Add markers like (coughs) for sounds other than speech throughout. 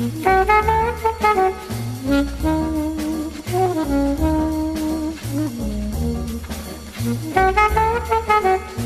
Thank you.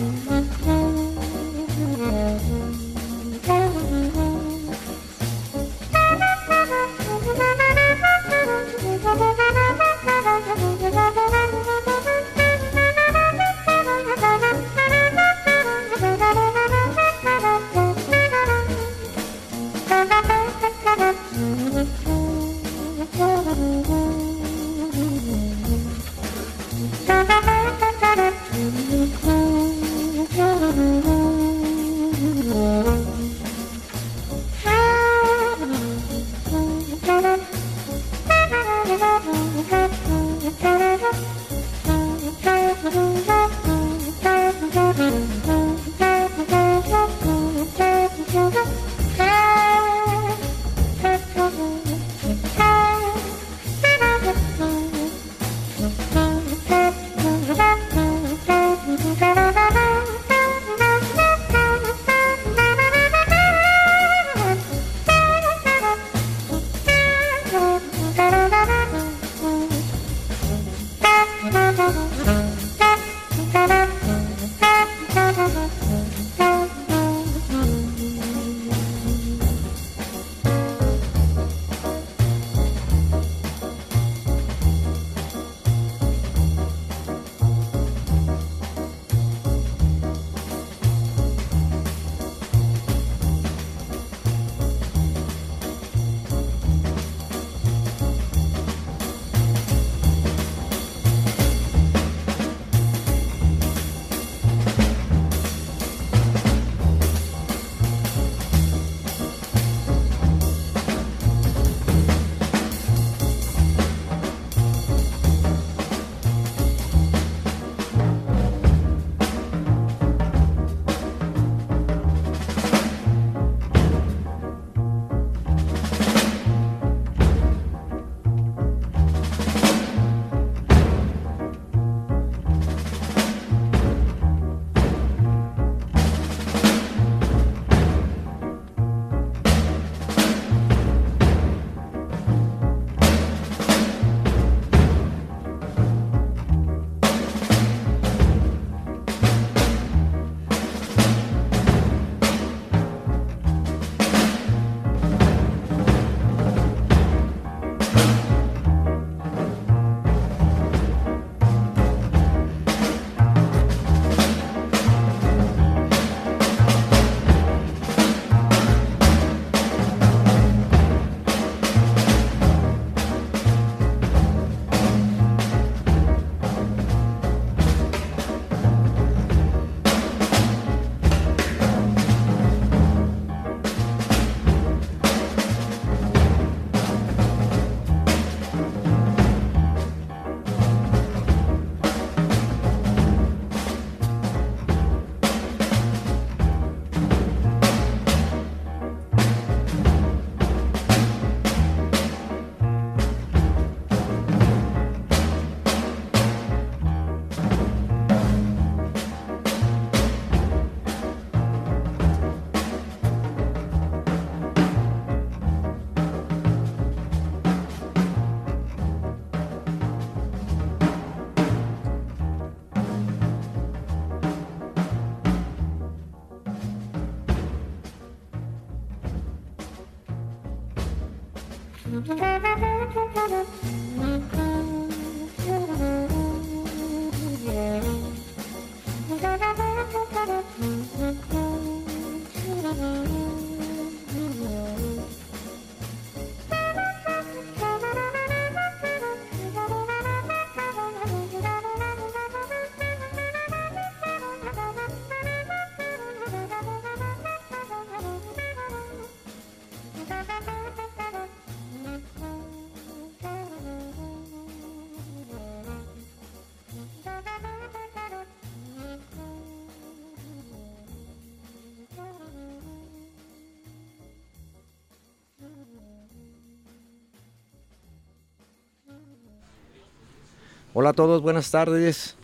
Hola a todos, buenas tardes.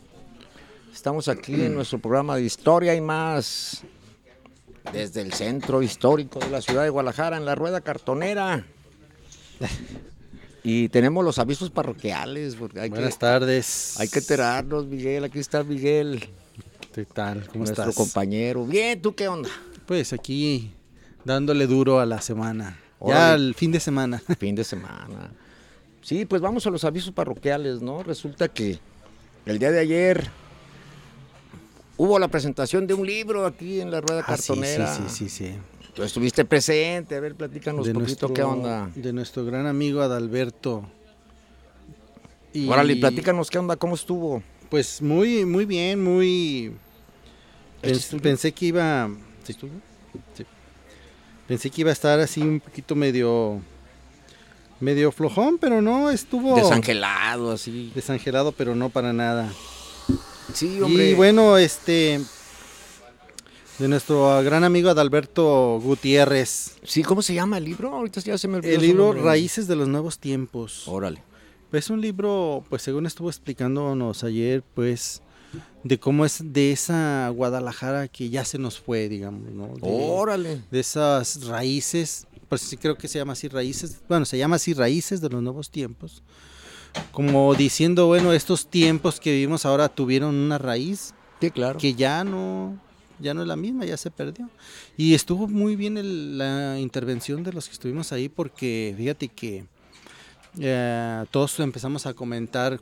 Estamos aquí en (clears throat) nuestro programa de Historia y más desde el centro histórico de la ciudad de Guadalajara en la rueda cartonera. y tenemos los avisos parroquiales. Porque hay Buenas que, tardes. Hay que enterarnos, Miguel. Aquí está Miguel, ¿Qué tal? ¿Cómo nuestro estás? compañero. Bien, ¿tú qué onda? Pues aquí dándole duro a la semana. Ya el fin de semana. Fin de semana. Sí, pues vamos a los avisos parroquiales, ¿no? Resulta que el día de ayer hubo la presentación de un libro aquí en la rueda Ah, cartonera. Sí, sí, sí, sí. Tú estuviste presente, a ver, platícanos un poquito qué onda. de nuestro gran amigo Adalberto. Y, Órale, platícanos qué onda, cómo estuvo. Pues muy, muy bien, muy. Pensé que iba. ¿Sí estuvo? Sí. Pensé que iba a estar así un poquito medio. Medio flojón, pero no, estuvo. Desangelado, así. Desangelado, pero no para nada. Sí, hombre. Y bueno, este. De nuestro gran amigo Adalberto Gutiérrez. Sí, ¿cómo se llama el libro? Ahorita ya se me olvidó. El libro. Raíces de los Nuevos Tiempos. Órale. Es un libro, pues según estuvo explicándonos ayer, pues de cómo es de esa Guadalajara que ya se nos fue, digamos, ¿no? De, Órale. de esas raíces, pues sí creo que se llama así raíces, bueno, se llama así raíces de los nuevos tiempos. Como diciendo, bueno, estos tiempos que vivimos ahora tuvieron una raíz Sí, claro. que ya no ya no es la misma, ya se perdió. Y estuvo muy bien el- la intervención de los que estuvimos ahí porque fíjate que eh, todos empezamos a comentar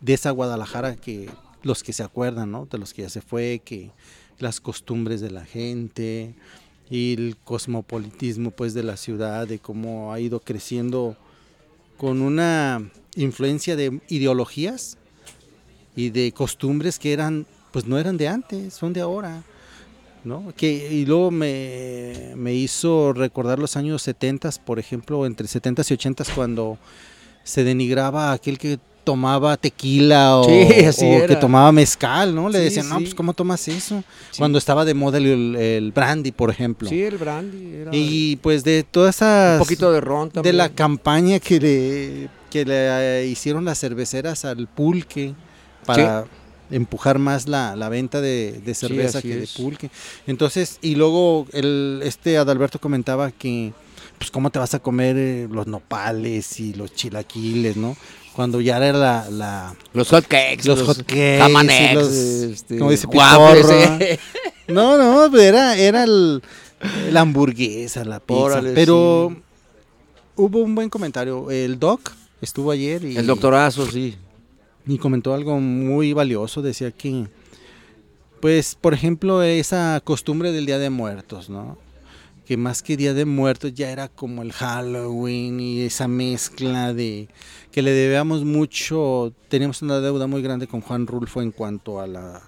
de esa Guadalajara que los que se acuerdan, ¿no? De los que ya se fue, que las costumbres de la gente y el cosmopolitismo pues de la ciudad, de cómo ha ido creciendo con una influencia de ideologías y de costumbres que eran pues no eran de antes, son de ahora. ¿no? Que, y luego me, me hizo recordar los años 70, por ejemplo, entre 70 y 80 cuando se denigraba a aquel que tomaba tequila o, Sí, así o era. que tomaba mezcal, ¿no? Le Sí, decían, no, pues ¿cómo tomas eso? Cuando estaba de moda el, el brandy, por ejemplo. Sí, el brandy. Era Y pues de todas esas... un poquito de ron de también. la campaña que le, que le eh, hicieron las cerveceras al pulque para empujar más la, la venta de, de cerveza que es. de pulque. Entonces, y luego el, este Adalberto comentaba que, pues, ¿cómo te vas a comer eh, los nopales y los chilaquiles, no? Cuando ya era la... la Los hot cakes. Los hot cakes los- este, como dice eh. no, no, pues, era, era el, la hamburguesa, la pizza. Órale, pero sí. hubo un buen comentario. El doc estuvo ayer y, El doctorazo, sí. y comentó algo muy valioso. Decía que, pues, por ejemplo, esa costumbre del Día de Muertos, ¿no? Que más que Día de Muertos ya era como el Halloween y esa mezcla de que le debíamos mucho. Teníamos una deuda muy grande con Juan Rulfo en cuanto a la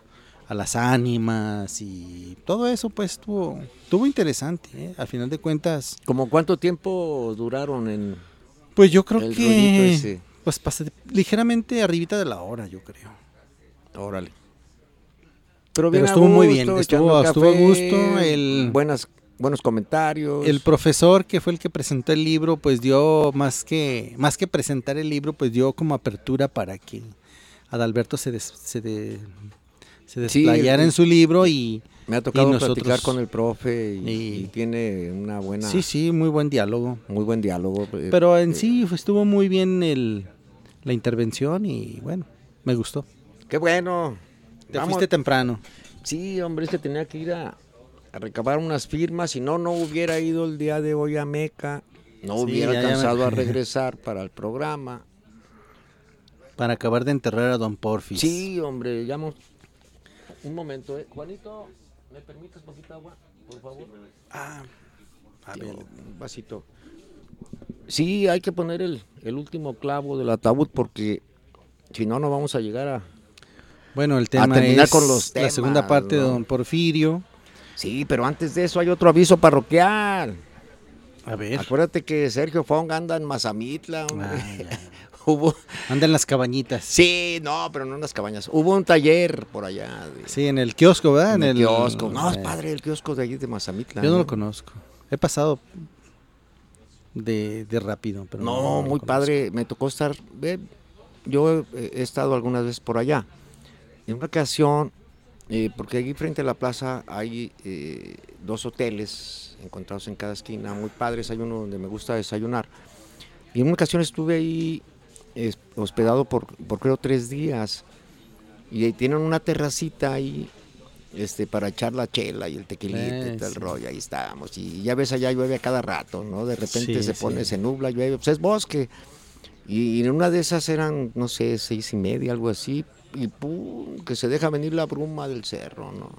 a las ánimas y todo eso pues estuvo, estuvo interesante, ¿eh? al final de cuentas, ¿Como cuánto tiempo duraron en pues yo creo el que ese? pues pasé ligeramente arribita de la hora, yo creo. Órale. Pero, Pero a estuvo muy bien, estuvo- estuvo a gusto, el- buenas, buenos comentarios. El profesor que fue el que presentó el libro, pues dio más que más que presentar el libro, pues dio como apertura para que Adalberto se des- se, de- se desplayara en su libro y Me ha tocado nosotros- platicar con el profe y, y- y tiene una buena, sí, sí, muy buen diálogo. muy buen diálogo. eh, Pero en eh, sí pues, estuvo muy bien el, la intervención y bueno, me gustó. Qué bueno. Te Vamos- fuiste temprano. Sí, hombre, es que tenía que ir a recabar unas firmas. Si no, no hubiera ido el día de hoy a Meca. No Sí, hubiera ya- ya me- alcanzado a (laughs) regresar para el programa. Para acabar de enterrar a Don Porfis. Sí, hombre, llamo. Un momento, eh. Juanito, ¿me permites poquita agua, por favor? Ah, a ver. Un vasito. Sí, hay que poner el, el último clavo del ataúd porque si no, no vamos a llegar a... Bueno, el tema terminar es con los la segunda temas, parte de. Don Porfirio. Sí, pero antes de eso hay otro aviso parroquial. A ver. Acuérdate que Sergio Fong anda en Mazamitla. Ah. (laughs) Hubo... Anda en las cabañitas. Sí, no, pero no en las cabañas. Hubo un taller por allá. de- Sí, en el kiosco, ¿verdad? en el, el kiosco. No, es eh, padre el kiosco de allí de Mazamitla. Yo no lo conozco. He pasado de, de rápido, pero No, lo muy conozco. padre. Me tocó estar. ve, Yo he, he estado algunas veces por allá. En una ocasión, eh, porque allí frente a la plaza hay eh, dos hoteles encontrados en cada esquina, muy padres. Hay uno donde me gusta desayunar. Y en una ocasión estuve ahí es- hospedado por, por creo tres días. Y ahí tienen una terracita ahí este, para echar la chela y el tequilita Eh, y todo el sí. rollo. Ahí estábamos. Y ya ves, allá llueve a cada rato, ¿no? De repente Sí, se pone, sí. se nubla, llueve. Pues es bosque. Y, en una de esas eran, no sé, seis y media, algo así. Y pum, que se deja venir la bruma del cerro, ¿no?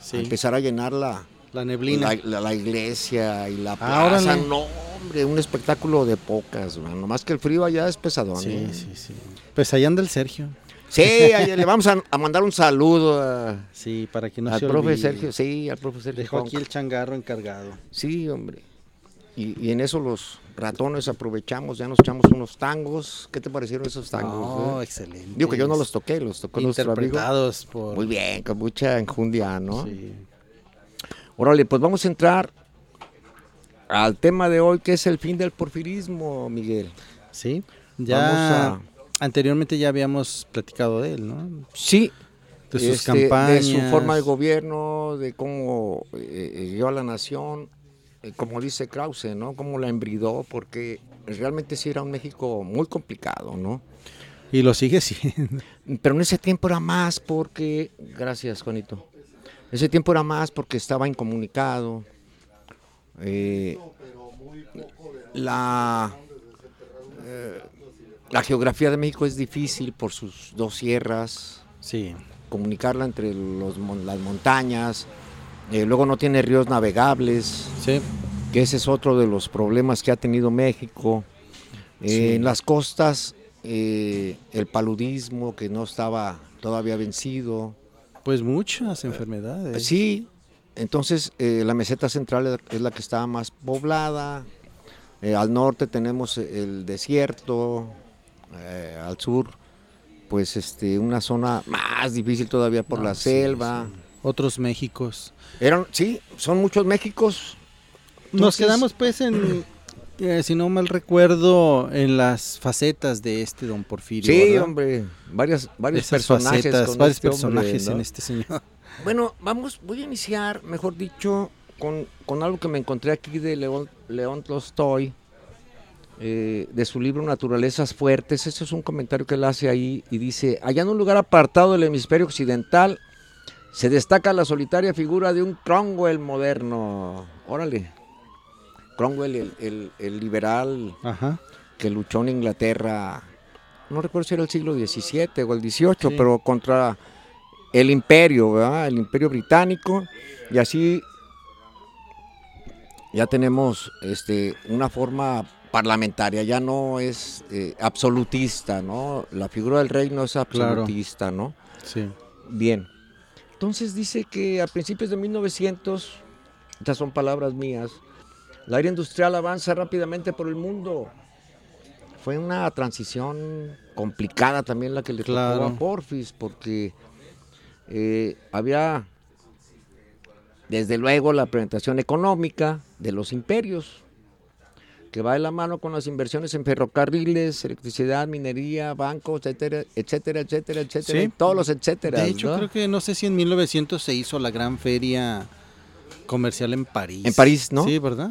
Sí, A empezar a llenar la, la neblina. la, la- la iglesia y la Ah, plaza. órale. No, hombre, un espectáculo de pocas, man. Nomás que el frío allá es pesadón. sí, ¿eh? sí, sí. Pues allá anda el Sergio. Sí, ahí le vamos a, a mandar un saludo a- Sí, para que no al se profe olvide. Sergio. Sí, al profe Sergio. Dejó aquí el changarro encargado. Sí, hombre. Y, y en eso los ratones aprovechamos, ya nos echamos unos tangos. ¿Qué te parecieron esos tangos? No, eh? excelente. Digo que yo no los toqué, los tocó nuestro amigo. Por... Muy bien, con mucha enjundia, ¿no? Sí. Órale, pues vamos a entrar al tema de hoy, que es el fin del porfirismo, Miguel. Sí, ya Vamos anteriormente ya habíamos platicado de él, ¿no? Sí. De sus este, campañas. De su forma de gobierno, de cómo eh, eh, guió a la nación, como dice Krause, ¿no? Cómo la embridó, porque realmente sí era un México muy complicado, ¿no? Y lo sigue siendo. Pero en ese tiempo era más porque, gracias Juanito, ese tiempo era más porque estaba incomunicado. eh, la, eh, la geografía de México es difícil por sus dos sierras, Sí, comunicarla entre los las montañas, eh, luego no tiene ríos navegables, sí, que ese es otro de los problemas que ha tenido México. Eh, Sí. En las costas, eh, el paludismo que no estaba todavía vencido. pues muchas enfermedades. Sí, entonces la meseta central es la- que está más poblada. Al norte tenemos el desierto, al sur, pues este, una zona más difícil todavía por No, la sí, selva. sí. Otros Méxicos. Eran, sí, son muchos Méxicos. Nos quedamos pues en, eh, si no mal recuerdo, en las facetas de este don Porfirio. Sí, ¿verdad? hombre, varias, varios Esas personajes. facetas, con varios este hombre, personajes ¿no? en este señor. (laughs) Bueno, vamos, voy a iniciar, mejor dicho, con, con algo que me encontré aquí de León, León Tolstoy, eh, de su libro Naturalezas Fuertes. Ese es un comentario que él hace ahí y dice, allá en un lugar apartado del hemisferio occidental se destaca la solitaria figura de un Cromwell moderno. Órale. Cromwell, el, el- el liberal Ajá. que luchó en Inglaterra, no recuerdo si era el siglo XVII o el XVIII, Sí. pero contra el imperio, ¿verdad? el imperio británico, y así ya tenemos este, una forma parlamentaria, ya no es eh, absolutista, ¿no? La figura del rey no es absolutista, ¿no? Sí. Bien. Entonces dice que a principios de 1900, estas son palabras mías, la era industrial avanza rápidamente por el mundo. Fue una transición complicada también la que le Claro. tocó a Porfis, porque eh, había, desde luego, la presentación económica de los imperios, que va de la mano con las inversiones en ferrocarriles, electricidad, minería, bancos, etcétera, etcétera, etcétera, etcétera, Sí. todos los etcétera. De hecho, creo que no sé si en 1900 se hizo la gran feria comercial en París. En París, ¿no? Sí, ¿verdad?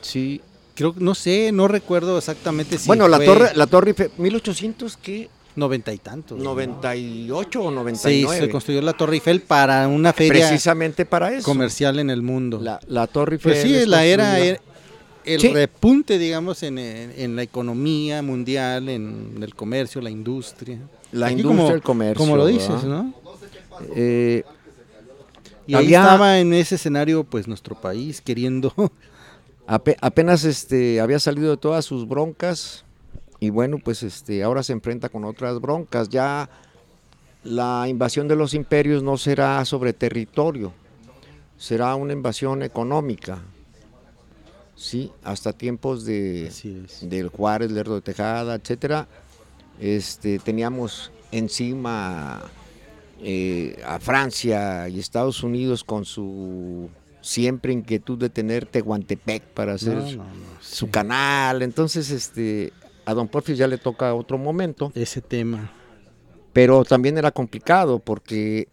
Sí. Creo no sé, no recuerdo exactamente si bueno, la torre, la torre Eiffel, 1800 qué, noventa y tantos. ¿no? 98 o Sí, 99. se construyó la Torre Eiffel para una feria Precisamente para eso. comercial en el mundo. La, la torre Eiffel. pues sí, la era el Sí. repunte, digamos, en, en- en la economía mundial, en el comercio, la industria. La Aquí industria, como- el comercio. Como lo dices, ¿verdad? ¿no? Eh, Y ahí Había- estaba en ese escenario, pues, nuestro país queriendo (laughs) ape- apenas este, había salido de todas sus broncas y bueno, pues este, ahora se enfrenta con otras broncas. Ya la invasión de los imperios no será sobre territorio, será una invasión económica. Sí, hasta tiempos de, del Juárez, Lerdo de Tejada, etcétera, este, teníamos encima eh, a Francia y Estados Unidos con su siempre inquietud de tener Tehuantepec para hacer No, no, no, su sí. canal. Entonces, este, a Don Porfis ya le toca otro momento, Ese tema. pero también era complicado porque,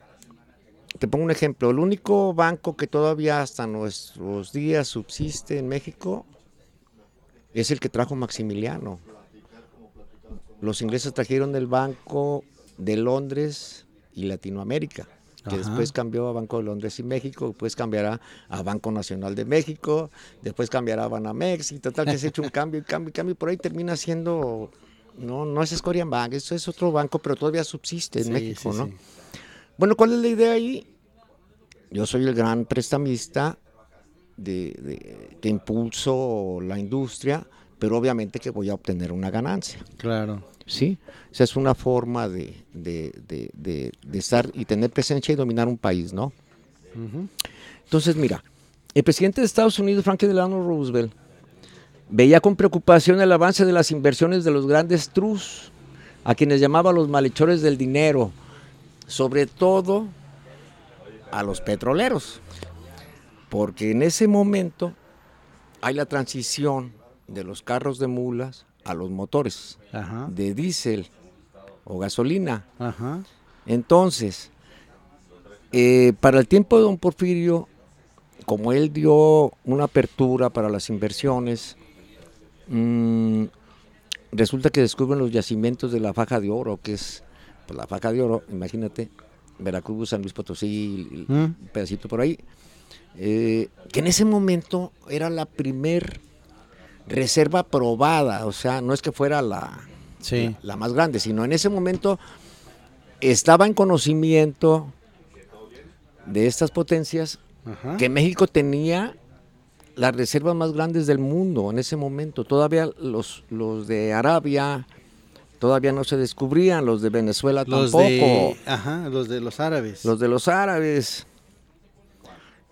te pongo un ejemplo, el único banco que todavía hasta nuestros días subsiste en México es el que trajo Maximiliano. Los ingleses trajeron el Banco de Londres y Latinoamérica, que Ajá. después cambió a Banco de Londres y México, después cambiará a Banco Nacional de México, después cambiará a Banamex, y total que se ha hecho un (laughs) cambio, y cambio, y cambio, y por ahí termina siendo, no, no es Scorian Bank, eso es otro banco, pero todavía subsiste en Sí, México, sí, ¿no? sí. Bueno, ¿cuál es la idea ahí? Yo soy el gran prestamista de, de- que impulso la industria, pero obviamente que voy a obtener una ganancia. Claro. ¿sí? Esa es una forma de, estar y tener presencia y dominar un país, ¿no? Entonces, mira, el presidente de Estados Unidos, Franklin Delano Roosevelt, veía con preocupación el avance de las inversiones de los grandes trus, a quienes llamaba los malhechores del dinero, sobre todo a los petroleros, porque en ese momento hay la transición de los carros de mulas a los motores Ajá. de diésel o gasolina. Ajá. Entonces, eh, para el tiempo de don Porfirio, como él dio una apertura para las inversiones, mm, resulta que descubren los yacimientos de la faja de oro, que es pues, la faja de oro, imagínate, Veracruz, San Luis Potosí, y- Mm. un pedacito por ahí, eh, que en ese momento era la primer reserva probada, o sea, no es que fuera la, Sí. la, la más grande, sino en ese momento estaba en conocimiento de estas potencias Ajá. que México tenía las reservas más grandes del mundo en ese momento. Todavía los, los de Arabia todavía no se descubrían, los de Venezuela Los tampoco, de, ajá, los de los árabes. los de los árabes.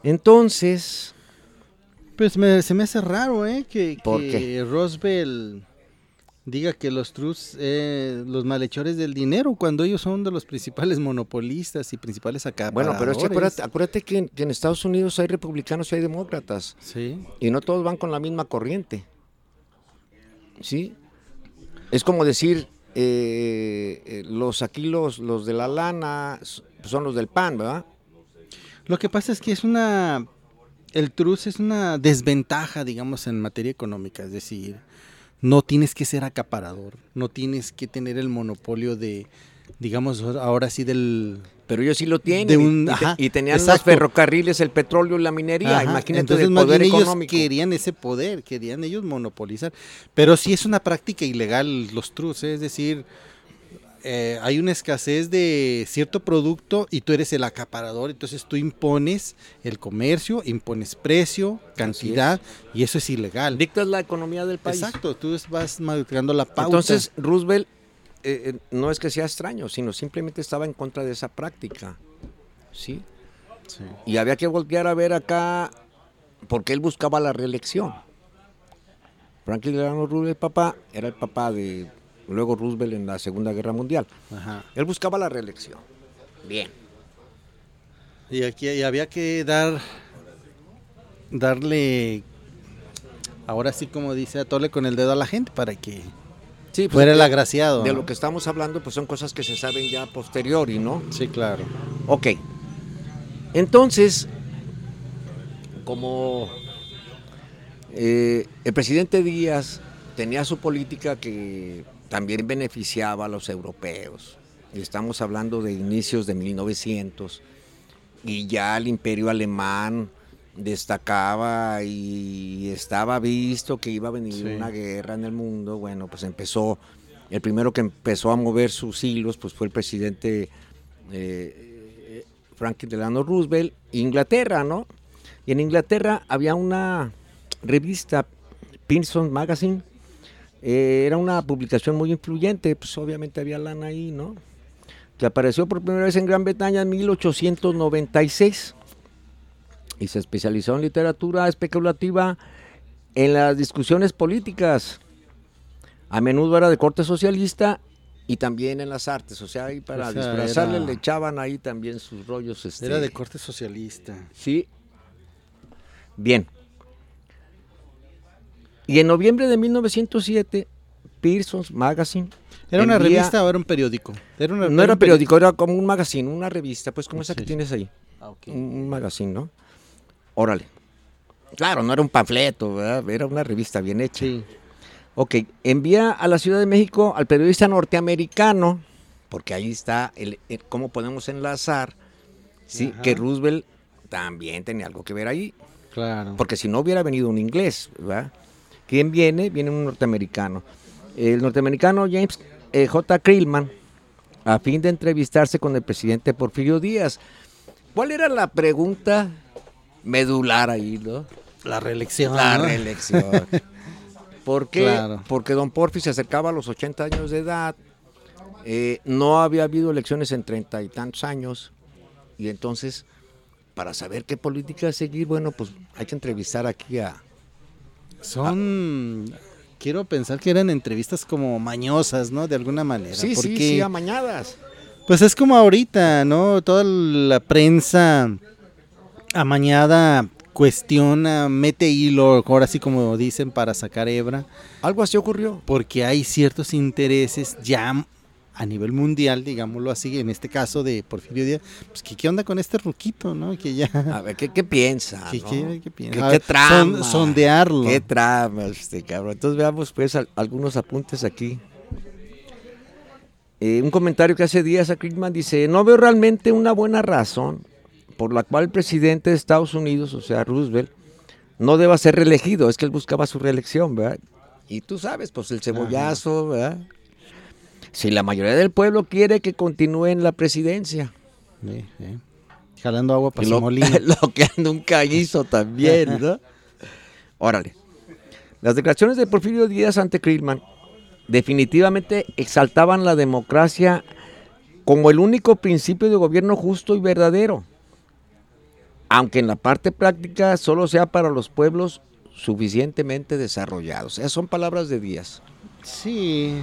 Entonces, Pues me- se me hace raro, ¿eh? Que, ¿Por que qué? Roosevelt diga que los trus, eh, los malhechores del dinero, cuando ellos son de los principales monopolistas y principales acaparadores. bueno, pero es que acuérdate, acuérdate que en- que en Estados Unidos hay republicanos y hay demócratas. Sí. y no todos van con la misma corriente. ¿Sí? Es como decir, eh, eh, los aquí los, los de la lana son los del pan, ¿verdad? Lo que pasa es que es una... El trus es una desventaja, digamos, en materia económica. Es decir, no tienes que ser acaparador, no tienes que tener el monopolio de, digamos, ahora sí del... Pero ellos sí lo tienen. De y- un- y, te- ajá, y tenían los exacto. ferrocarriles, el petróleo la minería. Ajá, Imagínate Entonces, el más poder bien ellos económico. querían ese poder, querían ellos monopolizar. Pero sí es una práctica ilegal los trus, ¿eh? es decir, eh, hay una escasez de cierto producto y tú eres el acaparador, entonces tú impones el comercio, impones precio, cantidad, y eso es ilegal. Dictas la economía del país. Exacto, tú vas marcando la pauta. Entonces, Roosevelt eh, eh, no es que sea extraño, sino simplemente estaba en contra de esa práctica. ¿Sí? Sí. Y había que voltear a ver acá, porque él buscaba la reelección. Franklin Delano Roosevelt, el papá, era el papá de luego Roosevelt en la Segunda Guerra Mundial. Ajá. Él buscaba la reelección. Bien. Y aquí y había que dar, darle, ahora sí como dice, atole con el dedo a la gente para que Sí, pues, fuera el agraciado. De ¿no? lo que estamos hablando, pues son cosas que se saben ya posteriori, ¿no? Sí, claro. Ok. Entonces, como eh, el presidente Díaz tenía su política que también beneficiaba a los europeos, y estamos hablando de inicios de 1900, y ya el imperio alemán destacaba y estaba visto que iba a venir Sí. una guerra en el mundo, bueno, pues empezó, el primero que empezó a mover sus hilos, pues fue el presidente eh, Franklin Delano Roosevelt, Inglaterra, ¿no? Y en Inglaterra había una revista, Pearson Magazine, eh, era una publicación muy influyente, pues obviamente había lana ahí, ¿no? Que apareció por primera vez en Gran Bretaña en 1896 y se especializó en literatura especulativa en las discusiones políticas. A menudo era de corte socialista y también en las artes, o sea, ahí para O sea, disfrazarle era- le echaban ahí también sus rollos. Este, Era de corte socialista. Sí. Bien. Y en noviembre de 1907, Pearson's Magazine. ¿Era una envía- revista o era un periódico? Era una, No era periódico, era como un magazine, una revista, pues como esa que tienes ahí. Ah, ok. Un, un magazine, ¿no? Órale. Claro, no era un panfleto, ¿verdad? era una revista bien hecha. Sí. Ok, envía a la Ciudad de México al periodista norteamericano, porque ahí está el, el- cómo podemos enlazar, sí, Ajá. que Roosevelt también tenía algo que ver ahí, Claro. porque si no hubiera venido un inglés, ¿verdad? ¿Quién viene? Viene un norteamericano. El norteamericano James eh, J. Krillman, a fin de entrevistarse con el presidente Porfirio Díaz. ¿Cuál era la pregunta medular ahí, no? la reelección. La ¿no? reelección. (laughs) ¿Por qué? Claro. Porque don Porfi se acercaba a los 80 años de edad. eh, no había habido elecciones en treinta y tantos años. Y entonces, para saber qué política seguir, bueno, pues hay que entrevistar aquí a... Son. Quiero pensar que eran entrevistas como mañosas, ¿no? De alguna manera. Sí, porque, sí, sí, amañadas. Pues es como ahorita, ¿no? Toda la prensa amañada cuestiona, mete hilo, ahora sí como dicen, para sacar hebra, Algo así ocurrió. porque hay ciertos intereses ya a nivel mundial, digámoslo así, en este caso de Porfirio Díaz, pues que qué onda con este ruquito, ¿no? Que ya... A ver, ¿qué, qué piensa? ¿Qué, no? qué- qué piensa? ¿Qué- A qué ver, trama? son- sondearlo. ¿Qué trama este cabrón? Entonces veamos pues al- algunos apuntes aquí. Eh, un comentario que hace días a Kriegman dice, no veo realmente una buena razón por la cual el presidente de Estados Unidos, o sea, Roosevelt, no deba ser reelegido. Es que él buscaba su reelección, ¿verdad? Y tú sabes, pues el cebollazo, ¿verdad? Si la mayoría del pueblo quiere que continúe en la presidencia. Sí, sí. Jalando agua para lo, molino. (laughs) lo que nunca hizo también, ¿no? (laughs) Órale. Las declaraciones de Porfirio Díaz ante Krillman definitivamente exaltaban la democracia como el único principio de gobierno justo y verdadero, aunque en la parte práctica solo sea para los pueblos suficientemente desarrollados. Esas son palabras de Díaz. Sí.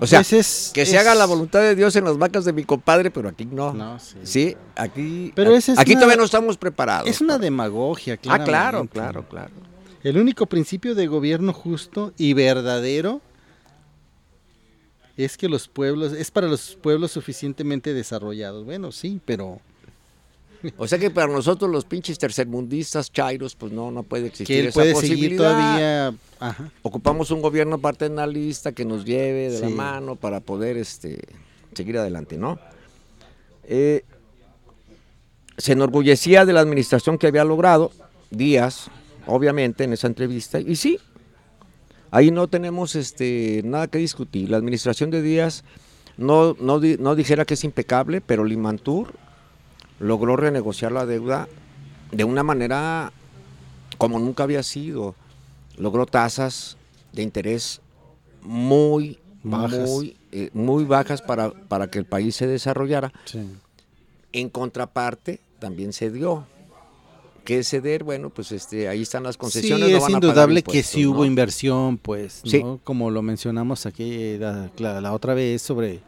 O sea, Pues es- que se haga la voluntad de Dios en las vacas de mi compadre, pero aquí no. No, sí. Sí, aquí, Pero es aquí una- todavía no estamos preparados. Es una para- demagogia, Ah, claramente. claro, claro, claro. El único principio de gobierno justo y verdadero es que los pueblos, es para los pueblos suficientemente desarrollados. Bueno, sí, pero O sea que para nosotros los pinches tercermundistas, chairos, pues no, no puede existir que él esa puede seguir posibilidad. todavía. Ajá. Ocupamos un gobierno paternalista que nos lleve de la mano para poder este, seguir adelante, ¿no? Eh, se enorgullecía de la administración que había logrado, Díaz, obviamente, en esa entrevista, y sí, ahí no tenemos este, nada que discutir. La administración de Díaz no, no, no dijera que es impecable, pero Limantur logró renegociar la deuda de una manera como nunca había sido. Logró tasas de interés muy Bajas. muy, eh, muy bajas para, para que el país se desarrollara. Sí. En contraparte, también se dio. ¿Qué ceder? Bueno, pues este, ahí están las concesiones. Sí, no es van a pagar indudable que sí hubo inversión, pues. Como lo mencionamos aquí la, la- la otra vez sobre,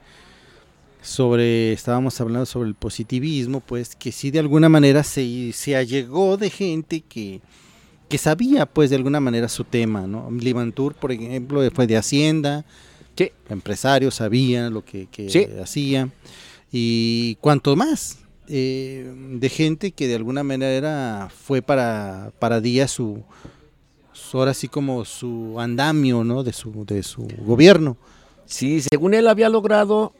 sobre, estábamos hablando sobre el positivismo, pues, que sí de alguna manera se, se allegó de gente que, que sabía, pues, de alguna manera su tema, ¿no? Limantur, por ejemplo, fue de Hacienda, Sí, empresarios sabían lo que, que Sí. hacía y cuanto más eh, de gente que de alguna manera fue para para Díaz su, su- ahora sí como su andamio no de su de su gobierno sí, según él había logrado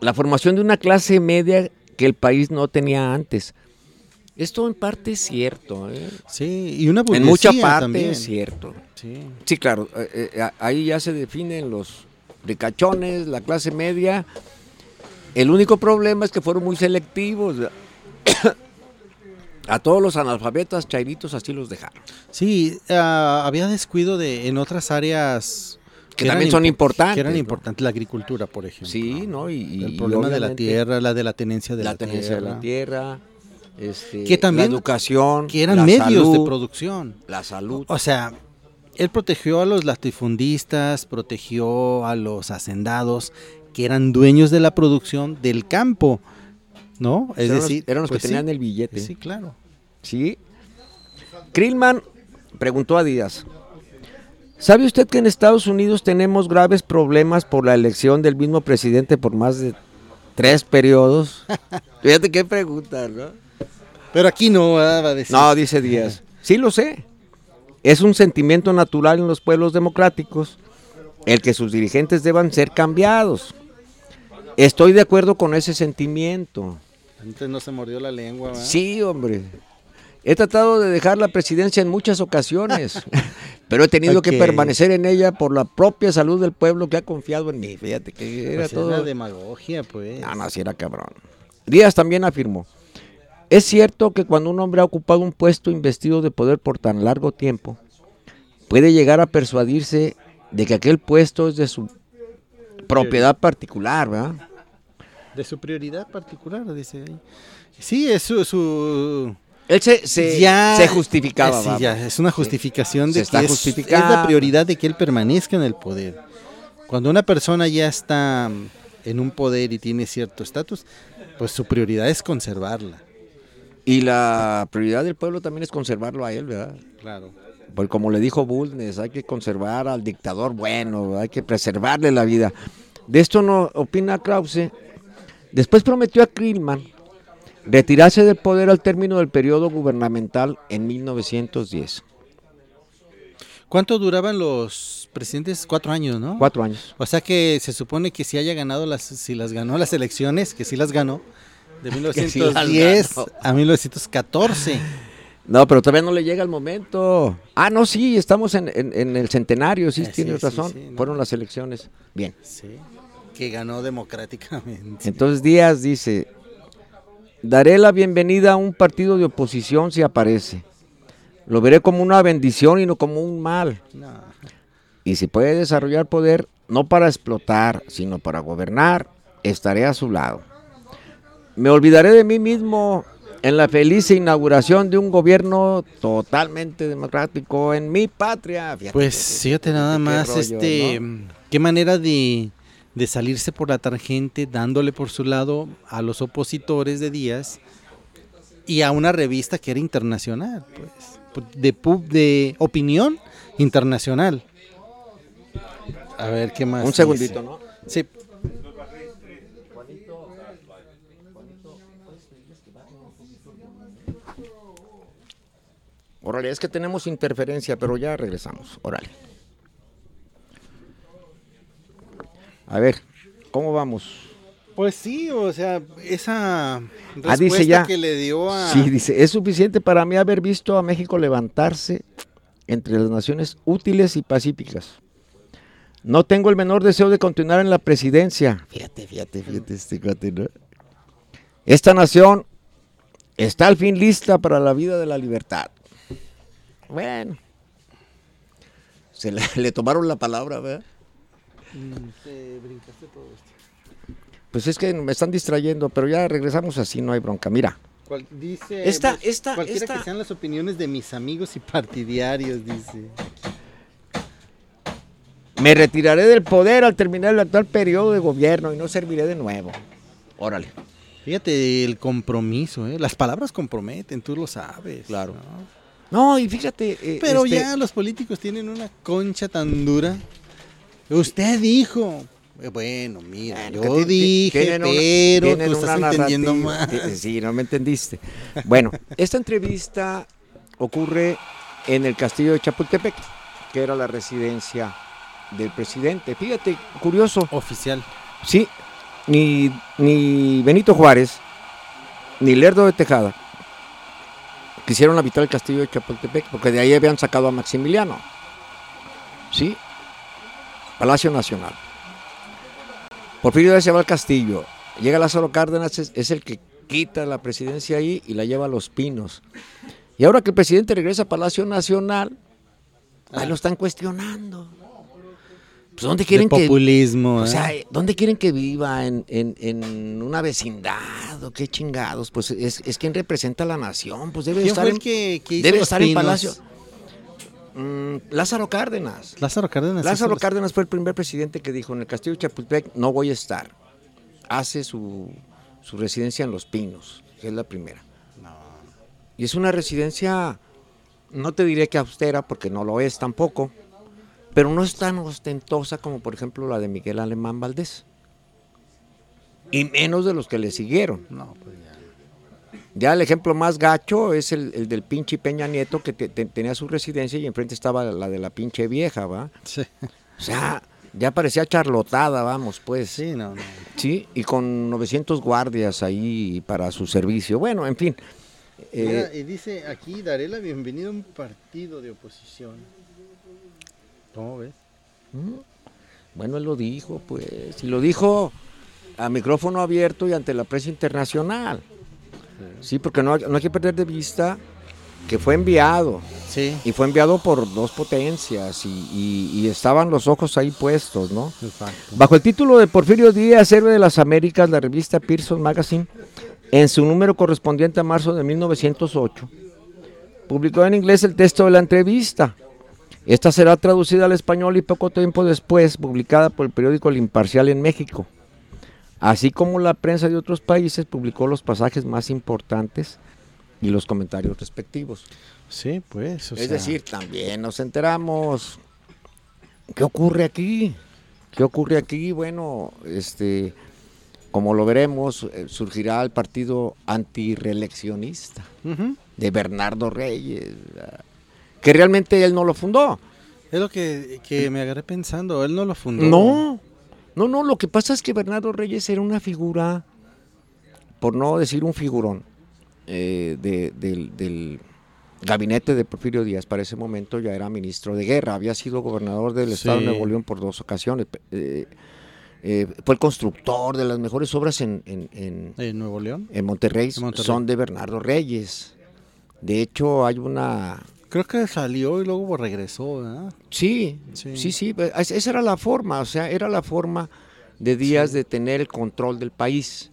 la formación de una clase media que el país no tenía antes. Esto en parte es cierto, ¿eh? sí y una en mucha parte también. es cierto. sí Sí, claro, eh, eh, ahí ya se definen los ricachones, la clase media. El único problema es que fueron muy selectivos. (coughs) A todos los analfabetas chairitos así los dejaron. Sí, ah, había descuido de en otras áreas Que también son impor- importantes, que eran ¿no? importantes la agricultura por ejemplo Sí, ¿no? Y, el y problema de la tierra la de la tenencia de la, la, tenencia tierra, de la tierra, este, Que también- la educación, que eran la medios de salud, producción La salud. O sea, él protegió a los latifundistas, protegió a los hacendados que eran dueños de la producción del campo, ¿no? Es eran los- decir, eran los pues que tenían sí, el billete. Sí, claro. Sí. Krillman preguntó a Díaz, ¿sabe usted que en Estados Unidos tenemos graves problemas por la elección del mismo presidente por más de tres periodos? (laughs) Fíjate qué pregunta, ¿no? Pero aquí no va a decir. No, dice Díaz. Sí lo sé. Es un sentimiento natural en los pueblos democráticos el que sus dirigentes deban ser cambiados. Estoy de acuerdo con ese sentimiento. Antes no se mordió la lengua. ¿verdad? Sí, hombre. He tratado de dejar la presidencia en muchas ocasiones, (laughs) pero he tenido que permanecer en ella por la propia salud del pueblo que ha confiado en mí. Fíjate que era Pues todo. era demagogia, pues. No, sí era cabrón. Díaz también afirmó, es cierto que cuando un hombre ha ocupado un puesto investido de poder por tan largo tiempo, puede llegar a persuadirse de que aquel puesto es de su propiedad particular, ¿verdad? De su prioridad particular, dice ahí. Sí, es su... su- Él se, se, ya, se justificaba. eh, sí, ya, es una justificación de está que es, la prioridad de que él permanezca en el poder. Cuando una persona ya está mm, en un poder y tiene cierto estatus, pues su prioridad es conservarla. Y la prioridad del pueblo también es conservarlo a él, ¿verdad? Claro. Porque como le dijo Bulnes, hay que conservar al dictador bueno, hay que preservarle la vida. De esto no opina Krause. Después prometió a Krillman retirarse del poder al término del periodo gubernamental en 1910. ¿Cuánto duraban los presidentes? Cuatro años, ¿no? Cuatro años. O sea que se supone que si haya ganado las, si las ganó las elecciones, que sí las ganó, de (laughs) Que sí las 1910 ganó. a 1914. No, pero todavía no le llega el momento. Ah, no, sí, estamos en, en- en el centenario, sí, Eh, sí, tienes sí, razón. sí, no. Fueron las elecciones. Bien. Sí. Que ganó democráticamente. Entonces Díaz dice, daré la bienvenida a un partido de oposición si aparece. Lo veré como una bendición y no como un mal. No. Y si puede desarrollar poder, no para explotar, sino para gobernar, estaré a su lado. Me olvidaré de mí mismo en la feliz inauguración de un gobierno totalmente democrático en mi patria. Fíjate Pues fíjate nada más, rollo, este, ¿no? qué manera de, de salirse por la tangente, dándole por su lado a los opositores de Díaz y a una revista que era internacional, pues, de, pub- de opinión internacional. A ver, ¿qué más? Un dice? segundito, ¿no? Sí. Órale, es que tenemos interferencia, pero ya regresamos. Órale. A ver, ¿cómo vamos? Pues sí, o sea, esa Ah, respuesta dice ya. que le dio a... Sí, dice, es suficiente para mí haber visto a México levantarse entre las naciones útiles y pacíficas. No tengo el menor deseo de continuar en la presidencia. Fíjate, fíjate, fíjate este cuate, ¿no? Esta nación está al fin lista para la vida de la libertad. Bueno. Se le, (laughs) le tomaron la palabra, ¿verdad? Te brincaste todo esto. Pues es que me están distrayendo, pero ya regresamos así, no hay bronca. Mira, Cual- dice Esta- pues, esta- cualquiera esta- que sean las opiniones de mis amigos y partidarios, dice. Me retiraré del poder al terminar el actual periodo de gobierno y no serviré de nuevo. Órale. Fíjate el compromiso, ¿eh? las palabras comprometen, tú lo sabes. Claro. ¿no? No, y fíjate. eh, Pero este, ya los políticos tienen una concha tan dura. Usted dijo. Eh, Bueno, mira, bueno, yo dije, una- pero tú estás entendiendo más. Sí, no me entendiste. Bueno, esta entrevista ocurre en el castillo de Chapultepec, que era la residencia del presidente. Fíjate, curioso. Oficial. Sí, ni, ni Benito Juárez, ni Lerdo de Tejada quisieron habitar el castillo de Chapultepec, porque de ahí habían sacado a Maximiliano. Sí, Palacio Nacional. Porfirio Díaz se va al castillo. Llega Lázaro Cárdenas, es, es el que quita la presidencia ahí y la lleva a Los Pinos. Y ahora que el presidente regresa a Palacio Nacional, ahí lo están cuestionando. Pues ¿dónde quieren de que populismo. o ¿eh? sea, ¿dónde quieren que viva? ¿En, en, en una vecindad? ¿O qué chingados? Pues es, es quien representa a la nación. Pues debe ¿Quién estar, fue en, el que, que hizo debe los estar en pinos? Palacio. Mm, Lázaro Cárdenas. Lázaro Cárdenas. Lázaro Cárdenas fue el primer presidente que dijo, en el castillo de Chapultepec no voy a estar. Hace su, su residencia en Los Pinos, es la primera. Y es una residencia, no te diré que austera, porque no lo es tampoco, pero no es tan ostentosa como por ejemplo la de Miguel Alemán Valdés. Y menos de los que le siguieron. No, pues ya. El ejemplo más gacho es el, el del pinche Peña Nieto que te- te- tenía su residencia y enfrente estaba la de la pinche vieja, ¿va? Sí. O sea, ya parecía charlotada, vamos, pues. Sí, no, no. Sí, y con 900 guardias ahí para su servicio. Bueno, en fin. eh, y dice aquí, daré la bienvenida a un partido de oposición. ¿Cómo ves? bueno, él lo dijo, pues. Y lo dijo a micrófono abierto y ante la prensa internacional. Sí, porque no, hay- no hay que perder de vista que fue enviado. Sí. Y fue enviado por dos potencias y, y- y estaban los ojos ahí puestos, ¿no? Exacto. Bajo el título de Porfirio Díaz, héroe de las Américas, la revista Pearson Magazine, en su número correspondiente a marzo de 1908, publicó en inglés el texto de la entrevista. Esta será traducida al español y poco tiempo después publicada por el periódico El Imparcial en México. Así como la prensa de otros países publicó los pasajes más importantes y los comentarios respectivos. Sí, pues. o Es sea, decir, también nos enteramos. ¿Qué ocurre aquí? ¿Qué ocurre aquí? Bueno, este, como lo veremos, eh, surgirá el partido antireeleccionista ujú. de Bernardo Reyes, ah, que realmente él no lo fundó. Es lo que, que me agarré pensando. Él no lo fundó. No, no, no, lo que pasa es que Bernardo Reyes era una figura, por no decir un figurón, eh, de- del, del gabinete de Porfirio Díaz. Para ese momento ya era ministro de guerra, había sido gobernador del estado de. Nuevo León por dos ocasiones. eh, eh, fue el constructor de las mejores obras en, en- en- ¿En Nuevo León? en Monterrey, En Monterrey. son de Bernardo Reyes. De hecho, hay una Creo que salió y luego regresó, ¿verdad? Sí, Sí. sí, sí, pues, es- esa era la forma, o sea, era la forma de Díaz de tener el control del país.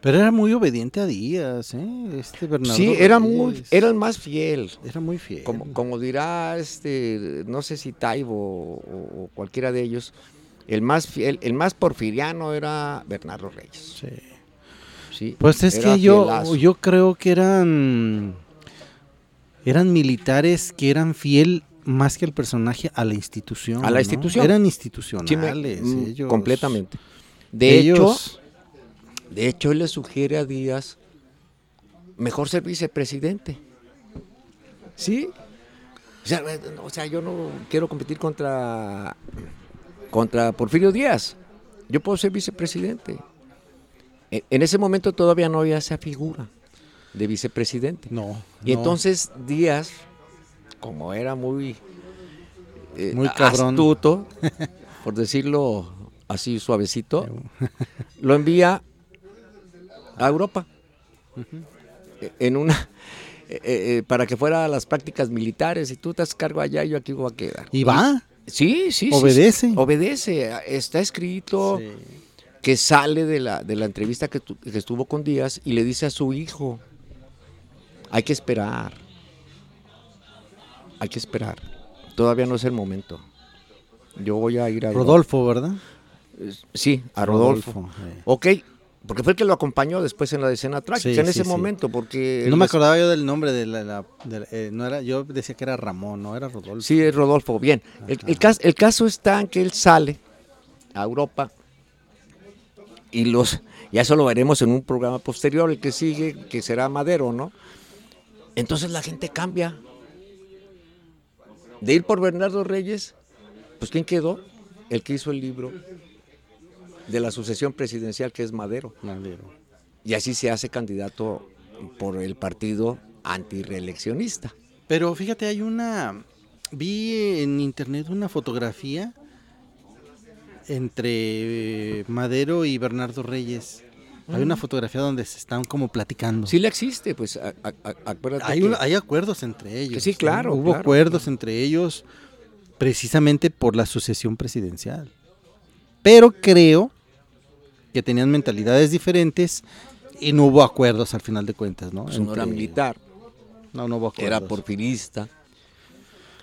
Pero era muy obediente a Díaz, ¿eh? Este Bernardo. sí, era muy, era el más fiel, Era muy fiel. como, como dirá este, no sé si Taibo o, o cualquiera de ellos, el más fiel, el más porfiriano era Bernardo Reyes. Sí. Sí, Pues es que yo, fielazo. yo creo que eran eran militares que eran fiel más que el personaje a la institución. A la ¿no? institución. Eran Sí, me- institucionales. mm, ellos. completamente. De hecho, Ellos- De hecho, él le sugiere a Díaz mejor ser vicepresidente. ¿Sí? O sea, eh, o sea, yo no quiero competir contra, contra Porfirio Díaz. Yo puedo ser vicepresidente. E- En ese momento todavía no había esa figura de vicepresidente. no. Y no. entonces Díaz, como era muy, eh, Muy cabrón. astuto, (laughs) por decirlo así suavecito, (laughs) lo envía a Europa eh, en una (laughs) eh, eh, para que fuera a las prácticas militares y tú te cargo allá y yo aquí voy a quedar. Y va. Sí, sí, sí, Obedece. sí, obedece. Está escrito Sí. que sale de la, de la entrevista que, tu- que estuvo con Díaz y le dice a su hijo, hay que esperar, hay que esperar, todavía no es el momento. Yo voy a ir a... Rodolfo, ¿verdad? Sí, a Rodolfo. Ok, porque fue el que lo acompañó después en la escena trágica, Sí, en sí, ese sí. momento, porque... No me es- acordaba yo del nombre de la, la- de la- eh, no era, yo decía que era Ramón, no era Rodolfo. Sí, es Rodolfo, bien. El, el cas- el caso está en que él sale a Europa y los, ya eso lo veremos en un programa posterior, el que sigue, que será Madero, ¿no? Entonces la gente cambia. De ir por Bernardo Reyes, pues ¿quién quedó? El que hizo el libro de la sucesión presidencial, que es Madero. Madero. Y así se hace candidato por el partido antireeleccionista. Pero fíjate, hay una. Vi en internet una fotografía entre eh, Madero y Bernardo Reyes. Hay una fotografía donde se están como platicando. Sí le existe, pues a- a- a- acuérdate hay, que- un- hay acuerdos entre ellos. sí, claro, Hubo claro. acuerdos entre ellos precisamente por la sucesión presidencial. Pero creo que tenían mentalidades diferentes y no hubo acuerdos al final de cuentas, ¿no? pues, no era militar, No, no hubo acuerdos. era porfirista.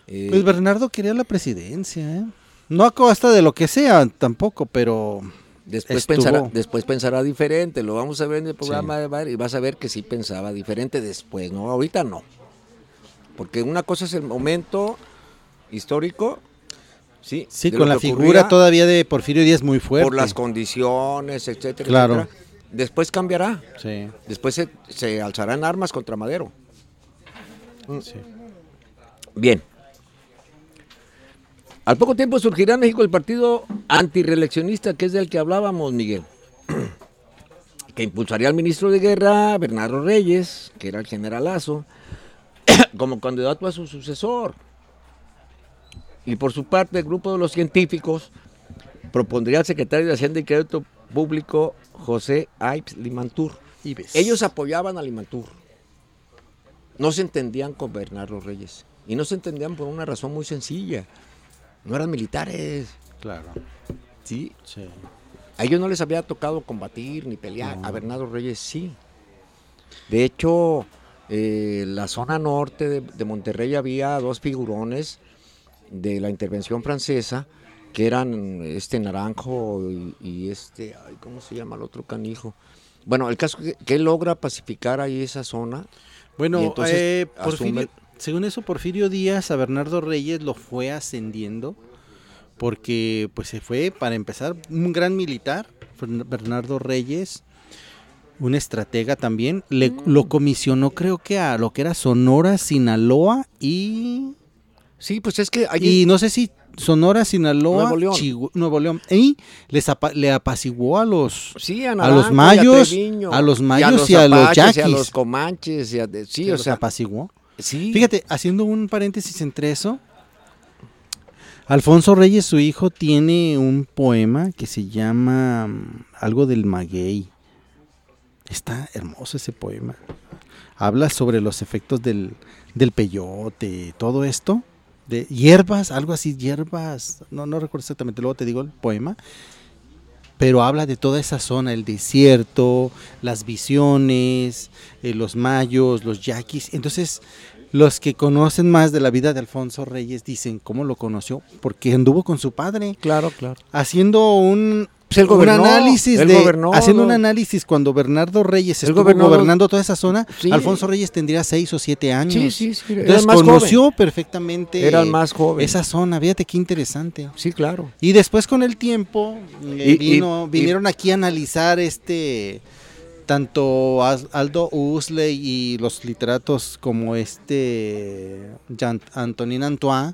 Eh, Pues Bernardo quería la presidencia, ¿eh? No a costa de lo que sea tampoco, pero después, estuvo- pensará, después pensará diferente, lo vamos a ver en el programa de Bar y vas a ver que sí pensaba diferente después, ¿no? Ahorita no. Porque una cosa es el momento histórico, sí, sí, con la figura todavía de Porfirio Díaz muy fuerte. por las condiciones, etcétera, Claro. etcétera. después cambiará. Sí, Después se, se alzarán armas contra Madero. sí. Bien. Al poco tiempo surgirá en México el partido antireeleccionista, que es del que hablábamos, Miguel. (clears throat) que impulsaría al ministro de Guerra, Bernardo Reyes, que era el generalazo, (clears throat) como candidato a su sucesor. Y por su parte, el grupo de los científicos propondría al secretario de Hacienda y Crédito Público, José Ives Limantur. Y ves. Ellos apoyaban a Limantur. No se entendían con Bernardo Reyes. Y no se entendían por una razón muy sencilla. No eran militares. Claro. ¿sí? Sí. A ellos no les había tocado combatir ni pelear. A Bernardo Reyes sí. De hecho, eh, la zona norte de, de Monterrey había dos figurones de la intervención francesa que eran este Naranjo y, y este, ay, ¿cómo se llama el otro canijo? Bueno, el caso que, que logra pacificar ahí esa zona. Bueno, entonces eh, asume Porfirio- el- según eso, Porfirio Díaz a Bernardo Reyes lo fue ascendiendo porque pues se fue, para empezar, un gran militar, Bernardo Reyes, un estratega también, le, Mm. lo comisionó creo que a lo que era Sonora, Sinaloa y... Sí, pues es que allí Y no sé si Sonora, Sinaloa, Nuevo León. Chihu- Nuevo León. Y les apa- le apaciguó a los... Sí, a, a los mayos, Treviño, a los y los y a los apaches, y a yaquis. los comanches, y a de- sí, o los sea, apaciguó. Fíjate, haciendo un paréntesis entre eso, Alfonso Reyes, su hijo, tiene un poema que se llama mm, algo del maguey. Está hermoso ese poema. Habla sobre los efectos del, del peyote, todo esto. De hierbas, algo así, hierbas. No, no recuerdo exactamente, luego te digo el poema. Pero habla de toda esa zona, el desierto, las visiones, eh, los mayos, los yaquis. Entonces, los que conocen más de la vida de Alfonso Reyes dicen cómo lo conoció, porque anduvo con su padre, Claro, claro. haciendo un, Pues él un gobernó, análisis él de, gobernó, haciendo un análisis cuando Bernardo Reyes estuvo gobernó, gobernando toda esa zona, Sí. Alfonso Reyes tendría seis o siete años. Sí, sí, sí. Entonces más conoció joven. perfectamente Era el más joven. esa zona, fíjate qué interesante. Sí, claro. Y después con el tiempo eh, Y- y- vino, y- vinieron aquí a analizar este tanto Aldo Huxley y los literatos como este Jean- Antonin Antoine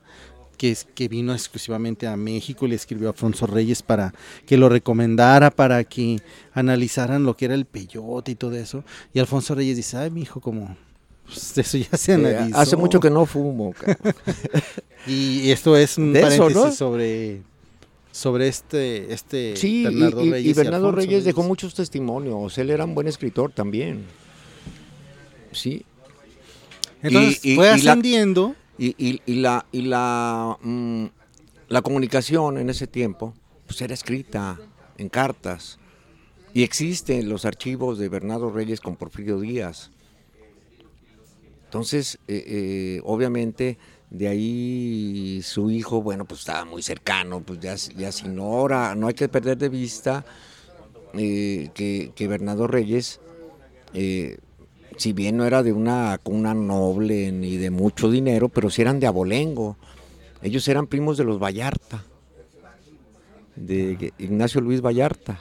que, es, que vino exclusivamente a México y le escribió a Alfonso Reyes para que lo recomendara, para que analizaran lo que era el peyote y todo eso. Y Alfonso Reyes dice, ay, mi hijo, como... pues, eso ya se Eh, analizó. hace mucho que no fumo. (laughs) cabrón. Y esto es un De eso, paréntesis ¿no? sobre, sobre este, este Sí, y- Bernardo y, y Reyes. Bernardo Alfonso Reyes dejó muchos testimonios. Él era un buen escritor también. Sí. Entonces y- y- fue y la- ascendiendo. Y, y- la, y la, mm, la comunicación en ese tiempo pues era escrita en cartas. Y existen los archivos de Bernardo Reyes con Porfirio Díaz. Entonces, eh, eh, obviamente, de ahí su hijo, bueno, pues estaba muy cercano, pues ya, ya sin hora, no hay que perder de vista eh, que, que Bernardo Reyes, eh, si bien no era de una cuna noble ni de mucho dinero, pero sí eran de abolengo. Ellos eran primos de los Vallarta, de Ignacio Luis Vallarta,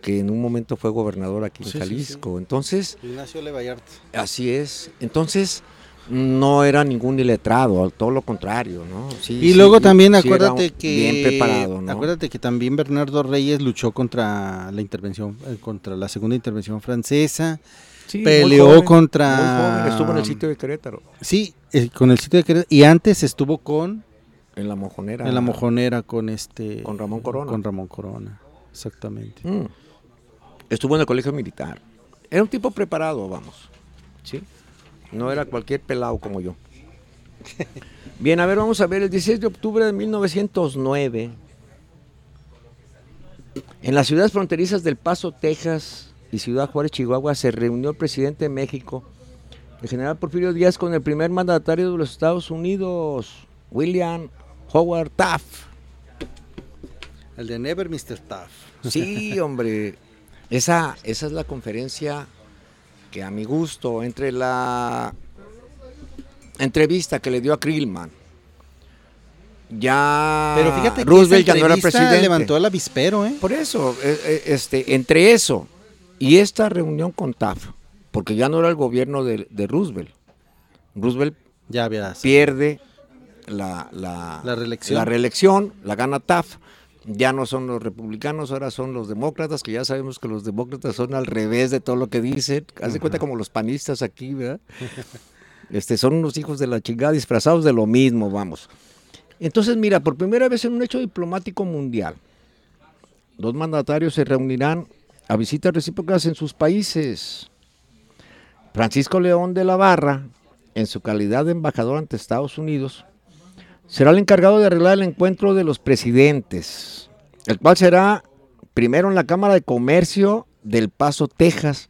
que en un momento fue gobernador aquí en Sí, sí, sí. Jalisco. Entonces, Ignacio Le Vallarta. así es. Entonces, no era ningún iletrado, todo lo contrario, ¿no? Sí, Y luego sí, también sí acuérdate que bien preparado, ¿no? acuérdate que también Bernardo Reyes luchó contra la intervención eh, contra la segunda intervención francesa. Sí, muy peleó joven, contra- muy joven, estuvo en el sitio de Querétaro, Sí, eh, con el sitio de Querétaro y antes estuvo con en la mojonera. en la mojonera con este Con Ramón Corona. Con Ramón Corona. Exactamente. Mm. Estuvo en el colegio militar. Era un tipo preparado, vamos. ¿Sí? No era cualquier pelado como yo. (laughs) Bien, a ver, vamos a ver. El 16 de octubre de 1909, en las ciudades fronterizas del Paso, Texas y Ciudad Juárez, Chihuahua, se reunió el presidente de México, el general Porfirio Díaz, con el primer mandatario de los Estados Unidos, William Howard Taft. El de Never Mr. Taft. Sí, (laughs) hombre. Esa, esa es la conferencia que a mi gusto, entre la entrevista que le dio a Krillman, ya Pero fíjate que Roosevelt ya no era presidente. levantó el avispero, ¿eh? Por eso, eh, eh, este, entre eso Y esta reunión con TAF, porque ya no era el gobierno de, de Roosevelt. Roosevelt Ya había. pierde la, la, La reelección. la reelección, la gana TAF. Ya no son los republicanos, ahora son los demócratas, que ya sabemos que los demócratas son al revés de todo lo que dicen. Haz de cuenta como los panistas aquí, ¿verdad? (laughs) Este, son unos hijos de la chingada disfrazados de lo mismo, vamos. Entonces, mira, por primera vez en un hecho diplomático mundial, dos mandatarios se reunirán a visitas recíprocas en sus países. Francisco León de la Barra, en su calidad de embajador ante Estados Unidos, será el encargado de arreglar el encuentro de los presidentes, el cual será primero en la Cámara de Comercio del Paso, Texas.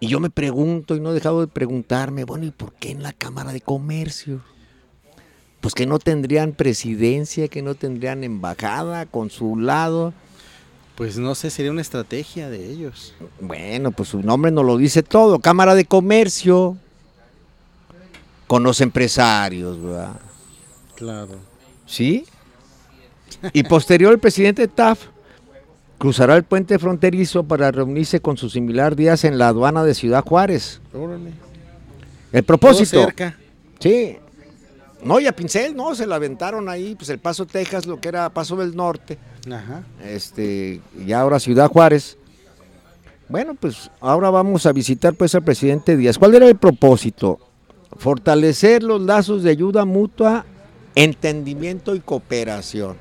Y yo me pregunto, y no he dejado de preguntarme, bueno, ¿y por qué en la Cámara de Comercio? Pues que no tendrían presidencia, que no tendrían embajada, consulado. Pues no sé, sería una estrategia de ellos. Bueno, pues su nombre nos lo dice todo, Cámara de Comercio, con los empresarios, ¿verdad? Claro. ¿Sí? Y posterior el presidente TAF cruzará el puente fronterizo para reunirse con su similar Díaz en la aduana de Ciudad Juárez. Órale. El Todo propósito. cerca. Sí. No, y a Pincel, no, se la aventaron ahí, pues el Paso Texas, lo que era Paso del Norte, Ajá. este, y ahora Ciudad Juárez. Bueno, pues ahora vamos a visitar pues al presidente Díaz. ¿Cuál era el propósito? Fortalecer los lazos de ayuda mutua, entendimiento y cooperación.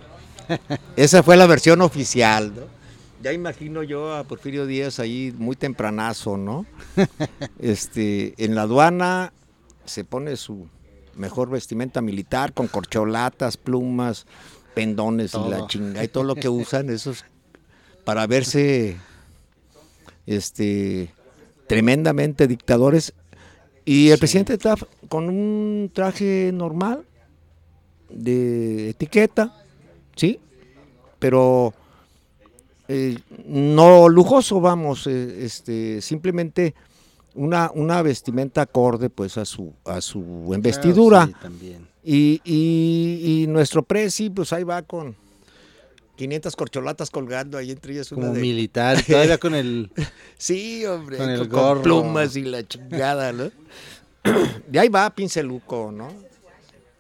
(laughs) Esa fue la versión oficial, ¿no? Ya imagino yo a Porfirio Díaz ahí muy tempranazo, ¿no? (laughs) Este, en la aduana se pone su mejor vestimenta militar con corcholatas, plumas, pendones y la chinga y todo lo que usan esos para verse este tremendamente dictadores. Y el Sí. presidente Taft con un traje normal de etiqueta, sí, pero eh, no lujoso, vamos, eh, este, simplemente una, una vestimenta acorde pues a su a su investidura. Claro, sí, también. Y, y- y nuestro presi, pues ahí va con 500 corcholatas colgando ahí entre ellas una Como de... militar, y (laughs) todavía con el. Sí, hombre, Con el con, plumas y la chingada, ¿no? (coughs) De ahí va Pinceluco, ¿no?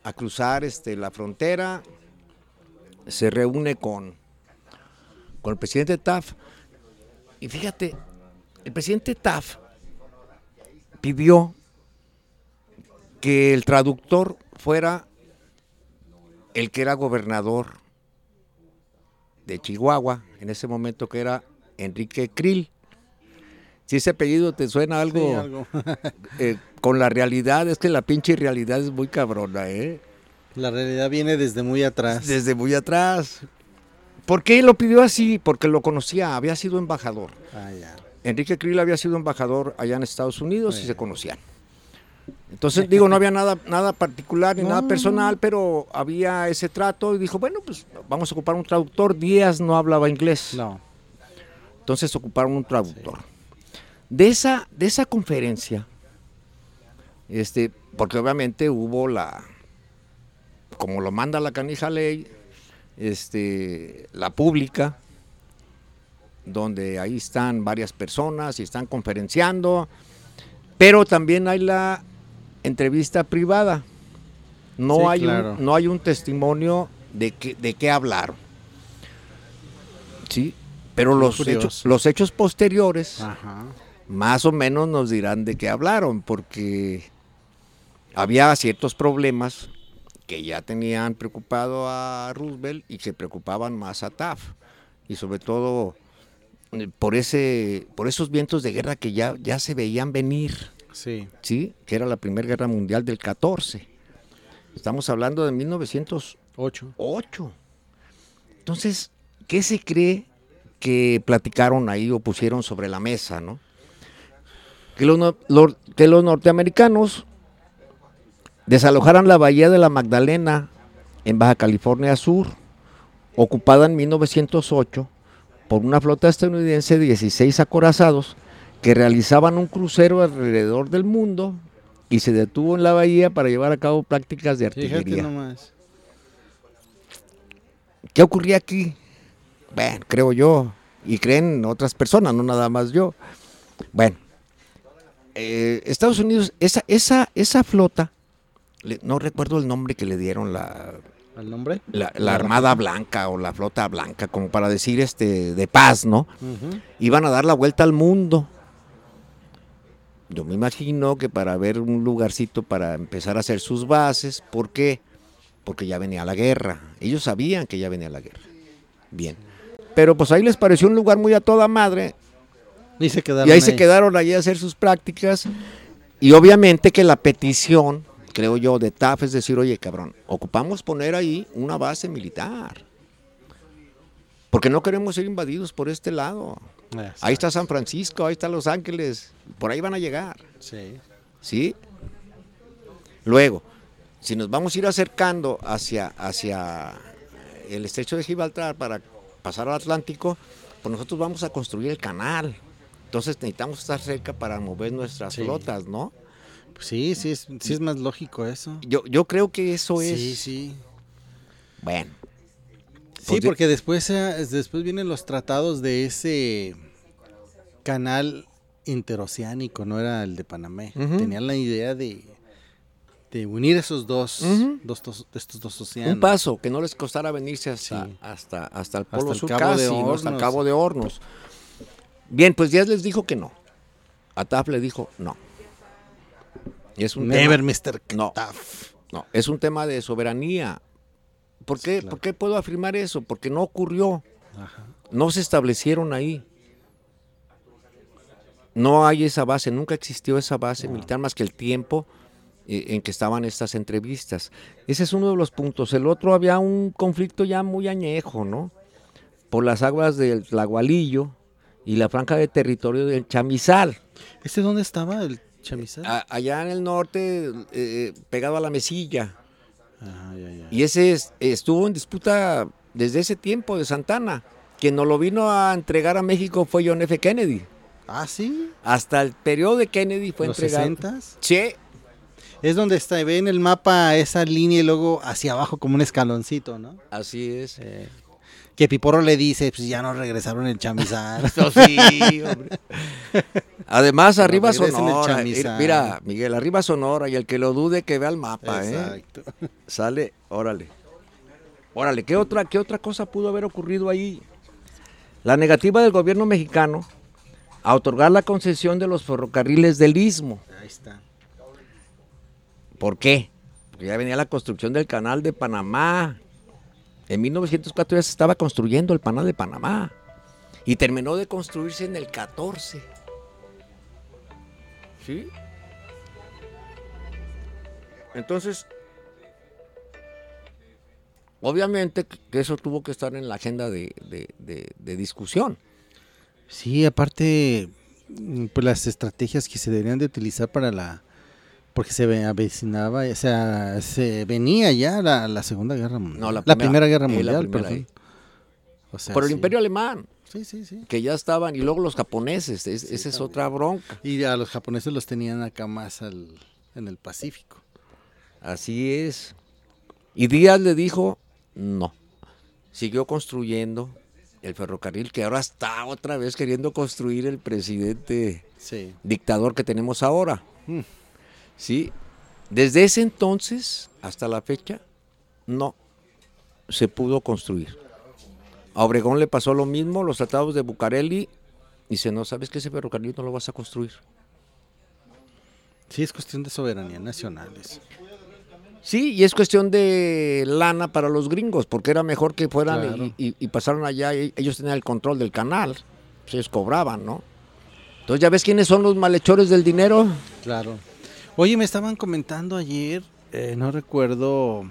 A cruzar este, la frontera, se reúne con, con el presidente Taft. Y fíjate, el presidente Taft pidió que el traductor fuera el que era gobernador de Chihuahua, en ese momento que era Enrique Krill. Si ese apellido te suena algo, Sí, algo. (laughs) eh, con la realidad, es que la pinche realidad es muy cabrona, ¿eh? La realidad viene desde muy atrás. Desde muy atrás. ¿Por qué lo pidió así? Porque lo conocía, había sido embajador. Ah, ya. Enrique Krill había sido embajador allá en Estados Unidos y se conocían. Entonces, (laughs) digo, no había nada, nada particular ni No, nada personal, pero había ese trato y dijo, bueno, pues vamos a ocupar un traductor. Díaz no hablaba inglés. No. Entonces ocuparon un traductor. De esa, de esa conferencia, este, porque obviamente hubo la, como lo manda la canija ley, este, la pública, donde ahí están varias personas y están conferenciando, pero también hay la entrevista privada. No, Sí, hay, claro. un, no hay un testimonio de, que, de qué hablaron. Sí, pero Muy los curioso. hechos, los hechos posteriores Ajá. más o menos nos dirán de qué hablaron, porque había ciertos problemas que ya tenían preocupado a Roosevelt y que preocupaban más a Taft. Y sobre todo por, ese, por esos vientos de guerra que ya, ya se veían venir, Sí. ¿sí? que era la Primera Guerra Mundial del 14. Estamos hablando de 1908. Ocho. Entonces, ¿qué se cree que platicaron ahí o pusieron sobre la mesa, no? Que los, no- que los norteamericanos desalojaran la bahía de la Magdalena en Baja California Sur, ocupada en 1908 por una flota estadounidense de 16 acorazados que realizaban un crucero alrededor del mundo y se detuvo en la bahía para llevar a cabo prácticas de artillería. nomás. ¿Qué ocurría aquí? Bueno, creo yo, y creen otras personas, no nada más yo. Bueno, eh, Estados Unidos, esa, esa, esa flota, no recuerdo el nombre que le dieron la, ¿El nombre? la, la Armada Blanca o la Flota Blanca, como para decir este de paz, ¿no? Iban a dar la vuelta al mundo. Yo me imagino que para ver un lugarcito para empezar a hacer sus bases, ¿por qué? Porque ya venía la guerra. Ellos sabían que ya venía la guerra. Bien. Pero pues ahí les pareció un lugar muy a toda madre Y se quedaron y ahí se quedaron allí a hacer sus prácticas. Y obviamente que la petición, creo yo, de TAF es decir, oye, cabrón, ocupamos poner ahí una base militar. Porque no queremos ser invadidos por este lado. Ahí está San Francisco, ahí está Los Ángeles, por ahí van a llegar, Sí. ¿sí? Luego, si nos vamos a ir acercando hacia, hacia el estrecho de Gibraltar para pasar al Atlántico, pues nosotros vamos a construir el canal. Entonces necesitamos estar cerca para mover nuestras Sí. flotas, ¿no? Sí, sí es, sí es más lógico eso. Yo, yo creo que eso es... Sí, sí. Bueno. Sí, Pues porque después, después vienen los tratados de ese canal interoceánico, no era el de Panamá. Tenían la idea de, de unir esos dos, dos- estos dos océanos. Un paso, que no les costara venirse hasta, Sí. hasta, hasta el Hasta Polo el Sur Cabo hasta el. Cabo de Hornos. Bien, pues Díaz les dijo que no. A TAF le dijo no. Y es un Never, tema, Mr. No. No, es un tema de soberanía. ¿Por qué, claro. ¿Por qué puedo afirmar eso? Porque no ocurrió. Ajá. No se establecieron ahí. No hay esa base, nunca existió esa base militar más que el tiempo eh, en que estaban estas entrevistas. Ese es uno de los puntos. El otro había un conflicto ya muy añejo, ¿no? Por las aguas del Tlahualillo y la franja de territorio del Chamizal. ¿Ese dónde estaba el chamizal? A- allá en el norte, eh, pegado a la mesilla. Ah, ya, ya. Y ese es- estuvo en disputa desde ese tiempo de Santana. Quien nos lo vino a entregar a México fue John F. Kennedy. Ah, sí. Hasta el periodo de Kennedy fue Los entregado. 60 Sí, Es donde está, ve en el mapa esa línea y luego hacia abajo como un escaloncito, ¿no? así es. Eh, que Piporro le dice, pues ya no regresaron el chamizal. (laughs) Eso sí, hombre. Además, arriba Sonora. chamizal. Mira, Miguel, arriba Sonora. Y el que lo dude, que vea el mapa, ¿eh? Exacto. (laughs) Sale, órale. Órale, ¿qué otra, ¿qué otra cosa pudo haber ocurrido ahí? La negativa del gobierno mexicano a otorgar la concesión de los ferrocarriles del Istmo. Ahí está. ¿Por qué? Porque ya venía la construcción del canal de Panamá. En 1904 ya se estaba construyendo el canal de Panamá. Y terminó de construirse en el 14. ¿Sí? Entonces, obviamente que eso tuvo que estar en la agenda de discusión. Sí, aparte, mm, pues las estrategias que se deberían de utilizar para la... Porque se ve- avecinaba, o sea, se venía ya la, la Segunda Guerra Mundial. No, la la, primera- Guerra eh, Mundial, primera, perdón. eh. O sea, Por el sí. imperio alemán, Sí, sí, sí. que ya estaban, y luego los japoneses, es- esa es otra bronca. Y a los japoneses los tenían acá más al, en el Pacífico. Así es. Y Díaz le dijo, no. Siguió construyendo el ferrocarril que ahora está otra vez queriendo construir el presidente Sí. dictador que tenemos ahora. Mm. Sí. Desde ese entonces hasta la fecha, no se pudo construir. A Obregón le pasó lo mismo, los tratados de Bucareli, dice, no, sabes que ese ferrocarril no lo vas a construir. Sí, es cuestión de soberanía nacional. Sí, y es cuestión de lana para los gringos, porque era mejor que fueran Claro. y, y- y pasaron allá, y ellos tenían el control del canal, pues ellos cobraban, ¿no? Entonces, ¿ya ves quiénes son los malhechores del dinero? Claro. Oye, me estaban comentando ayer, eh, no recuerdo,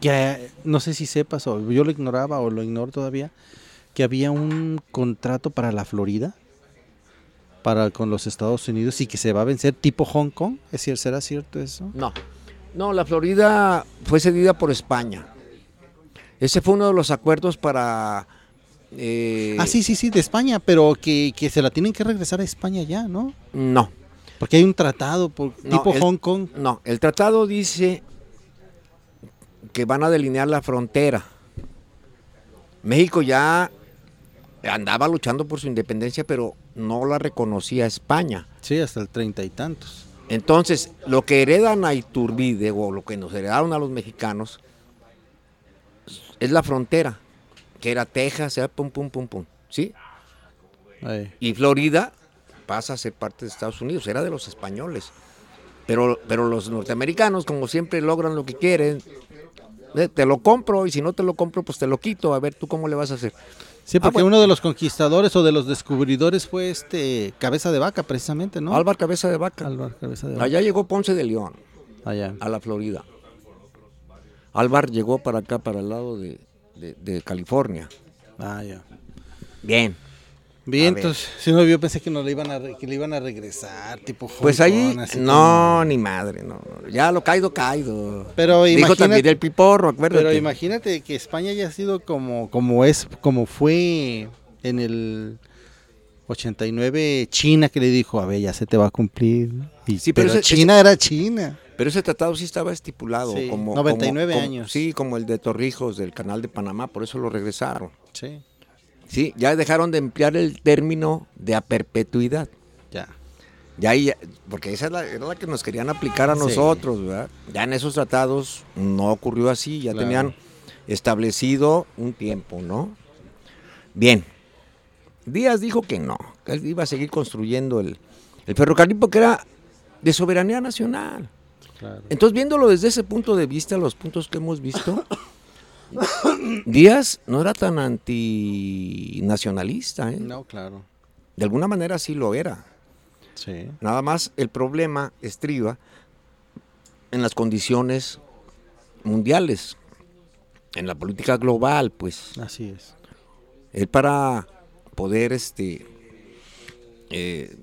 que no sé si sepas o yo lo ignoraba o lo ignoro todavía, que había un contrato para la Florida, para con los Estados Unidos y que se va a vencer tipo Hong Kong. ¿Es cierto, ¿Será cierto eso? No, no, la Florida fue cedida por España. Ese fue uno de los acuerdos para... eh, ah, sí, sí, sí, de España, pero que, que se la tienen que regresar a España ya, ¿no? No, Porque hay un tratado por, No, tipo el- Hong Kong. no, el tratado dice que van a delinear la frontera. México ya andaba luchando por su independencia, pero no la reconocía España. Sí, hasta el treinta y tantos. Entonces, lo que heredan a Iturbide o lo que nos heredaron a los mexicanos es la frontera, que era Texas, era pum, pum, pum, pum, ¿sí? Ahí. Y Florida pasa a ser parte de Estados Unidos, era de los españoles. Pero, pero los norteamericanos, como siempre, logran lo que quieren. Eh, Te lo compro y si no te lo compro, pues te lo quito. A ver, ¿tú cómo le vas a hacer? Sí, porque Ah, bueno. uno de los conquistadores o de los descubridores fue este Cabeza de Vaca, precisamente, ¿no? Álvar Cabeza de Vaca. Cabeza de Vaca. Allá llegó Ponce de León, Allá. a la Florida. Álvar llegó para acá, para el lado de, de- de California. Ah, ya. Bien. Bien, entonces, si no, yo pensé que nos le iban a, que le iban a regresar, tipo Pues ahí, no, ni madre, no, ya lo caído, caído. Pero Dijo imagínate- también el piporro, acuérdate. Pero imagínate que España haya sido como, como es, como fue en el 89 China que le dijo, a ver, ya se te va a cumplir. Y, Sí, pero pero ese- China era China. Pero ese tratado sí estaba estipulado. Sí, como, 99 como- años. Sí, como el de Torrijos del canal de Panamá, por eso lo regresaron. Sí, Sí, ya dejaron de emplear el término de a perpetuidad. ya. Ya ya- porque esa es la- era la que nos querían aplicar a Sí. nosotros, ¿verdad? Ya en esos tratados no ocurrió así, ya Claro. tenían establecido un tiempo, ¿no? Bien. Díaz dijo que no, que él iba a seguir construyendo el, el ferrocarril porque era de soberanía nacional. Claro. Entonces, viéndolo desde ese punto de vista, los puntos que hemos visto, Díaz no era tan antinacionalista, ¿eh? No, claro. De alguna manera sí lo era. Sí. Nada más el problema estriba en las condiciones mundiales, en la política global, pues. Así es. Él para poder este eh,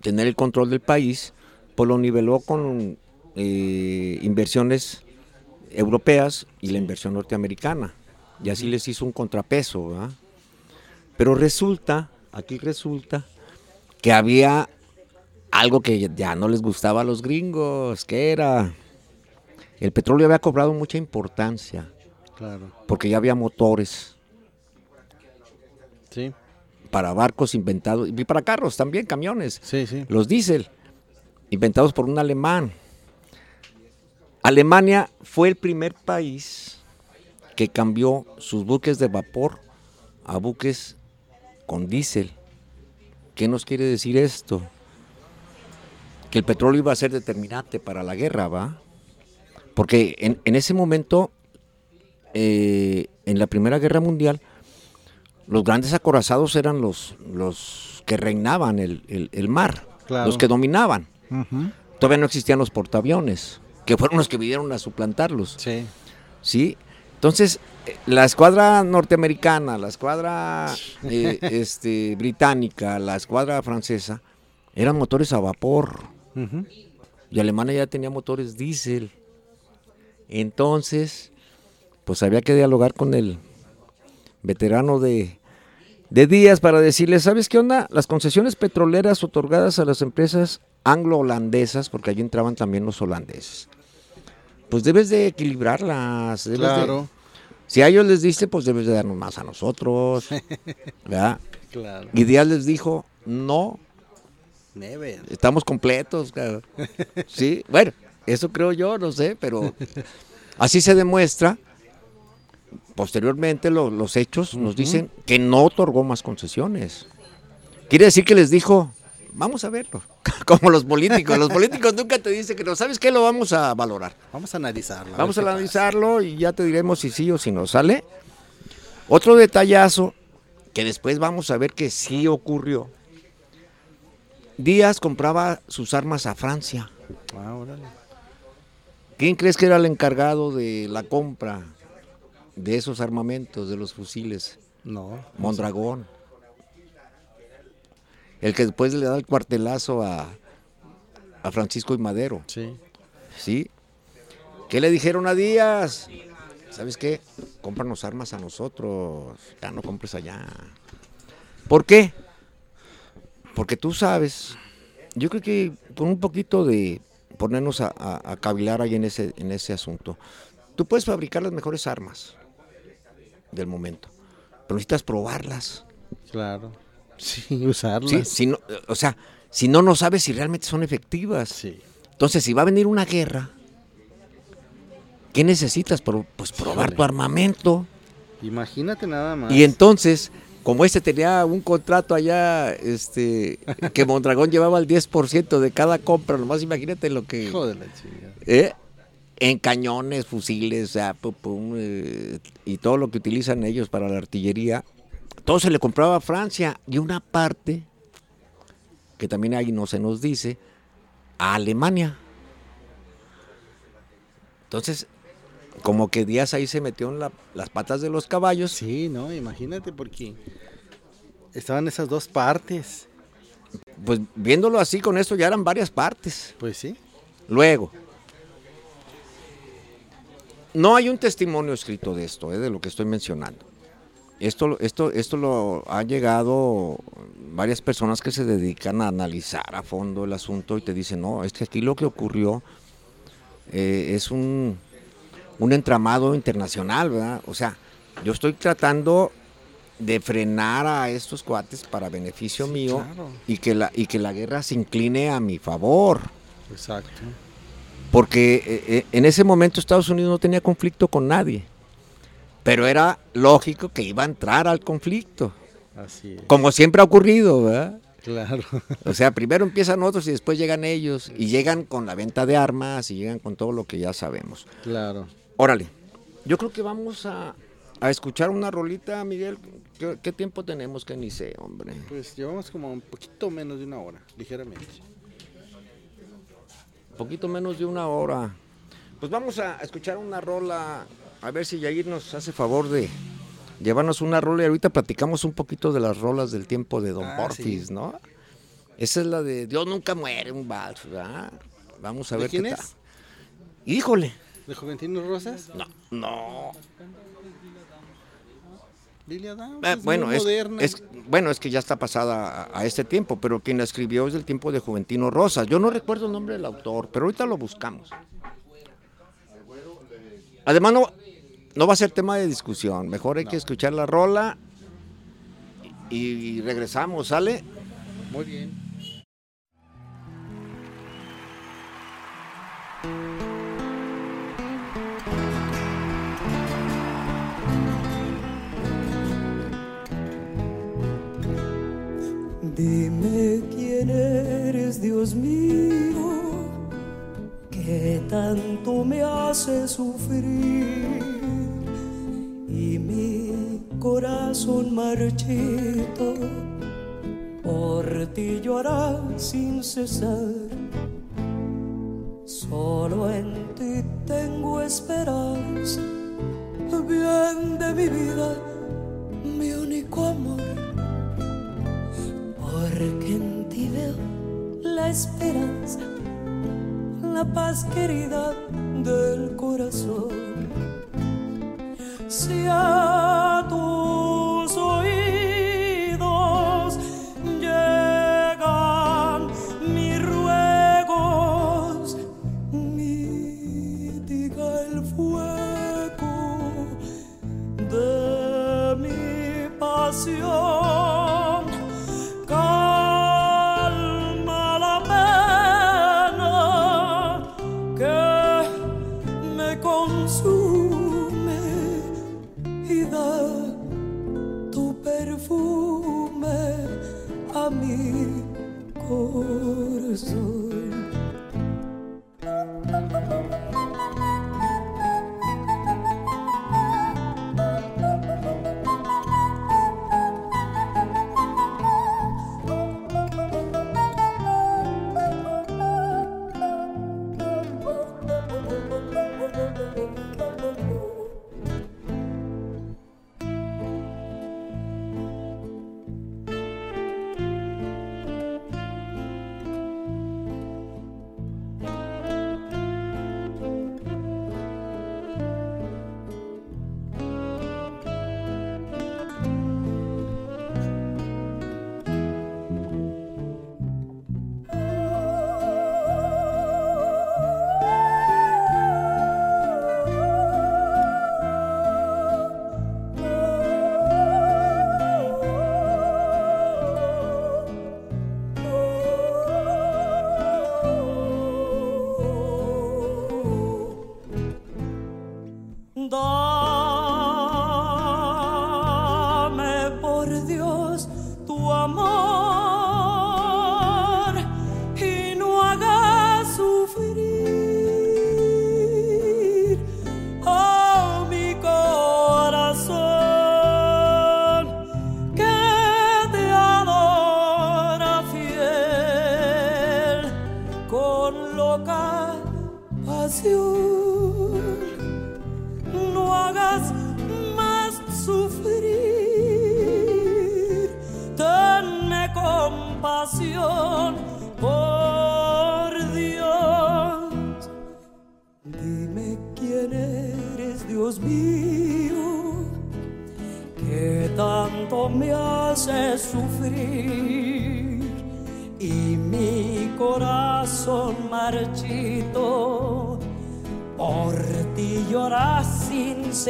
tener el control del país, pues lo niveló con eh, inversiones europeas y la inversión norteamericana. Y así les hizo un contrapeso, ¿verdad? Pero resulta, aquí resulta, que había algo que ya no les gustaba a los gringos, que era el petróleo había cobrado mucha importancia, Claro. porque ya había motores Sí. para barcos inventados, y para carros también, camiones, Sí, sí. los diésel, inventados por un alemán. Alemania fue el primer país que cambió sus buques de vapor a buques con diésel. ¿Qué nos quiere decir esto? Que el petróleo iba a ser determinante para la guerra, ¿va? Porque en, en ese momento, eh, en la Primera Guerra Mundial, los grandes acorazados eran los, los que reinaban el, el- el mar, Claro. los que dominaban. Todavía no existían los portaaviones, que fueron los que vinieron a suplantarlos. Sí. ¿sí? Entonces, eh, la escuadra norteamericana, la escuadra (laughs) eh, este, británica, la escuadra francesa, eran motores a vapor. Y Alemania ya tenía motores diésel. Entonces, pues había que dialogar con el veterano de, de Díaz para decirle, ¿sabes qué onda? Las concesiones petroleras otorgadas a las empresas anglo-holandesas, porque allí entraban también los holandeses, pues debes de equilibrarlas. debes de- Claro. si a ellos les diste, pues debes de darnos más a nosotros. ¿verdad? Claro. Y Díaz les dijo, no, Never. Estamos completos, cabrón. Sí, bueno, eso creo yo, no sé, pero (laughs) así se demuestra. Posteriormente lo- los hechos nos dicen que no otorgó más concesiones. Quiere decir que les dijo, vamos a verlo, (laughs) como los políticos. Los políticos nunca te dicen que no, ¿sabes qué? Lo vamos a valorar. Vamos a analizarlo. Vamos a analizarlo y ya te diremos si sí o si no sale. Otro detallazo que después vamos a ver que sí ocurrió. Díaz compraba sus armas a Francia. Ah, órale. ¿Quién crees que era el encargado de la compra de esos armamentos, de los fusiles? No. Mondragón. El que después le da el cuartelazo a, a Francisco y Madero. Sí. ¿Sí? ¿Qué le dijeron a Díaz? ¿Sabes qué? Cómpranos armas a nosotros. Ya no compres allá. ¿Por qué? Porque tú sabes, yo creo que con un poquito de ponernos a, a- a cavilar ahí en ese, en ese asunto, tú puedes fabricar las mejores armas del momento, pero necesitas probarlas. Claro. Sí, usarlas. Sí, si no, o sea, si no, no sabes si realmente son efectivas. Sí. Entonces, si va a venir una guerra, ¿qué necesitas? Pues probar Híjole. tu armamento. Imagínate nada más. Y entonces, como este tenía un contrato allá, este, (laughs) que Mondragón llevaba el 10% de cada compra, nomás imagínate lo que... Hijo de la. ¿eh? En cañones, fusiles, o sea, pum, pum, eh, y todo lo que utilizan ellos para la artillería, todo se le compraba a Francia y una parte, que también ahí no se nos dice, a Alemania. Entonces, como que Díaz ahí se metió en la- las patas de los caballos. Sí, no, imagínate porque estaban esas dos partes. Pues viéndolo así con esto ya eran varias partes. Pues sí. Luego, no hay un testimonio escrito de esto, eh, de lo que estoy mencionando. Esto, lo- esto, esto lo han llegado varias personas que se dedican a analizar a fondo el asunto y te dicen, no, es que aquí lo que ocurrió eh, es un, un entramado internacional, ¿verdad? O sea, yo estoy tratando de frenar a estos cuates para beneficio Sí, mío claro. y, que la, y que la guerra se incline a mi favor. Exacto. Porque eh, eh, en ese momento Estados Unidos no tenía conflicto con nadie. Pero era lógico que iba a entrar al conflicto. Así es. Como siempre ha ocurrido, ¿verdad? Claro. O sea, primero empiezan otros y después llegan ellos. Y llegan con la venta de armas y llegan con todo lo que ya sabemos. claro. Órale, yo creo que vamos a, a escuchar una rolita, Miguel. ¿Qué, qué tiempo tenemos que ni sé, hombre? Pues llevamos como un poquito menos de una hora, ligeramente. poquito menos de una hora. Pues vamos a escuchar una rola, a ver si Yair nos hace favor de llevarnos una rola y ahorita platicamos un poquito de las rolas del tiempo de Don Ah, Porfis, sí. ¿no? Esa es la de Dios nunca muere, un vals, ¿verdad? Vamos a ¿De ver quién qué es? tal. Híjole, ¿De Juventinos Rosas? no, no. Lily Adams. Eh, es bueno, muy es, moderna. es- bueno, es que ya está pasada a, a este tiempo, pero quien la escribió es del tiempo de Juventino Rosas. Yo no recuerdo el nombre del autor, pero ahorita lo buscamos. Además, no, no va a ser tema de discusión. Mejor hay que escuchar la rola y, y regresamos, ¿sale? Muy bien. Dime quién eres, Dios mío, que tanto me hace sufrir. Y mi corazón marchito por ti llorar sin cesar. Solo en ti tengo esperanza, bien de mi vida, mi único amor. Porque en ti veo la esperanza, la paz querida del corazón. Si a tus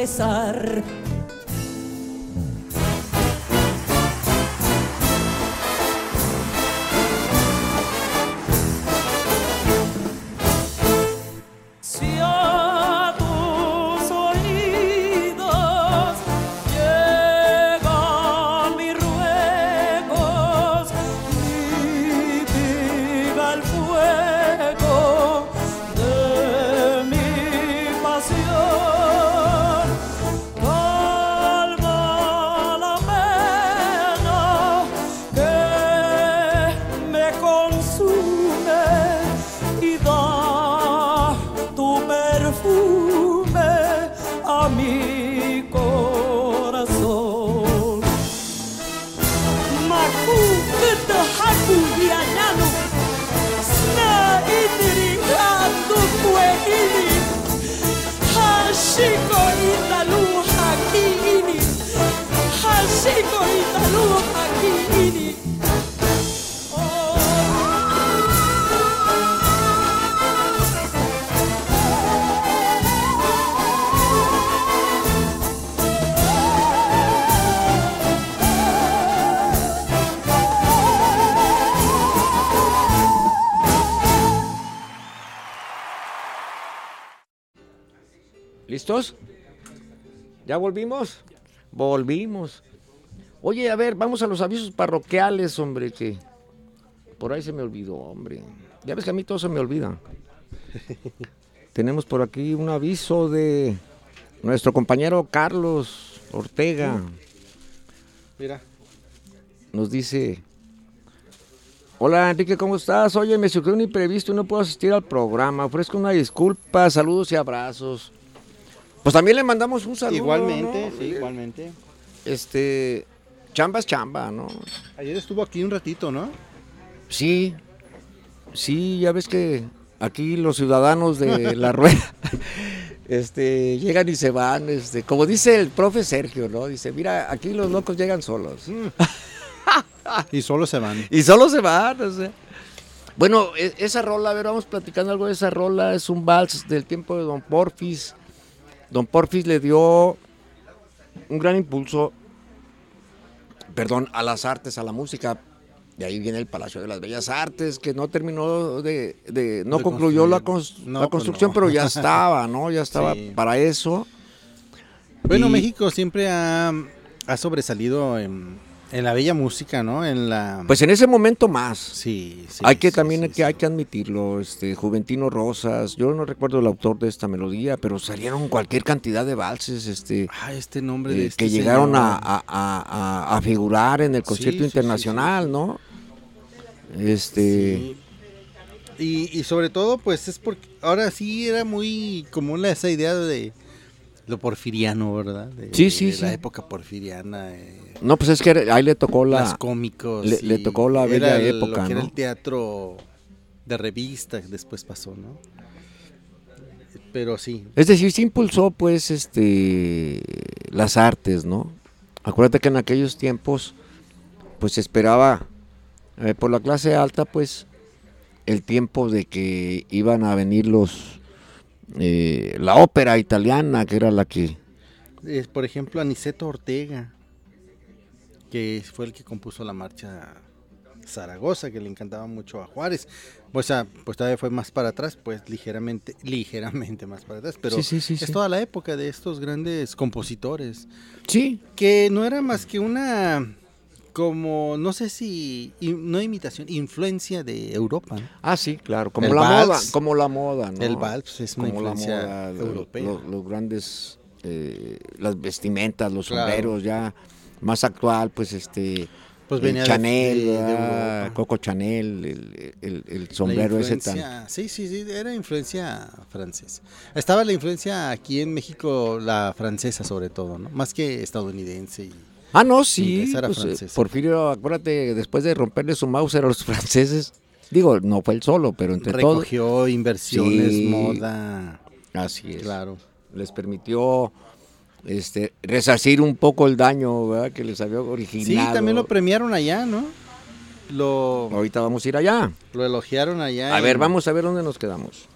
sin ¿Ya volvimos? Volvimos. Oye, a ver, vamos a los avisos parroquiales, hombre, que por ahí se me olvidó, hombre. Ya ves que a mí todo se me olvida. (laughs) Tenemos por aquí un aviso de nuestro compañero Carlos Ortega. Mira. Nos dice, hola Enrique, ¿cómo estás? Oye, me surgió un imprevisto y no puedo asistir al programa. Ofrezco una disculpa, saludos y abrazos. Pues también le mandamos un saludo. igualmente, ¿no? sí, igualmente. Este, chamba es chamba, ¿no? Ayer estuvo aquí un ratito, ¿no? Sí, sí, ya ves que aquí los ciudadanos de la rueda, (laughs) este, llegan y se van, este, como dice el profe Sergio, ¿no? Dice, mira, aquí los locos llegan solos. (laughs) Y solo se van. Y solo se van, o sea. Bueno, e- esa rola, a ver, vamos platicando algo de esa rola. Es un vals del tiempo de Don Porfis. Don Porfis le dio un gran impulso, perdón, a las artes, a la música. De ahí viene el Palacio de las Bellas Artes, que no terminó de, de- no De concluyó la, construir. cons- No, la pues construcción, no. pero ya estaba, ¿no? Ya estaba Sí. para eso. Bueno, Y- México siempre ha, ha sobresalido en, en la bella música, ¿no? En la... Pues en ese momento más. sí, sí, hay que sí, también sí, que sí. hay que admitirlo, este Juventino Rosas, yo no recuerdo el autor de esta melodía, pero salieron cualquier cantidad de valses, este Ah, este nombre eh, de este que llegaron señor. a, a- a- a- a figurar en el concierto internacional. ¿no? Este. Y, y sobre todo, pues es porque ahora sí era muy común esa idea de lo porfiriano, ¿verdad? De, Sí, sí, de sí. La época porfiriana. eh, no, pues es que era- ahí le tocó las la, cómicos. le- tocó la era bella el- época, Lo que era ¿no? el teatro de revista que después pasó, ¿no? Pero sí. es decir, se impulsó pues este las artes, ¿no? Acuérdate que en aquellos tiempos pues se esperaba eh, por la clase alta pues el tiempo de que iban a venir los eh, la ópera italiana que era la que Es, por ejemplo, Aniceto Ortega, que fue el que compuso la marcha Zaragoza, que le encantaba mucho a Juárez. O sea, pues todavía fue más para atrás, pues ligeramente, (laughs) ligeramente más para atrás, pero Sí, sí, sí, es toda la época de estos grandes compositores, sí. Que no era más que una como, no sé si, no imitación, influencia de Europa. ¿no? Ah, sí, claro, como El la vals. moda, como la moda, ¿no? El vals pues, es una como la influencia moda, lo- europea. lo- los grandes, eh, las vestimentas, los Claro. sombreros, ya más actual, pues este, pues venía Chanel, de, de. Coco Chanel, el, el- el La sombrero ese tan... Sí, sí, sí, era influencia francesa. Estaba la influencia aquí en México, la francesa sobre todo, ¿no? Más que estadounidense. y- Ah, no, sí, pues, eh. Porfirio, acuérdate, después de romperle su Mauser a los (laughs) franceses, digo, no fue él solo, pero entre todos, recogió inversiones, Sí. moda. así es, Claro. les permitió este, resarcir un poco el daño ¿verdad? que les había originado. Sí, también lo premiaron allá, ¿no? Lo, Ahorita vamos a ir allá. lo elogiaron allá. A ver, vamos a ver dónde nos quedamos.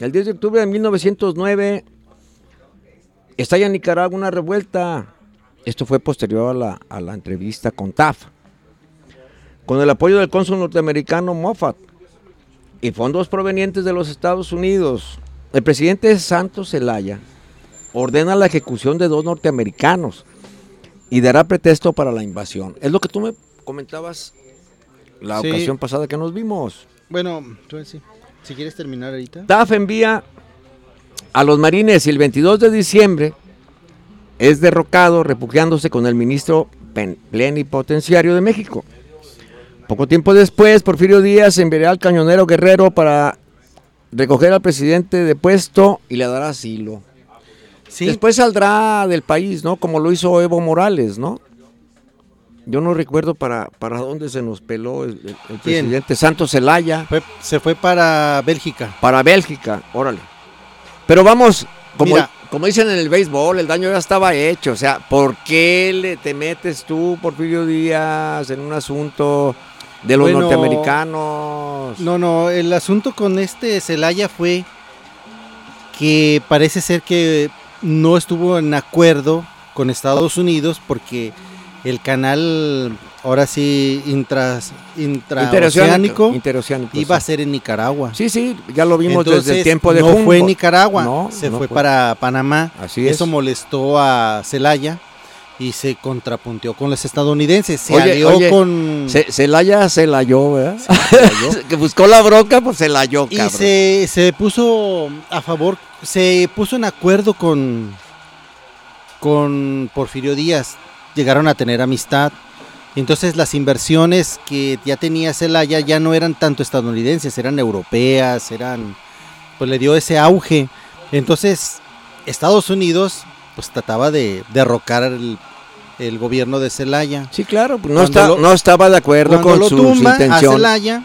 El 10 de octubre de 1909 estalla en Nicaragua una revuelta. Esto fue posterior a la, a la entrevista con TAF. Con el apoyo del cónsul norteamericano Moffat y fondos provenientes de los Estados Unidos, el presidente Santos Zelaya ordena la ejecución de dos norteamericanos y dará pretexto para la invasión. Es lo que tú me comentabas la Sí. ocasión pasada que nos vimos. Bueno, tú sí. Si quieres terminar ahorita. TAF envía a los marines y el 22 de diciembre es derrocado refugiándose con el ministro plenipotenciario de México. Poco tiempo después, Porfirio Díaz enviará al cañonero Guerrero para recoger al presidente de puesto y le dará asilo. Sí, Después saldrá del país, ¿no? Como lo hizo Evo Morales, ¿no? Yo no recuerdo para, para dónde se nos peló el, el- el presidente Santos Zelaya. fue- se fue para Bélgica. Para Bélgica, órale. Pero vamos, como, Mira. Como dicen en el béisbol, el daño ya estaba hecho. O sea, ¿por qué le te metes tú, Porfirio Díaz, en un asunto de los Bueno, norteamericanos? No, no, el asunto con este Celaya fue que parece ser que no estuvo en acuerdo con Estados Unidos porque el canal, ahora sí, intras, intraoceánico, Interoceánico, iba a ser en Nicaragua. Sí, sí, ya lo vimos desde el tiempo de no fue en. Nicaragua, No, se no fue, fue. para Panamá. Así es. Eso molestó a Celaya y se contrapunteó con los estadounidenses. Se Oye, alió oye, con... Celaya se la halló, ¿verdad? se que (laughs) buscó la bronca, pues se la halló, Y se, se puso a favor, se puso en acuerdo con, con Porfirio Díaz. Llegaron a tener amistad. Entonces las inversiones que ya tenía Celaya ya no eran tanto estadounidenses, eran europeas, eran, pues le dio ese auge. Entonces Estados Unidos pues trataba de derrocar el, el gobierno de Celaya. Sí, claro, pues no, está, lo- no estaba de acuerdo con lo sus tumba a intenciones. Celaya,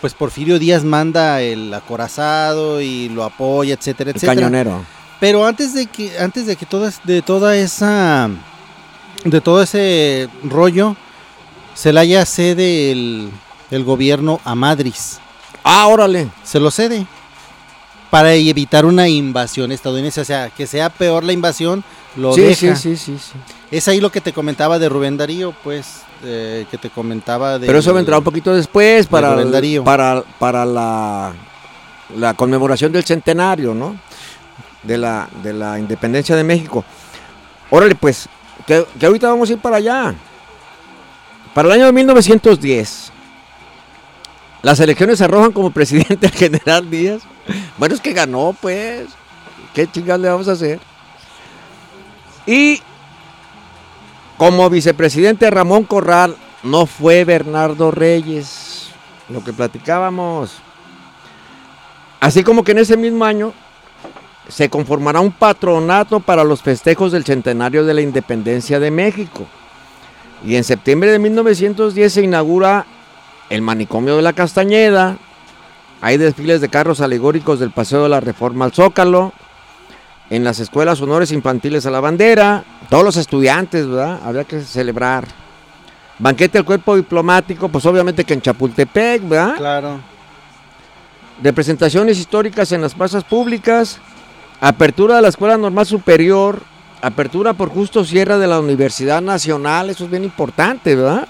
pues Porfirio Díaz manda el acorazado y lo apoya, etcétera, El etcétera. cañonero. Pero antes de que, antes de que toda, de toda esa, de todo ese rollo, Celaya cede el, el gobierno a Madrid. Ah, órale. Se lo cede para evitar una invasión estadounidense, o sea, que sea peor la invasión, lo sí, deja. sí, sí, sí, sí. Es ahí lo que te comentaba de Rubén Darío, pues, eh, que te comentaba de. Pero eso vendrá un poquito después para, Darío. para, para la, la conmemoración del centenario, ¿no? De la, de la independencia de México. Órale, pues, que, ahorita vamos a ir para allá. Para el año de 1910, las elecciones arrojan como presidente al (laughs) general Díaz. Bueno, es que ganó, pues. ¿Qué chingas le vamos a hacer? Y como vicepresidente Ramón Corral no fue Bernardo Reyes, lo que platicábamos. Así como que en ese mismo año se conformará un patronato para los festejos del centenario de la independencia de México. Y en septiembre de 1910 se inaugura el manicomio de la Castañeda. Hay desfiles de carros alegóricos del Paseo de la Reforma al Zócalo. En las escuelas honores infantiles a la bandera. Todos los estudiantes, ¿verdad? Había que celebrar. Banquete del cuerpo diplomático, pues obviamente que en Chapultepec, ¿verdad? Claro. Representaciones históricas en las plazas públicas. Apertura de la Escuela Normal Superior. Apertura por justo cierre de la Universidad Nacional. Eso es bien importante, ¿verdad?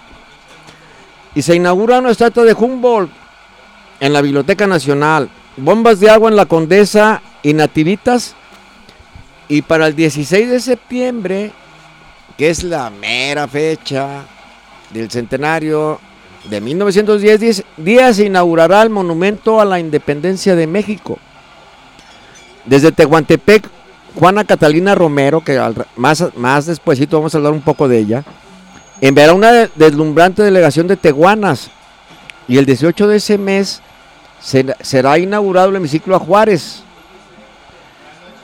Y se inaugura una estatua de Humboldt en la Biblioteca Nacional. Bombas de agua en la Condesa y Nativitas. Y para el 16 de septiembre, que es la mera fecha, del centenario de 1910, día se inaugurará el monumento a la independencia de México. Desde Tehuantepec, Juana Catalina Romero, que al- más, más despuesito vamos a hablar un poco de ella, enviará una de- deslumbrante delegación de tehuanas. Y el 18 de ese mes será inaugurado el hemiciclo a Juárez.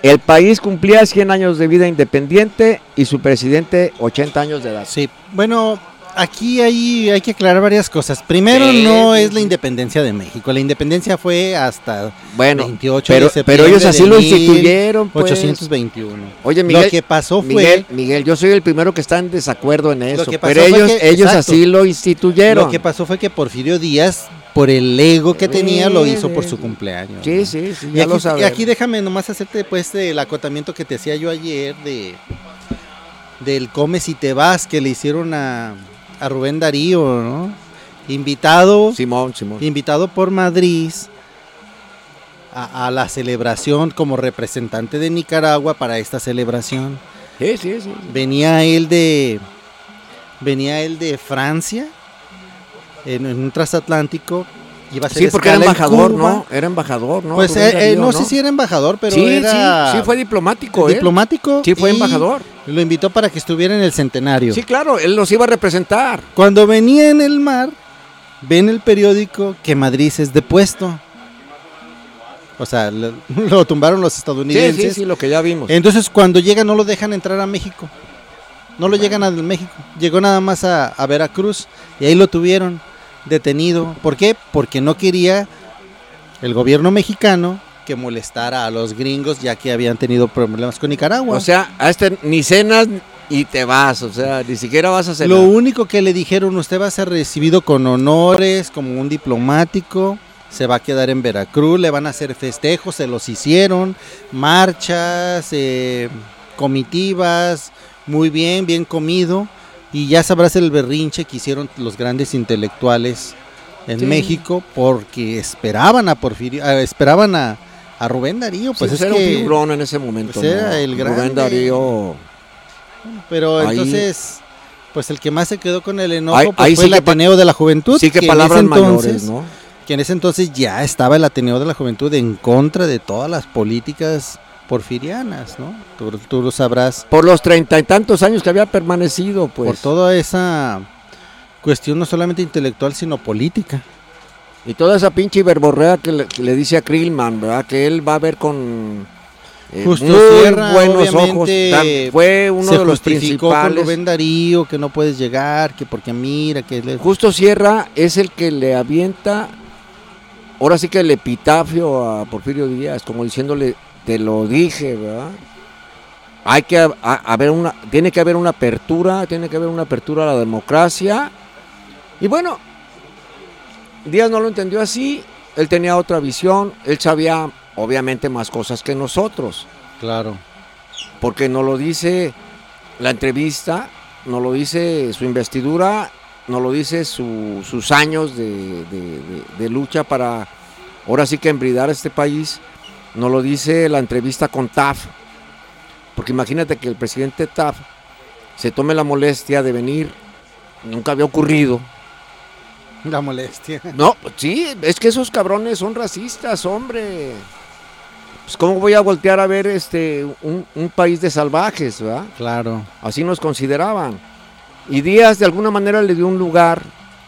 El país cumplía 100 años de vida independiente y su presidente 80 años de edad. Sí, bueno, aquí hay, hay que aclarar varias cosas. Primero, Sí, no es la independencia de México. La independencia fue hasta Bueno, 28 pero, de septiembre pero ellos así lo instituyeron. Pues. 1821. Oye, Miguel, lo que pasó fue Miguel, Miguel, yo soy el primero que está en desacuerdo en eso, pero ellos, que- ellos exacto. así lo instituyeron. Lo que pasó fue que Porfirio Díaz, por el ego que tenía, lo hizo por su cumpleaños. Sí, ¿no? sí, sí, Y ya aquí, lo y aquí déjame nomás hacerte pues el acotamiento que te hacía yo ayer de del come si te vas que le hicieron a, a Rubén Darío, ¿no? Invitado, Simón, Simón. invitado por Madrid a, a la celebración como representante de Nicaragua para esta celebración. Sí, sí, sí. Venía él de venía él de Francia en, en un transatlántico iba a hacer Sí, porque era embajador. ¿no? Era embajador, ¿no? Pues eh, eh, Darío, no, sé si era embajador, pero sí, era sí, sí, fue diplomático, ¿eh? diplomático. Sí, fue embajador. Lo invitó para que estuviera en el centenario. Sí, claro, él los iba a representar. Cuando venía en el mar, ve en el periódico que Madrid es depuesto. O sea, lo, (laughs) lo tumbaron los estadounidenses. sí, sí, lo que ya vimos. Entonces, cuando llega, no lo dejan entrar a México. No lo llegan a México. Llegó nada más a, a Veracruz y ahí lo tuvieron detenido. ¿Por qué? Porque no quería el gobierno mexicano que molestara a los gringos, ya que habían tenido problemas con Nicaragua. O sea, a este ni cenas y te vas, o sea, ni siquiera vas a cenar. Lo único que le dijeron, usted va a ser recibido con honores, como un diplomático, se va a quedar en Veracruz, le van a hacer festejos, se los hicieron, marchas, eh, comitivas, muy bien, bien comido, y ya sabrás el berrinche que hicieron los grandes intelectuales en Sí. México, porque esperaban a Porfirio, ah, esperaban a, a Rubén Darío, pues pues es era un que... figurón en ese momento. pues era ¿no? el grande. Rubén Darío. Pero Ahí- entonces, pues el que más se quedó con el enojo Ahí- pues, ahí fue sí el que Ateneo de la Juventud. Sí que en palabras mayores, ¿no? Que en ese entonces ya estaba el Ateneo de la Juventud en contra de todas las políticas porfirianas, ¿no? Tú, tú lo sabrás. Por los treinta y tantos años que había permanecido, pues. Por toda esa cuestión no solamente intelectual, sino política. Y toda esa pinche verborrea que le, que le dice a Krillman, ¿verdad? Que él va a ver con eh, Justo muy Sierra, buenos ojos. Fue uno se de los con principales. Rubén Darío, que no puedes llegar, que porque mira, que... le- Justo Sierra es el que le avienta, ahora sí que el epitafio a Porfirio Díaz, como diciéndole, te lo dije, ¿verdad? Hay que ha- ha- haber una, tiene que haber una apertura, tiene que haber una apertura a la democracia. Y bueno, Díaz no lo entendió así, él tenía otra visión, él sabía obviamente más cosas que nosotros, Claro. porque nos lo dice la entrevista, nos lo dice su investidura, nos lo dice su- sus años de, de- de- de lucha para ahora sí que embridar este país, nos lo dice la entrevista con TAF, porque imagínate que el presidente TAF se tome la molestia de venir, nunca había ocurrido, La molestia. no, sí, es que esos cabrones son racistas, hombre. Pues cómo voy a voltear a ver este un, un país de salvajes, ¿verdad? Claro. Así nos consideraban. Y Díaz de alguna manera le dio un lugar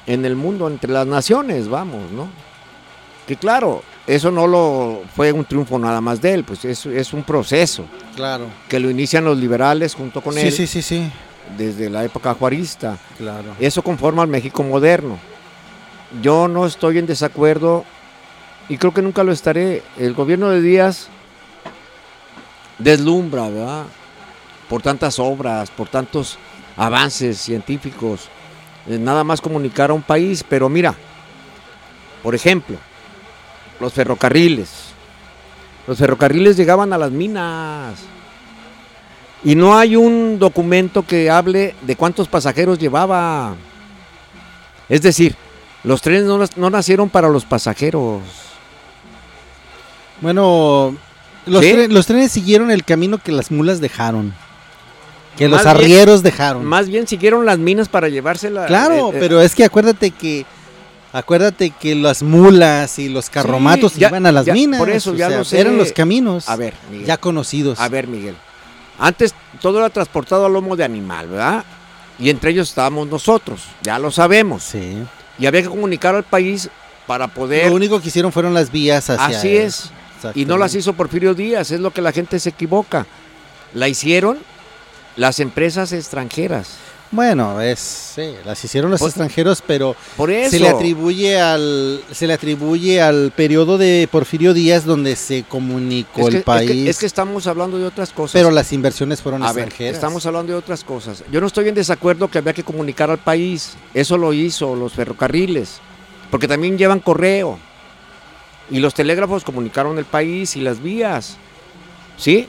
en el mundo, entre las naciones, vamos, ¿no? Que claro, eso no lo fue un triunfo nada más de él, pues es, es un proceso Claro. que lo inician los liberales junto con Sí, él sí, sí, sí. desde la época juarista. Claro. Eso conforma al México moderno. Yo no estoy en desacuerdo y creo que nunca lo estaré. El gobierno de Díaz deslumbra, ¿verdad? Por tantas obras, por tantos avances científicos. Eh, Nada más comunicar a un país, pero mira, por ejemplo, los ferrocarriles. Los ferrocarriles llegaban a las minas. Y no hay un documento que hable de cuántos pasajeros llevaba. Es decir, los trenes no, no nacieron para los pasajeros. Bueno, los, ¿Sí? tre- los trenes siguieron el camino que las mulas dejaron. que los bien- arrieros dejaron. Más bien siguieron las minas para llevársela. Claro, eh, eh, pero es que acuérdate que acuérdate que las mulas y los carromatos ya- iban a las ya, minas. por eso ya sea, lo sé. Eran los caminos A ver, Miguel. ya conocidos. A ver, Miguel. Antes todo era transportado a lomo de animal, ¿verdad? Y entre ellos estábamos nosotros, ya lo sabemos. Sí. Y había que comunicar al país para poder. Lo único que hicieron fueron las vías hacia Así es. Y no las hizo Porfirio Díaz, es lo que la gente se equivoca. La hicieron las empresas extranjeras. Bueno, es sí, las hicieron los Pues- extranjeros, pero Por eso. se le atribuye al se le atribuye al periodo de Porfirio Díaz donde se comunicó es que, el es que- país. es que estamos hablando de otras cosas. pero las inversiones fueron A ver, extranjeras. estamos hablando de otras cosas. Yo no estoy en desacuerdo que había que comunicar al país. Eso lo hizo los ferrocarriles. Porque también llevan correo. Y los telégrafos comunicaron el país y las vías. ¿Sí?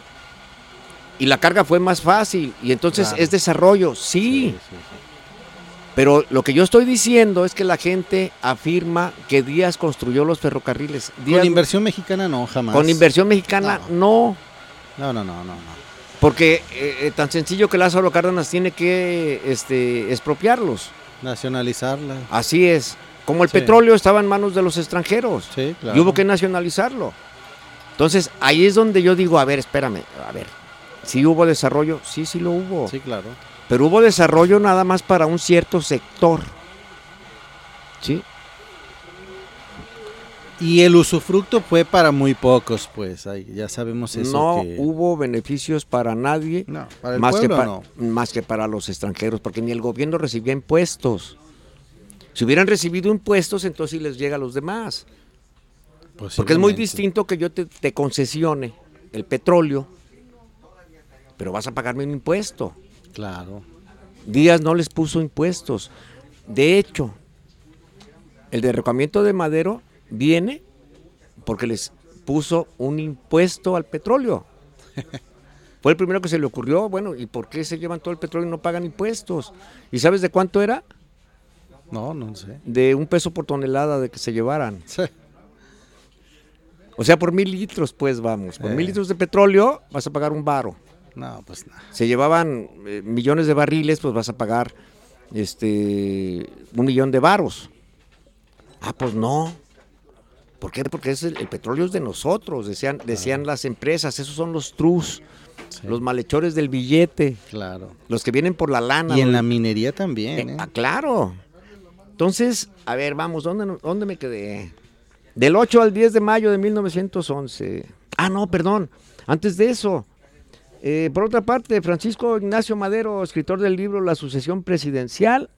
Y la carga fue más fácil. Y entonces Claro. es desarrollo. Sí, Sí. sí, sí. Pero lo que yo estoy diciendo es que la gente afirma que Díaz construyó los ferrocarriles. Díaz- Con inversión mexicana no, jamás. con inversión mexicana, no. No, no, no, no, no. Porque eh, eh, tan sencillo que Lázaro Cárdenas tiene que este, expropiarlos. Nacionalizarla. Así es. Como el petróleo estaba en manos de los extranjeros. Sí, claro. Y hubo que nacionalizarlo. Entonces, ahí es donde yo digo, a ver, espérame, a ver. Si hubo desarrollo, sí, sí lo hubo. Sí, claro. Pero hubo desarrollo nada más para un cierto sector. ¿Sí? Y el usufructo fue para muy pocos, pues. ahí ya sabemos eso. no que- hubo beneficios para nadie No, para el más, que pueblo pa- no. más que para los extranjeros, porque ni el gobierno recibía impuestos. Si hubieran recibido impuestos, entonces sí les llega a los demás. Porque es muy distinto que yo te, te concesione el petróleo, pero vas a pagarme un impuesto. Claro. Díaz no les puso impuestos. De hecho, el derrocamiento de Madero viene porque les puso un impuesto al petróleo. (laughs) Fue el primero que se le ocurrió, bueno, ¿y por qué se llevan todo el petróleo y no pagan impuestos? ¿Y sabes de cuánto era? No, no sé. De un peso por tonelada de que se llevaran. Sí. O sea, por mil litros, pues vamos. Por Eh. mil litros de petróleo vas a pagar un varo. No, pues nada. Se llevaban eh, millones de barriles, pues vas a pagar este un millón de varos. Ah, pues no. ¿Por qué? Porque es el, el petróleo es de nosotros, decían, decían las empresas, esos son los trus, Sí, los malhechores del billete, claro. los que vienen por la lana. Y en la minería también, eh, ¿eh? ah, claro. Entonces, a ver, vamos, ¿dónde, no- ¿dónde me quedé? Del 8 al 10 de mayo de 1911. Ah, no, perdón. Antes de eso. Eh, por otra parte, Francisco Ignacio Madero, escritor del libro La sucesión presidencial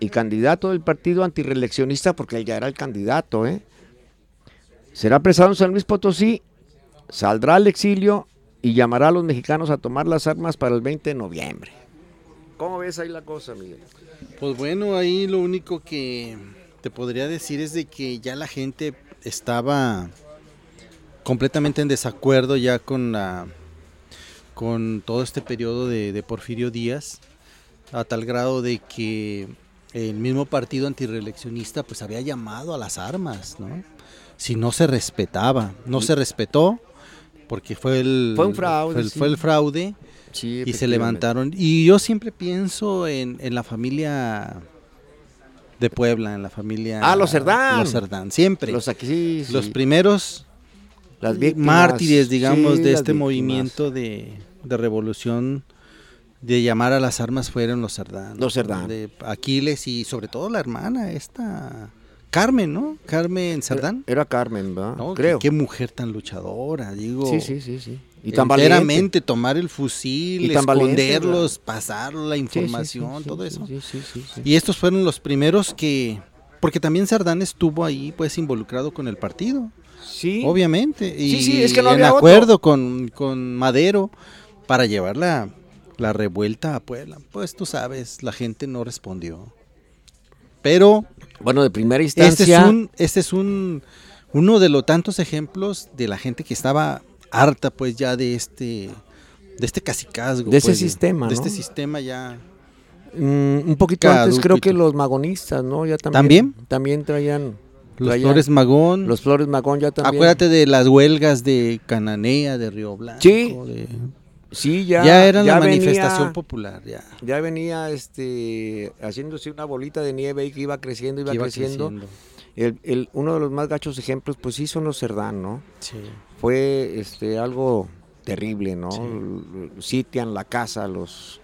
y candidato del partido antireeleccionista, porque él ya era el candidato, ¿eh? Será apresado en San Luis Potosí, saldrá al exilio y llamará a los mexicanos a tomar las armas para el 20 de noviembre. ¿Cómo ves ahí la cosa, Miguel? Pues bueno, ahí lo único que te podría decir es de que ya la gente estaba completamente en desacuerdo ya con la con todo este periodo de, de Porfirio Díaz, a tal grado de que el mismo partido antireeleccionista pues había llamado a las armas, ¿no? Si no se respetaba, no se respetó porque fue el Fue un fraude, fue el, sí. fue el fraude Sí, y se levantaron. Y yo siempre pienso en, en la familia de Puebla, en la familia. Ah, los Cerdán. Los Cerdán, siempre. Los Los, aquí, sí, sí. primeros las víctimas, mártires, digamos, de este víctimas. movimiento de, de revolución, de llamar a las armas, fueron los Cerdán. Los Cerdán. De Aquiles y sobre todo la hermana, esta. Carmen, ¿no? Carmen Cerdán. Era Carmen, ¿verdad? ¿no? Creo. Qué, qué mujer tan luchadora, digo. Sí, sí, sí, sí. Y tan valiente. tomar el fusil, valiente, esconderlos, pasar la Sí, sí, sí, información, todo eso. Sí, sí, sí, sí. Y estos fueron los primeros que, porque también Cerdán estuvo ahí, pues involucrado con el partido, Sí. obviamente, y Sí, sí, es que no en había otro. acuerdo con, con Madero para llevar la, la revuelta a Puebla. Pues tú sabes, la gente no respondió. Pero Bueno, de primera este instancia. es un, este es un uno de los tantos ejemplos de la gente que estaba harta pues ya de este de este cacicazgo De ese pues, sistema, de ¿no? este sistema ya mm, un poquito antes creo que los magonistas, ¿no? Ya también. ¿También? También traían. los traían- Flores Magón Los Flores Magón ya también. acuérdate de las huelgas de Cananea de Río Blanco Sí. de Sí, ya. Ya, era la venía- manifestación popular, ya. Ya venía este, haciéndose una bolita de nieve y que iba creciendo, iba, que iba creciendo. creciendo. El, el- uno de los más gachos ejemplos, pues sí, son los Cerdán, ¿no? Sí. Fue este, algo terrible, ¿no? Sí. Sitian la casa los,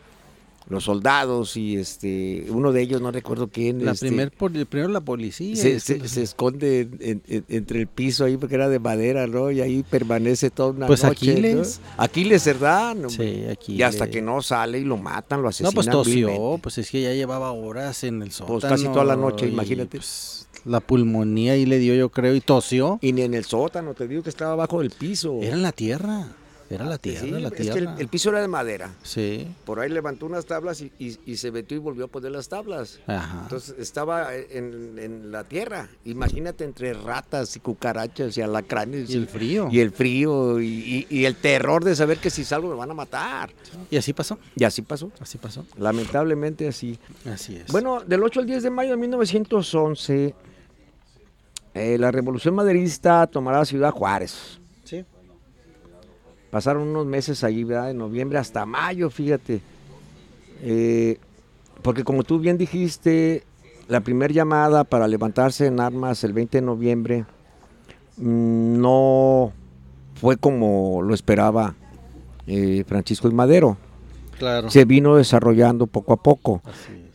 los soldados y este, uno de ellos, no recuerdo quién. La este, primer, poli- primero la policía. y se, después se- los- se esconde en- en- en- entre el piso ahí porque era de madera, ¿no? Y ahí permanece toda una Pues noche, ¿no? Aquiles. Aquiles Cerdán. Sí, aquí. Y hasta que no sale y lo matan, lo No, asesinan. pues tosió, pues es que ya llevaba horas en el sótano. casi toda la noche, y, imagínate. pues, la pulmonía ahí le dio, yo creo, y tosió. Y ni en el sótano, te digo que estaba abajo del piso. Era en la tierra. Era la tierra, Sí, la es que tierra. el, el piso era de madera. Sí. Por ahí levantó unas tablas y, y- y se metió y volvió a poner las tablas. Ajá. Entonces estaba en, en la tierra. Imagínate entre ratas y cucarachas y alacranes. y el frío. Y el frío y, y- y el terror de saber que si salgo me van a matar. Y así pasó. Y así pasó. Así pasó. Lamentablemente así. Así es. Bueno, del 8 al 10 de mayo de 1911, eh, la revolución maderista tomará Ciudad Juárez. Pasaron unos meses allí, ¿verdad? De noviembre hasta mayo, fíjate. Eh, porque como tú bien dijiste, la primera llamada para levantarse en armas el 20 de noviembre mm, no fue como lo esperaba eh, Francisco y Madero. Claro. Se vino desarrollando poco a poco.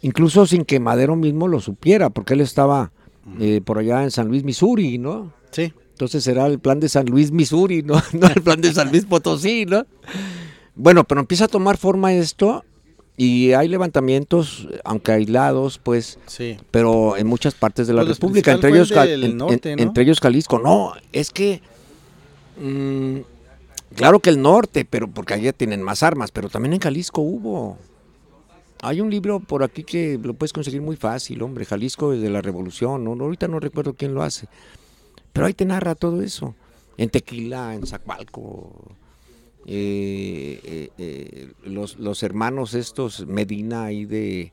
Incluso sin que Madero mismo lo supiera, porque él estaba eh, por allá en San Luis, Missouri, ¿no? Sí. Entonces era el plan de San Luis, Missouri, ¿no? (laughs) No el plan de San Luis Potosí, ¿no? Bueno, pero empieza a tomar forma esto y hay levantamientos, aunque aislados, pues, Sí. pero en muchas partes de la Pues, República, entre ellos, entre ellos Jalisco. No, es que, mm, claro que el norte, pero porque allá tienen más armas, pero también en Jalisco hubo. Hay un libro por aquí que lo puedes conseguir muy fácil, hombre, Jalisco desde la Revolución, ¿no? ahorita no recuerdo quién lo hace, pero ahí te narra todo eso. En Tequila, en Zacualco, eh, eh, eh, los, los hermanos estos, Medina ahí de,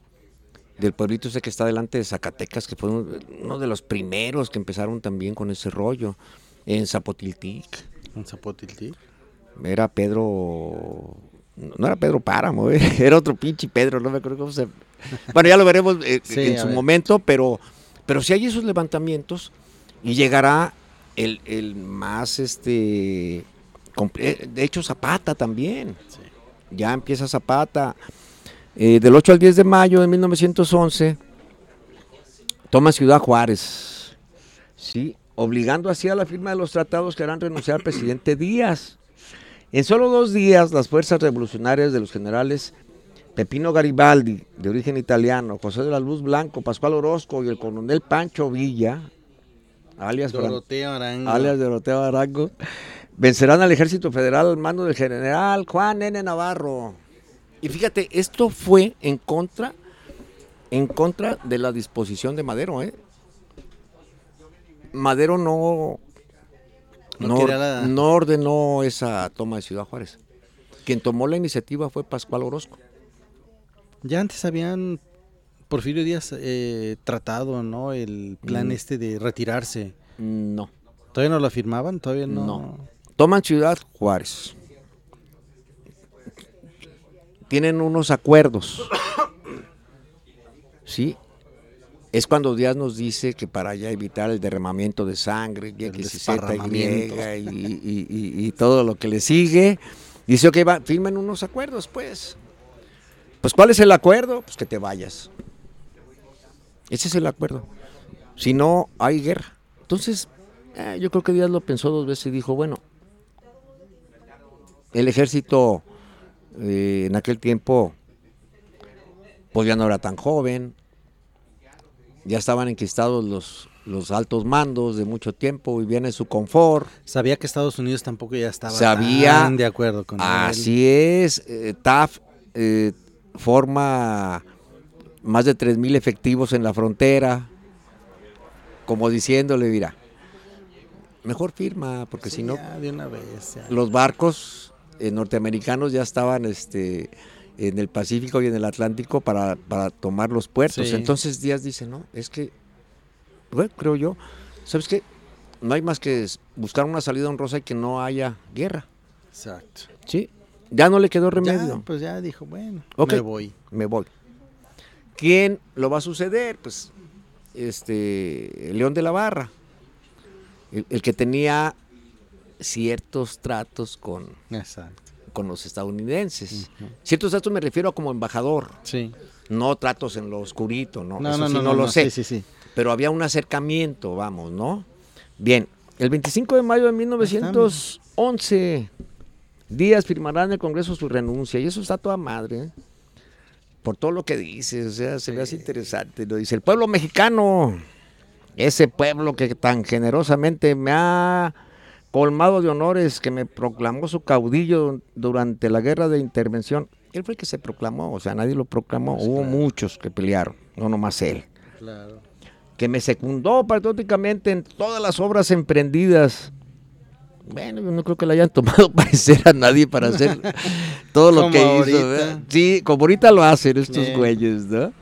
del pueblito ese que está delante de Zacatecas, que fue uno, de los primeros que empezaron también con ese rollo, en Zapotiltic, En Zapotilti. era Pedro, no era Pedro Páramo, eh, (laughs) era otro pinche Pedro, no me acuerdo cómo se... Bueno, ya lo veremos eh, (laughs) Sí, en su ver. momento, pero, pero si hay esos levantamientos y llegará el, el más, este, eh, de hecho Zapata también, Sí. ya empieza Zapata. Eh, del 8 al 10 de mayo de 1911, toma Ciudad Juárez, ¿sí? obligando así a la firma de los tratados que harán renunciar al presidente Díaz. En solo dos días, las fuerzas revolucionarias de los generales Pepino Garibaldi, de origen italiano, José de la Luz Blanco, Pascual Orozco y el coronel Pancho Villa, alias, Doroteo Arango. alias Doroteo Arango, vencerán al ejército federal al mando del general Juan N. Navarro. Y fíjate, esto fue en contra, en contra de la disposición de Madero, ¿eh? Madero no, No no, la- no ordenó esa toma de Ciudad Juárez. Quien tomó la iniciativa fue Pascual Orozco. Ya antes habían Porfirio Díaz eh, tratado, ¿no? El plan Mm. este de retirarse. No, ¿Todavía no lo firmaban? Todavía no. No. toman Ciudad Juárez. Tienen unos acuerdos. (coughs) ¿Sí? Es cuando Díaz nos dice que para ya evitar el derramamiento de sangre, y El X y. Y, y- y- y- y todo lo que le sigue, dice, ok, va, firmen unos acuerdos, pues. Pues, ¿cuál es el acuerdo? Pues que te vayas. Ese es el acuerdo. Si no, hay guerra. Entonces, eh, yo creo que Díaz lo pensó dos veces y dijo, bueno, el ejército eh, en aquel tiempo, pues ya no era tan joven, ya estaban enquistados los, los altos mandos de mucho tiempo, vivían en su confort. Sabía que Estados Unidos tampoco ya estaba Sabía- tan de acuerdo con él. Así es, eh, TAF eh, forma más de 3.000 efectivos en la frontera, como diciéndole, mira, mejor firma, porque Sí, si no, ya, de una vez. ya. los barcos eh, norteamericanos ya estaban este, en el Pacífico y en el Atlántico para, para tomar los puertos. Sí. Entonces Díaz dice, no, es que, bueno, creo yo, ¿sabes qué? No hay más que buscar una salida honrosa y que no haya guerra. Exacto. ¿sí? Ya no le quedó Ya, remedio. pues ya dijo, bueno, me voy. Me voy. ¿Quién lo va a suceder? Pues este León de la Barra. El, el que tenía ciertos tratos con, Exacto. con los estadounidenses. Ciertos tratos me refiero a como embajador, Sí. no tratos en lo oscurito, ¿no? No, Eso no, sí no, lo sé. Sí, sí, sí. pero había un acercamiento, vamos, ¿no? Bien, el 25 de mayo de 1911, Díaz firmará en el Congreso su renuncia, y eso está toda madre, ¿eh? Por todo lo que dice, o sea, se me hace interesante, lo dice el pueblo mexicano, ese pueblo que tan generosamente me ha colmado de honores, que me proclamó su caudillo durante la guerra de intervención. Él fue el que se proclamó, o sea, nadie lo proclamó, hubo muchos que pelearon, no nomás él Claro. que me secundó patrióticamente en todas las obras emprendidas. Bueno, yo no creo que le hayan tomado (laughs) parecer a nadie para hacer todo lo Como que hizo. ¿verdad? Sí, como ahorita lo hacen estos Bien. güeyes, ¿no?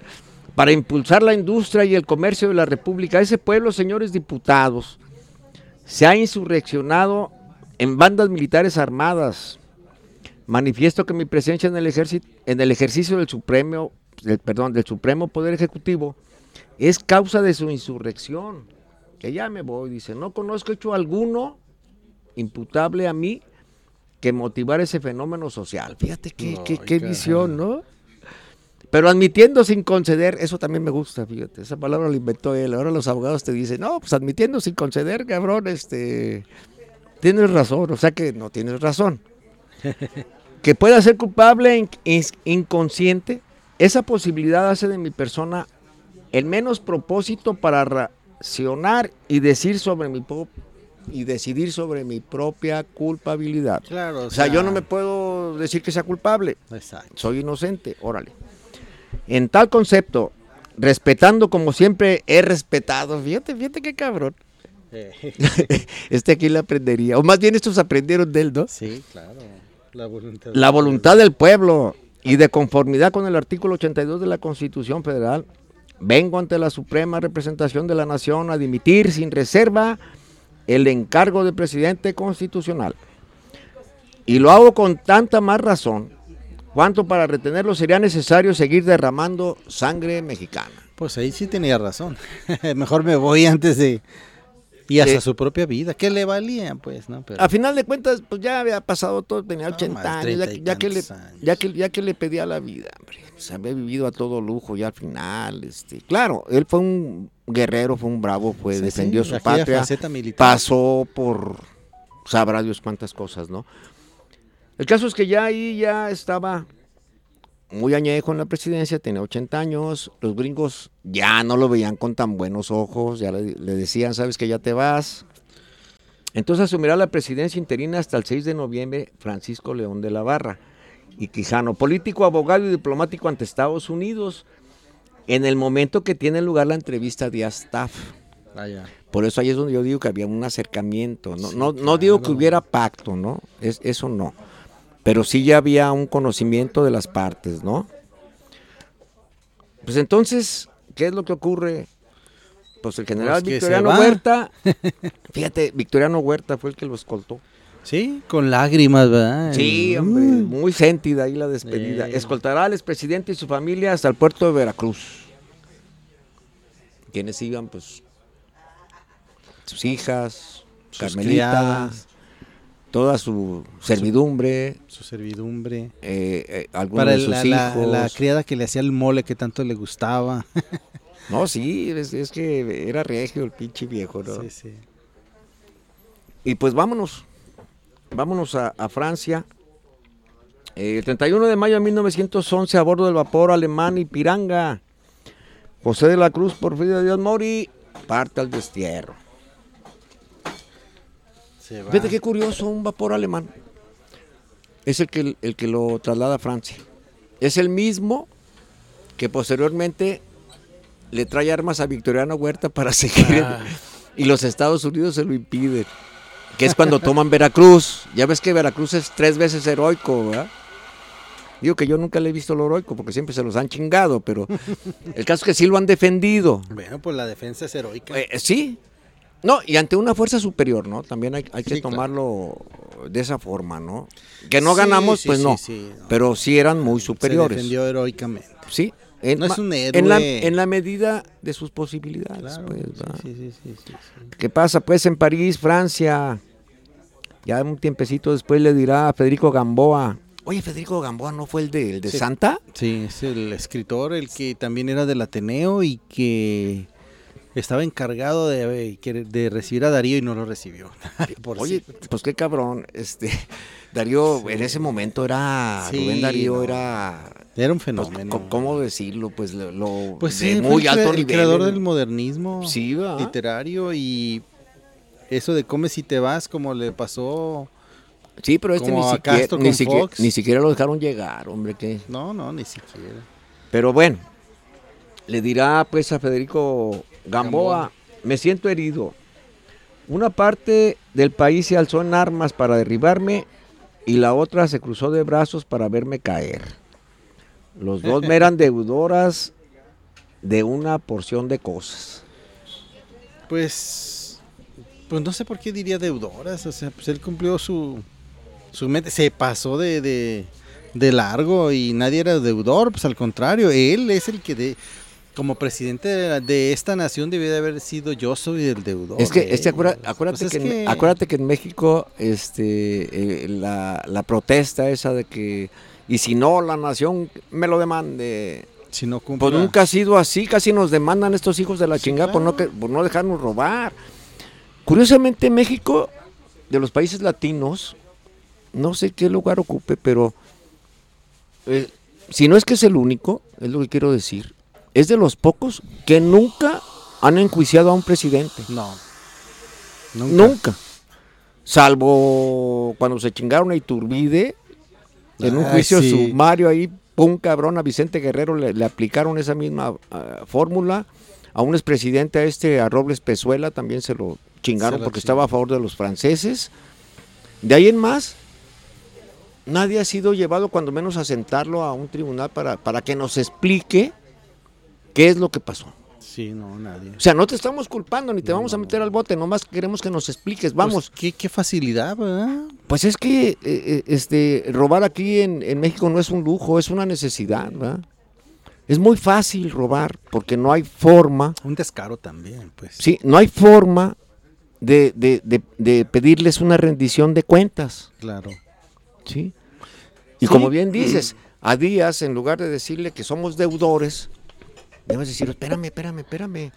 Para impulsar la industria y el comercio de la República. Ese pueblo, señores diputados, se ha insurreccionado en bandas militares armadas. Manifiesto que mi presencia en el, ejército, en el ejercicio del Supremo, del, perdón, del Supremo Poder Ejecutivo es causa de su insurrección. Que ya me voy, dice, no conozco hecho alguno imputable a mí que motivar ese fenómeno social. Fíjate qué, visión, ¿no? Pero admitiendo sin conceder, eso también me gusta, fíjate, esa palabra la inventó él. Ahora los abogados te dicen, no, pues admitiendo sin conceder, cabrón, este, tienes razón, o sea que no tienes razón. (laughs) que pueda ser culpable in- in- inconsciente, esa posibilidad hace de mi persona el menos propósito para racionar y decir sobre mi y decidir sobre mi propia culpabilidad. Claro. O sea, yo no me puedo decir que sea culpable, Exacto. soy inocente, órale. En tal concepto, respetando como siempre he respetado, fíjate, fíjate qué cabrón. (laughs) Este aquí le aprendería, o más bien estos aprendieron de él, ¿no? sí, claro. La voluntad. La voluntad del pueblo y de conformidad con el artículo 82 de la Constitución Federal, vengo ante la suprema representación de la nación a dimitir sin reserva el encargo de presidente constitucional. Y lo hago con tanta más razón, cuanto para retenerlo sería necesario seguir derramando sangre mexicana. Pues ahí sí tenía razón. (laughs) Mejor me voy antes de. Y hasta su propia vida. ¿Qué le valía, pues, no? Pero, A final de cuentas, pues ya había pasado todo, tenía No, 80 más años, ya, 30 y ya que le, años. ya, que, ya que le pedía la vida, hombre. Pues había vivido a todo lujo ya al final. Este. Claro, él fue un guerrero, fue un bravo, fue, Sí, defendió sí, su patria, pasó por, sabrá Dios cuántas cosas, ¿no? El caso es que ya ahí ya estaba muy añejo en la presidencia, tenía 80 años, los gringos ya no lo veían con tan buenos ojos, ya le, le decían, sabes que ya te vas. Entonces asumirá la presidencia interina hasta el 6 de noviembre Francisco León de la Barra y Quijano, político, abogado y diplomático ante Estados Unidos, en el momento que tiene lugar la entrevista de Staff. Ah. Por eso ahí es donde yo digo que había un acercamiento. No, Sí, no, no digo que hubiera pacto, ¿no? Es, eso no. Pero sí ya había un conocimiento de las partes, ¿no? Pues entonces, ¿qué es lo que ocurre? Pues el general Pues Victoriano. Huerta, (laughs) fíjate, Victoriano Huerta fue el que lo escoltó. Sí, con lágrimas, ¿verdad? Sí, hombre, muy sentida ahí la despedida. Sí. Escoltará al expresidente y su familia hasta el puerto de Veracruz. Quienes iban, pues, sus hijas, Sus Carmelita, criadas, toda su servidumbre, su servidumbre. eh, eh, algunos Para de sus la, la- hijos. la criada que le hacía el mole que tanto le gustaba. (laughs) No, sí, es, es que era regio el pinche viejo, ¿no? Sí, sí. Y pues vámonos, vámonos a, a Francia. Eh, el 31 de mayo de 1911 a bordo del vapor alemán Ipiranga, José de la Cruz Porfirio de Dios Mori parte al destierro. Fíjate qué curioso, un vapor alemán es el que, el que lo traslada a Francia. Es el mismo que posteriormente le trae armas a Victoriano Huerta para (laughs) seguir. Ah. Y los Estados Unidos se lo impiden. Que es cuando toman Veracruz. Ya ves que Veracruz es tres veces heroico, ¿verdad? Digo que yo nunca le he visto lo heroico porque siempre se los han chingado, pero (laughs) el caso es que sí lo han defendido. Bueno, pues la defensa es heroica. Eh, sí. No, y ante una fuerza superior, ¿no? También hay, hay que Sí, claro. tomarlo de esa forma, ¿no? Que no Sí, ganamos, sí, pues sí, no, sí, no. pero sí eran muy superiores. Se defendió heroicamente. Sí. En, No es un en la, héroe. en la medida de sus posibilidades. Claro. pues, sí, sí, sí, sí, sí, sí. ¿Qué pasa pues en París, Francia? Ya un tiempecito después le dirá a Federico Gamboa. Oye, Federico Gamboa no fue el de, el de Sí. Santa. Sí, es el escritor, el que también era del Ateneo y que estaba encargado de, de recibir a Darío y no lo recibió. (laughs) Por Oye, pues qué cabrón. Este Darío en ese momento era Sí, Rubén Darío no. era era un pues, fenómeno. ¿cómo decirlo? Pues lo, Pues de sí, fue muy el alto el nivel. creador del modernismo literario y eso de come si te vas como le pasó. Sí, pero este ni siquiera, ni, siquiera, Fox. ni siquiera lo dejaron llegar, hombre, que No, no, ni siquiera. Pero bueno, le dirá pues a Federico Gamboa, Gamboa. me siento herido. Una parte del país se alzó en armas para derribarme y la otra se cruzó de brazos para verme caer. Los dos me eran (laughs) deudoras de una porción de cosas. Pues, pues no sé por qué diría deudoras. O sea, pues él cumplió su, su meta. Se pasó de, de, de largo y nadie era deudor. Pues al contrario, él es el que de, como presidente de, la- de esta nación debía de haber sido yo soy el deudor. Es que, este, acuérdate, acuérdate Pues es que, en- acuérdate que en México este, eh, la, la protesta esa de que, y si no, la nación me lo demande. si no cumple Pues nunca ha sido así, casi nos demandan estos hijos de la Sí, chingada por, no que, por no dejarnos robar. Curiosamente México, de los países latinos, no sé qué lugar ocupe, pero eh, si no es que es el único, es lo que quiero decir, es de los pocos que nunca han enjuiciado a un presidente. No. Nunca. Nunca. Salvo cuando se chingaron a Iturbide, en un Ay, juicio sí. sumario ahí, un cabrón a Vicente Guerrero le, le aplicaron esa misma ah, fórmula. A un expresidente, a este, a Robles Pezuela, también se lo chingaron Se porque estaba a favor de los franceses. De ahí en más, nadie ha sido llevado cuando menos a sentarlo a un tribunal para, para que nos explique qué es lo que pasó. Sí, no, nadie. O sea, no te estamos culpando ni te No, vamos a meter no. al bote, nomás queremos que nos expliques. Vamos, Pues, qué, qué facilidad, ¿verdad? pues es que eh, eh, este robar aquí en, en México no es un lujo, es una necesidad, ¿verdad? Es muy fácil robar porque no hay forma, Un descaro también, pues. sí, no hay forma de, de- de- de pedirles una rendición de cuentas, Claro. ¿sí? Y Sí. como bien dices, a Díaz, en lugar de decirle que somos deudores, debes decir, espérame, espérame, espérame.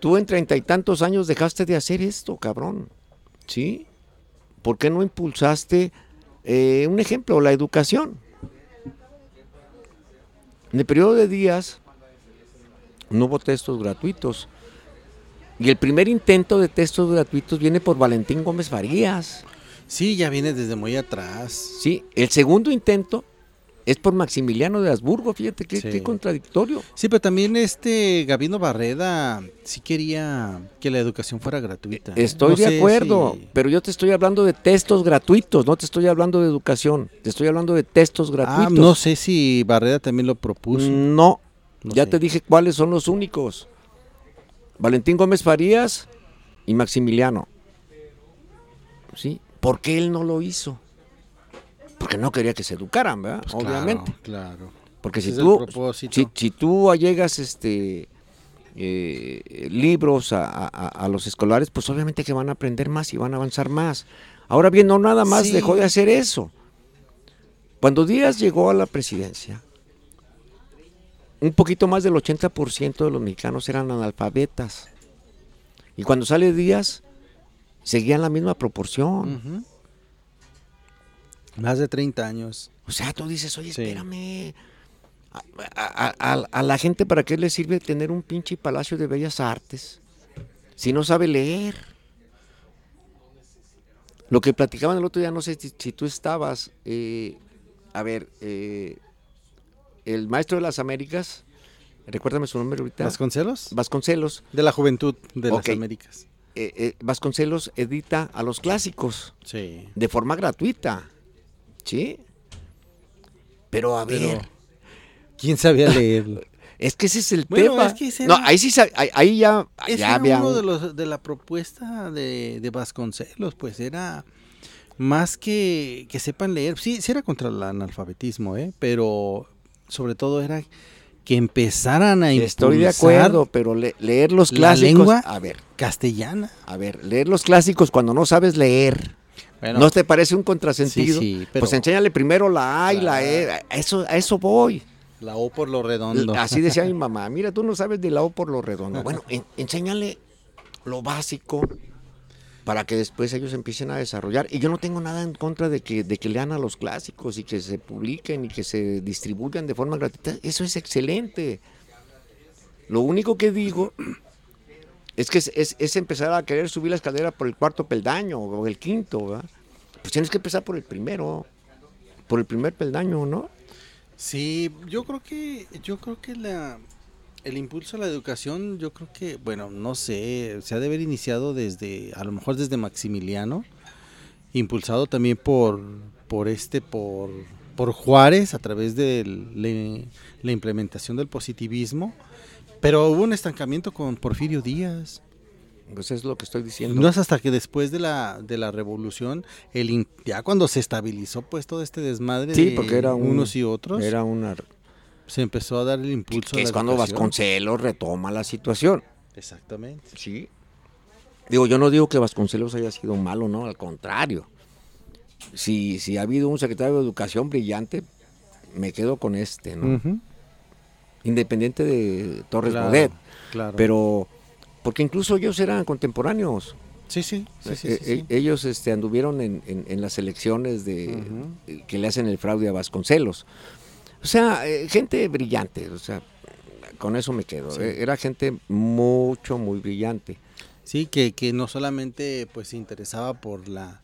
Tú en treinta y tantos años dejaste de hacer esto, cabrón. ¿Sí? ¿Por qué no impulsaste eh, un ejemplo, la educación? En el periodo de días no hubo textos gratuitos. Y el primer intento de textos gratuitos viene por Valentín Gómez Farías. Sí, ya viene desde muy atrás. Sí, el segundo intento es por Maximiliano de Habsburgo, fíjate qué, Sí. qué contradictorio. Sí, pero también este Gabino Barreda sí quería que la educación fuera gratuita. Estoy No de acuerdo, si- pero yo te estoy hablando de textos gratuitos, no te estoy hablando de educación, te estoy hablando de textos Ah, gratuitos. no sé si Barreda también lo propuso. No, No ya sé. te dije cuáles son los únicos. Valentín Gómez Farías y Maximiliano. ¿Sí? ¿Por qué él no lo hizo? Porque no quería que se educaran, ¿verdad? Pues claro, Obviamente. Claro. Porque si Ese tú, si, si tú allegas este eh, libros a, a- a los escolares, pues obviamente que van a aprender más y van a avanzar más. Ahora bien, no nada más Sí. dejó de hacer eso. Cuando Díaz llegó a la presidencia, un poquito más del 80% de los mexicanos eran analfabetas. Y cuando sale Díaz, seguían la misma proporción. Ujú. Más de 30 años. O sea, tú dices, oye, Sí. espérame. A, a- a- a la gente, ¿para qué le sirve tener un pinche palacio de bellas artes? Si no sabe leer. Lo que platicaban el otro día, no sé si, si tú estabas. eh, a ver, eh, el maestro de las Américas, recuérdame su nombre ahorita. ¿Vasconcelos? Vasconcelos. De la juventud de las Américas. eh, eh, Vasconcelos edita a los clásicos Sí. de forma gratuita. ¿Sí? Pero a Pero- ver. ¿Quién sabía leerlo? (laughs) Es que ese es el Bueno, tema. es que ese no, era- ahí sí, ahí, ahí ya, Ese ya era había uno un- de, los, de la propuesta de, de Vasconcelos, pues era más que, que sepan leer, sí, sí era contra el analfabetismo, ¿eh? pero sobre todo era que empezaran a Estoy de impulsar acuerdo, pero le- leer los la clásicos. lengua a ver, castellana. a ver, leer los clásicos cuando no sabes leer. Bueno, ¿No te parece un contrasentido? Sí, sí, pero- Pues enséñale primero la A y la E. A eso, a eso voy. la O por lo redondo. Así decía mi (laughs) mamá. Mira, tú no sabes de la O por lo redondo. Bueno, en- enséñale lo básico para que después ellos empiecen a desarrollar. Y yo no tengo nada en contra de que, de que lean a los clásicos y que se publiquen y que se distribuyan de forma gratuita. Eso es excelente. Lo único que digo es que es, es- empezar a querer subir la escalera por el cuarto peldaño o el quinto, ¿verdad? Pues tienes que empezar por el primero, por el primer peldaño, ¿no? Sí, yo creo que yo creo que la el impulso a la educación, yo creo que, bueno, no sé, se ha de haber iniciado desde, a lo mejor desde Maximiliano, impulsado también por, por este, por, por Juárez a través de la implementación del positivismo, pero hubo un estancamiento con Porfirio Díaz. Pues es lo que estoy diciendo. No es hasta que después de la, de la revolución, el ya cuando se estabilizó pues todo este desmadre Sí, de porque era un- unos y otros, Era una se empezó a dar el impulso. que a es la cuando educación. Vasconcelos retoma la situación. Exactamente. Sí. Digo, yo no digo que Vasconcelos haya sido malo, no, al contrario. Si, si ha habido un secretario de Educación brillante, me quedo con este, ¿no? Ujú, Independiente de Torres claro, Bodet. Claro. Pero, porque incluso ellos eran contemporáneos. sí, sí, sí, sí, Eh, sí, eh, sí. Ellos este, anduvieron en, en- en las elecciones de, eh, que le hacen el fraude a Vasconcelos. O sea, eh, gente brillante, o sea, con eso me quedo. Sí. Era gente mucho, muy brillante. Sí, que, que no solamente pues se interesaba por la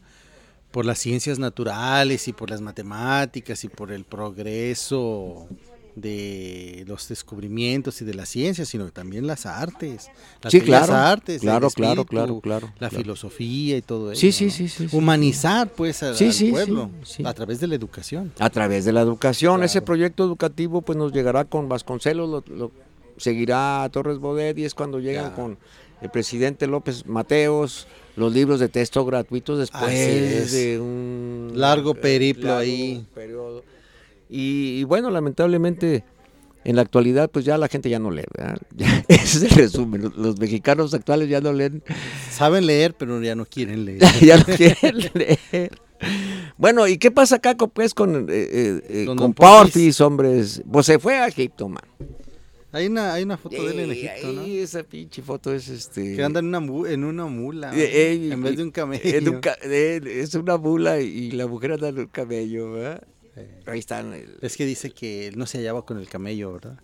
por las ciencias naturales y por las matemáticas y por el progreso de los descubrimientos y de las ciencias, sino que también las artes, las Sí, claro, artes, claro, claro, espíritu, claro, claro, la claro. filosofía y todo eso. Sí, sí, sí, sí. Humanizar pues al, Sí, al sí, sí, pueblo sí. a través de la educación. A través de la educación, ese proyecto educativo pues nos llegará con Vasconcelos, lo, lo- seguirá a Torres Bodet y es cuando llegan con el presidente López Mateos, los libros de texto gratuitos después de un Largo periplo largo ahí. periodo. Y, y bueno, lamentablemente en la actualidad pues ya la gente ya no lee, ¿verdad? (laughs) Ya, ese es el resumen, los, los mexicanos actuales ya no leen Saben leer, pero ya no quieren leer. (laughs) ya no quieren leer. Bueno, ¿y qué pasa acá con, pues, con, eh, eh, eh, Con. Porfis, hombres? Pues se fue a Egipto, man. Hay una, hay una foto de él en Ey, Egipto, ¿no? ahí esa pinche foto es este... Que anda en una, mu- en una mula, eh, en vez de un camello. en un ca- es una mula y la mujer anda en un camello, ¿verdad? Ahí están. el- Es que dice que él no se hallaba con el camello, ¿verdad?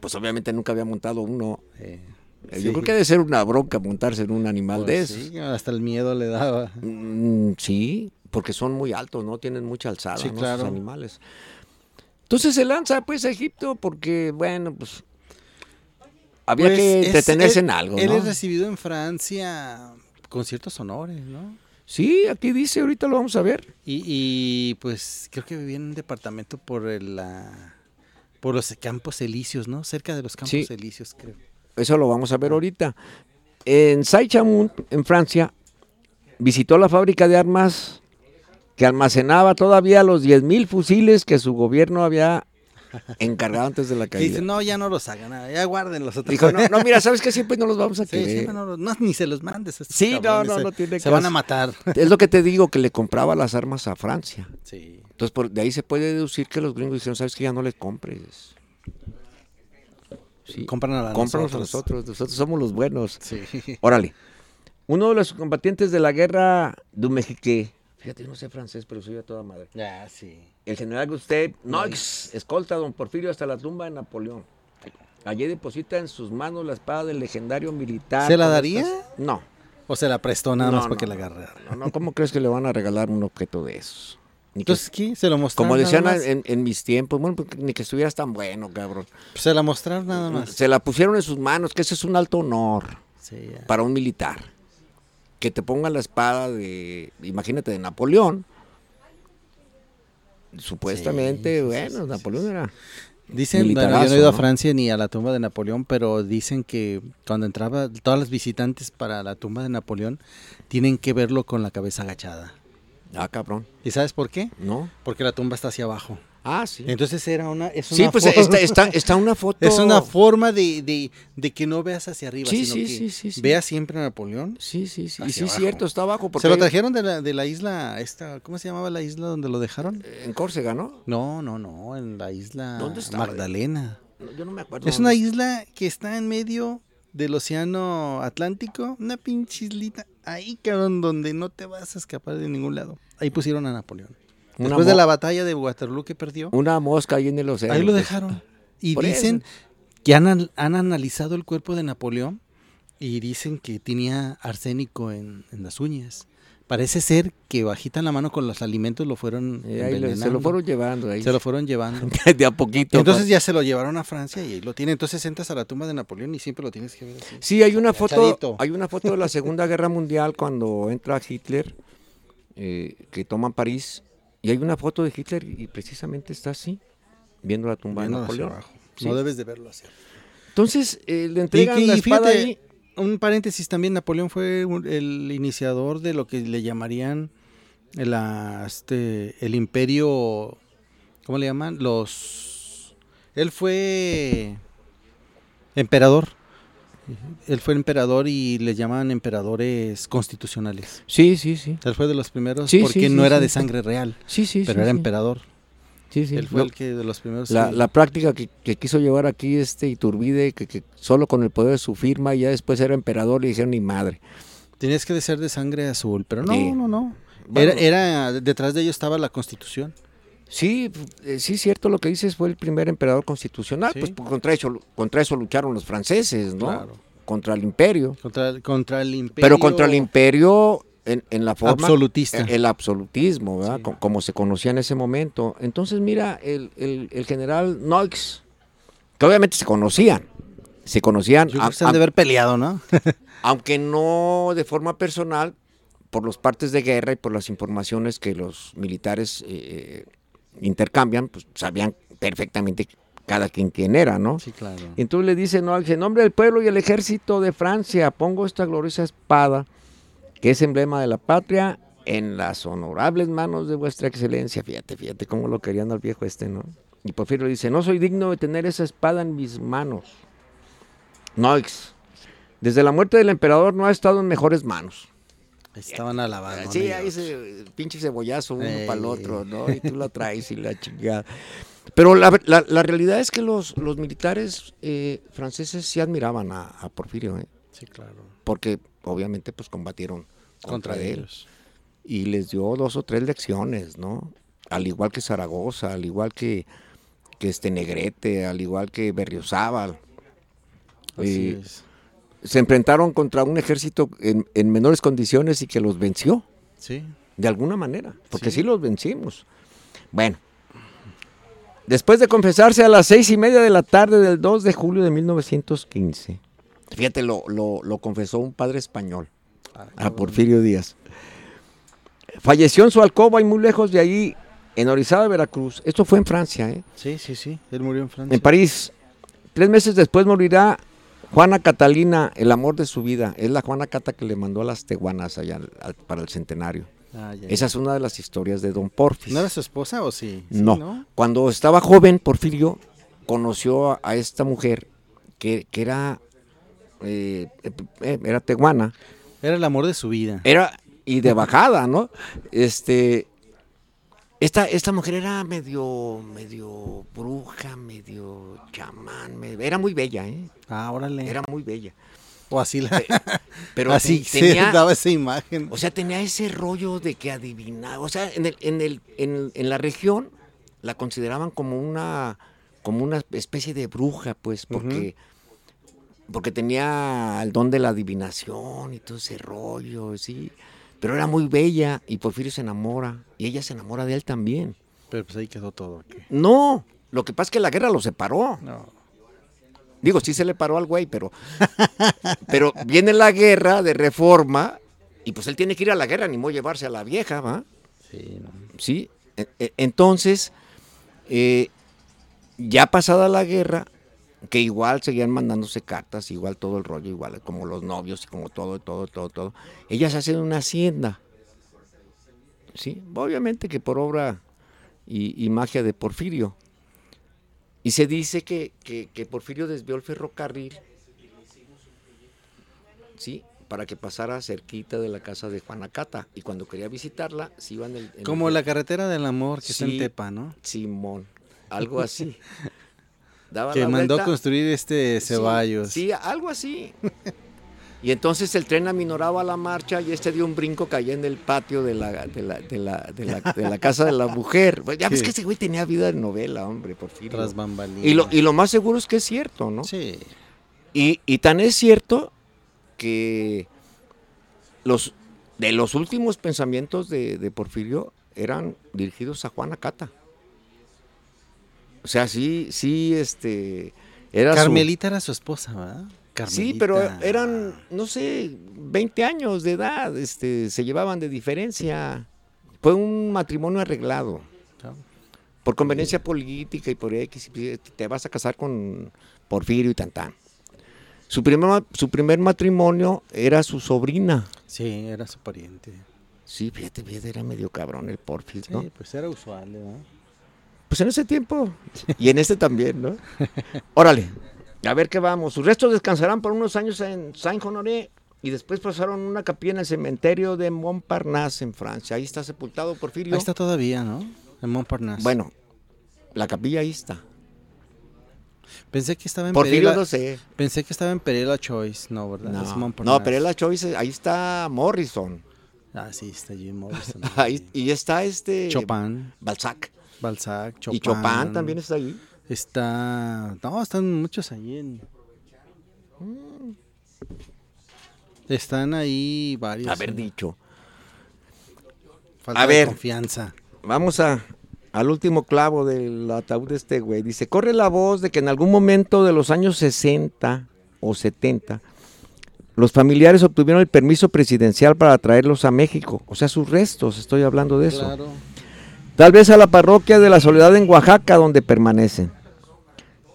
Pues obviamente nunca había montado uno. Eh, sí. Yo creo que debe ser una bronca montarse en un animal de Pues esos. sí, hasta el miedo le daba. Mm, sí, porque son muy altos, ¿no? Tienen mucha alzada, Sí, ¿no? claro. Esos animales. Entonces se lanza pues a Egipto porque, bueno, pues había Pues que entretenerse él- en algo, Él ¿no? es recibido en Francia con ciertos honores, ¿no? Sí, aquí dice, ahorita lo vamos a ver. Y, y, pues creo que vivía en un departamento por el, la, por los campos elíseos, ¿no? Cerca de los campos Sí. elíseos, creo. Eso lo vamos a ver ahorita. En Saint-Chamond, en Francia, visitó la fábrica de armas que almacenaba todavía los 10.000 fusiles que su gobierno había encargado antes de la Que caída. dice, no, ya no los hagan, nada, ya guárdenlos otra Dijo, vez". no, no, mira, ¿sabes qué? Siempre no los vamos a Sí, querer. siempre no, los- no, ni se los mandes. Sí, no, cabrones, no, se- no tiene Se van a matar. Es lo que te digo, que le compraba las armas a Francia. Sí. Entonces, por, de ahí se puede deducir que los gringos dijeron, ¿sabes qué? Ya no le compres. Sí, Compran a cómpranos a nosotros. nosotros, nosotros somos los buenos. Sí. Órale. Uno de los combatientes de la guerra de México, fíjate, no sé francés, pero soy a toda madre. Ya, sí. El general Gustave Noix escolta a don Porfirio hasta la tumba de Napoleón. Allí deposita en sus manos la espada del legendario militar. ¿Se la daría? estas- No. O se la prestó nada No, más para no, que la agarrara. No, no, ¿cómo crees que le van a regalar un objeto de esos? Ni que- Entonces, ¿qué? Se lo mostraron como decían nada más? en, en mis tiempos, bueno, pues, ni que estuvieras tan bueno, cabrón. Se la mostraron nada más. Se la pusieron en sus manos, que ese es un alto honor Sí, ya. para un militar. Que te ponga la espada de, imagínate, de Napoleón. Supuestamente, Sí, bueno, sí, sí, Napoleón era... Dicen, bueno, yo no he ido a. Francia ni a la tumba de Napoleón, pero dicen que cuando entraba, todas las visitantes para la tumba de Napoleón tienen que verlo con la cabeza agachada. Ah, cabrón. ¿Y sabes por qué? ¿No? Porque la tumba está hacia abajo. Ah, sí. Entonces era una. Es Sí, pues está, está, (laughs) está una foto. Es una forma de, de- de que no veas hacia arriba, Sí, sino sí, que sí, veas siempre a Napoleón. Sí, sí, sí. Y sí, abajo. cierto, está abajo. Porque Se lo trajeron de la, de la isla, esta, ¿cómo se llamaba la isla donde lo dejaron? En Córcega, ¿no? No, no, no, en la isla. Magdalena. No, Yo no me acuerdo. Es una isla que está en medio del océano Atlántico, una pinche islita, ahí cabrón, donde no te vas a escapar de ningún lado. Ahí pusieron a Napoleón. Después de la batalla de Waterloo que perdió, Una mosca ahí en el océano. ahí lo pues. dejaron. Y dicen eso. que han, an- han analizado el cuerpo de Napoleón y dicen que tenía arsénico en, en las uñas. Parece ser que bajitan la mano con los alimentos lo fueron ahí le- se lo fueron llevando ahí. Se lo fueron llevando. (laughs) de a poquito. Entonces ya se lo llevaron a Francia y ahí lo tiene. Entonces entras a la tumba de Napoleón y siempre lo tienes que ver así. Sí, hay una foto, hay una foto de la (laughs) Segunda Guerra Mundial cuando entra Hitler, eh, que toman París, y hay una foto de Hitler y precisamente está así, viendo la tumba Viendo de hacia Napoleón. abajo. Sí. No debes de verlo así. Entonces eh, le Y, entregan la y espada fíjate, ahí. un paréntesis también, Napoleón fue un- el iniciador de lo que le llamarían la, este, el imperio, ¿cómo le llaman? Los... Él fue emperador. Él fue emperador y le llaman emperadores constitucionales. Sí, sí, sí. Él fue de los primeros Sí, porque sí, no sí, era de sangre real, Sí, sí, pero era emperador. Sí, sí. Él fue el que de los primeros. la, la práctica que, que quiso llevar aquí este Iturbide, que, que solo con el poder de su firma, ya después era emperador, le dijeron ni madre. Tenías que ser de sangre azul, pero no, no, no. Bueno. Era, era, detrás de ello estaba la constitución. Sí, eh, sí, cierto lo que dices, fue el primer emperador constitucional, Sí. pues contra eso, contra eso lucharon los franceses, ¿no? Claro. Contra el imperio. Contra, contra el imperio. Pero contra el imperio en, en la forma... Absolutista. El, el absolutismo, ¿verdad? Sí. Como se conocía en ese momento. Entonces, mira, el, el- el general Noix, que obviamente se conocían, se conocían, Yo creo a- que se han a- de haber peleado, ¿no? (laughs) aunque no de forma personal, por los partes de guerra y por las informaciones que los militares eh, intercambian, pues sabían perfectamente cada quien quién era, ¿no? sí, claro. Entonces le dice, no, en nombre del pueblo y el ejército de Francia, pongo esta gloriosa espada, que es emblema de la patria, en las honorables manos de vuestra excelencia. Fíjate, fíjate cómo lo querían al viejo este, ¿no? Y Porfirio dice, no soy digno de tener esa espada en mis manos. Noix, desde la muerte del emperador no ha estado en mejores manos. Estaban alabando. sí, ahí se pinche cebollazo uno para el otro, ¿no? Y tú la traes y la chingada. Pero la, la- la realidad es que los, los militares eh, franceses sí admiraban a, a Porfirio, ¿eh? Sí, claro. porque obviamente pues combatieron contra, Contra él ellos. y les dio dos o tres lecciones, ¿no? Al igual que Zaragoza, al igual que, que este Negrete, al igual que Berriozábal. Así Eh, es. Se enfrentaron contra un ejército en, en menores condiciones y que los venció, Sí. de alguna manera, porque sí, Sí. los vencimos. Bueno, después de confesarse a las seis y media de la tarde del 2 de julio de 1915, fíjate, lo, lo, lo confesó un padre español, Ah, a Porfirio Díaz. Falleció en su alcoba y muy lejos de ahí, en Orizaba, Veracruz. Esto fue en Francia, ¿eh? Sí, sí, sí. Él murió en Francia. En París. Tres meses después morirá Juana Catalina, el amor de su vida. Es la Juana Cata que le mandó a las teguanas allá al- al- para el centenario. Ah, ya, Esa es una de las historias de Don Porfis. ¿No era su esposa o sí? Sí, no. Cuando estaba joven, Porfirio conoció a, a esta mujer que, que era, eh, eh, era teguana. Era el amor de su vida. Era, y de bajada, ¿no? Este, esta, esta mujer era medio, medio bruja, medio chamán, era muy bella, ¿eh? Ah, órale. Era muy bella. O así la... Pero (laughs) así se daba esa imagen. o sea, tenía ese rollo de que adivinaba, o sea, en, el, en, el, en, en la región la consideraban como una, como una especie de bruja, pues, porque, porque tenía el don de la adivinación y todo ese rollo, sí. Pero era muy bella y Porfirio se enamora y ella se enamora de él también. Pero pues ahí quedó todo. aquí. No, lo que pasa es que la guerra los separó. No. Digo, sí se le paró al güey, pero, (laughs) pero viene la guerra de reforma y pues él tiene que ir a la guerra, ni modo llevarse a la vieja, ¿va? Sí, no. Sí. E- e- Entonces, eh, ya pasada la guerra, que igual seguían mandándose cartas, igual todo el rollo, igual como los novios y como todo, todo, todo, todo. Ellas hacen una hacienda. ¿sí? Obviamente que por obra y, y magia de Porfirio. Y se dice que, que- que Porfirio desvió el ferrocarril, ¿sí? Para que pasara cerquita de la casa de Juanacata. Y cuando quería visitarla, se iban en el... en Como el- la carretera del amor que está Sí. en Tepa, ¿no? Simón, algo así. (laughs) Que la mandó vuelta. construir este Ceballos. Sí, algo así. Y entonces el tren aminoraba la marcha y este dio un brinco, caía en el patio de la, de la, de la, de la, de la casa de la mujer. Pues ya ves Sí. que ese güey tenía vida de novela, hombre, por fin. Tras bambalinas. Y lo, y lo más seguro es que es cierto, ¿no? Sí. Y, y tan es cierto que los de los últimos pensamientos de, de Porfirio eran dirigidos a Juana Cata. O sea, sí, sí, este. Era su- Carmelita era su esposa, ¿verdad? Sí, pero Carmelita. eran, no sé, 20 años de edad, este, se llevaban de diferencia. Fue un matrimonio arreglado por conveniencia política y por X, te vas a casar con Porfirio y Tantán. Su primer, su primer matrimonio era su sobrina. Sí, era su pariente. Sí, fíjate, fíjate, era medio cabrón el Porfirio, Sí, ¿no? pues era usual, ¿verdad? Pues en ese tiempo. Y en este también, ¿no? (laughs) Órale, a ver qué vamos. Sus restos descansarán por unos años en Saint-Honoré y después pasaron una capilla en el cementerio de Montparnasse, en Francia. Ahí está sepultado Porfirio. Ahí está todavía, ¿no? En Montparnasse. Bueno, la capilla ahí está. Pensé que estaba en Porfirio Perela. no sé. Pensé que estaba en Perela Choice, no, ¿verdad? Es No, Montparnasse. no, pero es la Choice, ahí está Morrison. Ah, sí, está Jim (laughs) Morrison. Ahí, y está este... Chopin, Balzac. Balzac, Chopin. Y Chopin también está ahí. Está. No, están muchos ahí en. Están ahí varios. Haber ¿eh? dicho. Falta A de ver. confianza. Vamos a, al último clavo del ataúd de este güey. Dice, corre la voz de que en algún momento de los años 60 o 70, los familiares obtuvieron el permiso presidencial para traerlos a México. O sea, sus restos, estoy hablando de eso. Tal vez a la parroquia de la Soledad en Oaxaca, donde permanecen.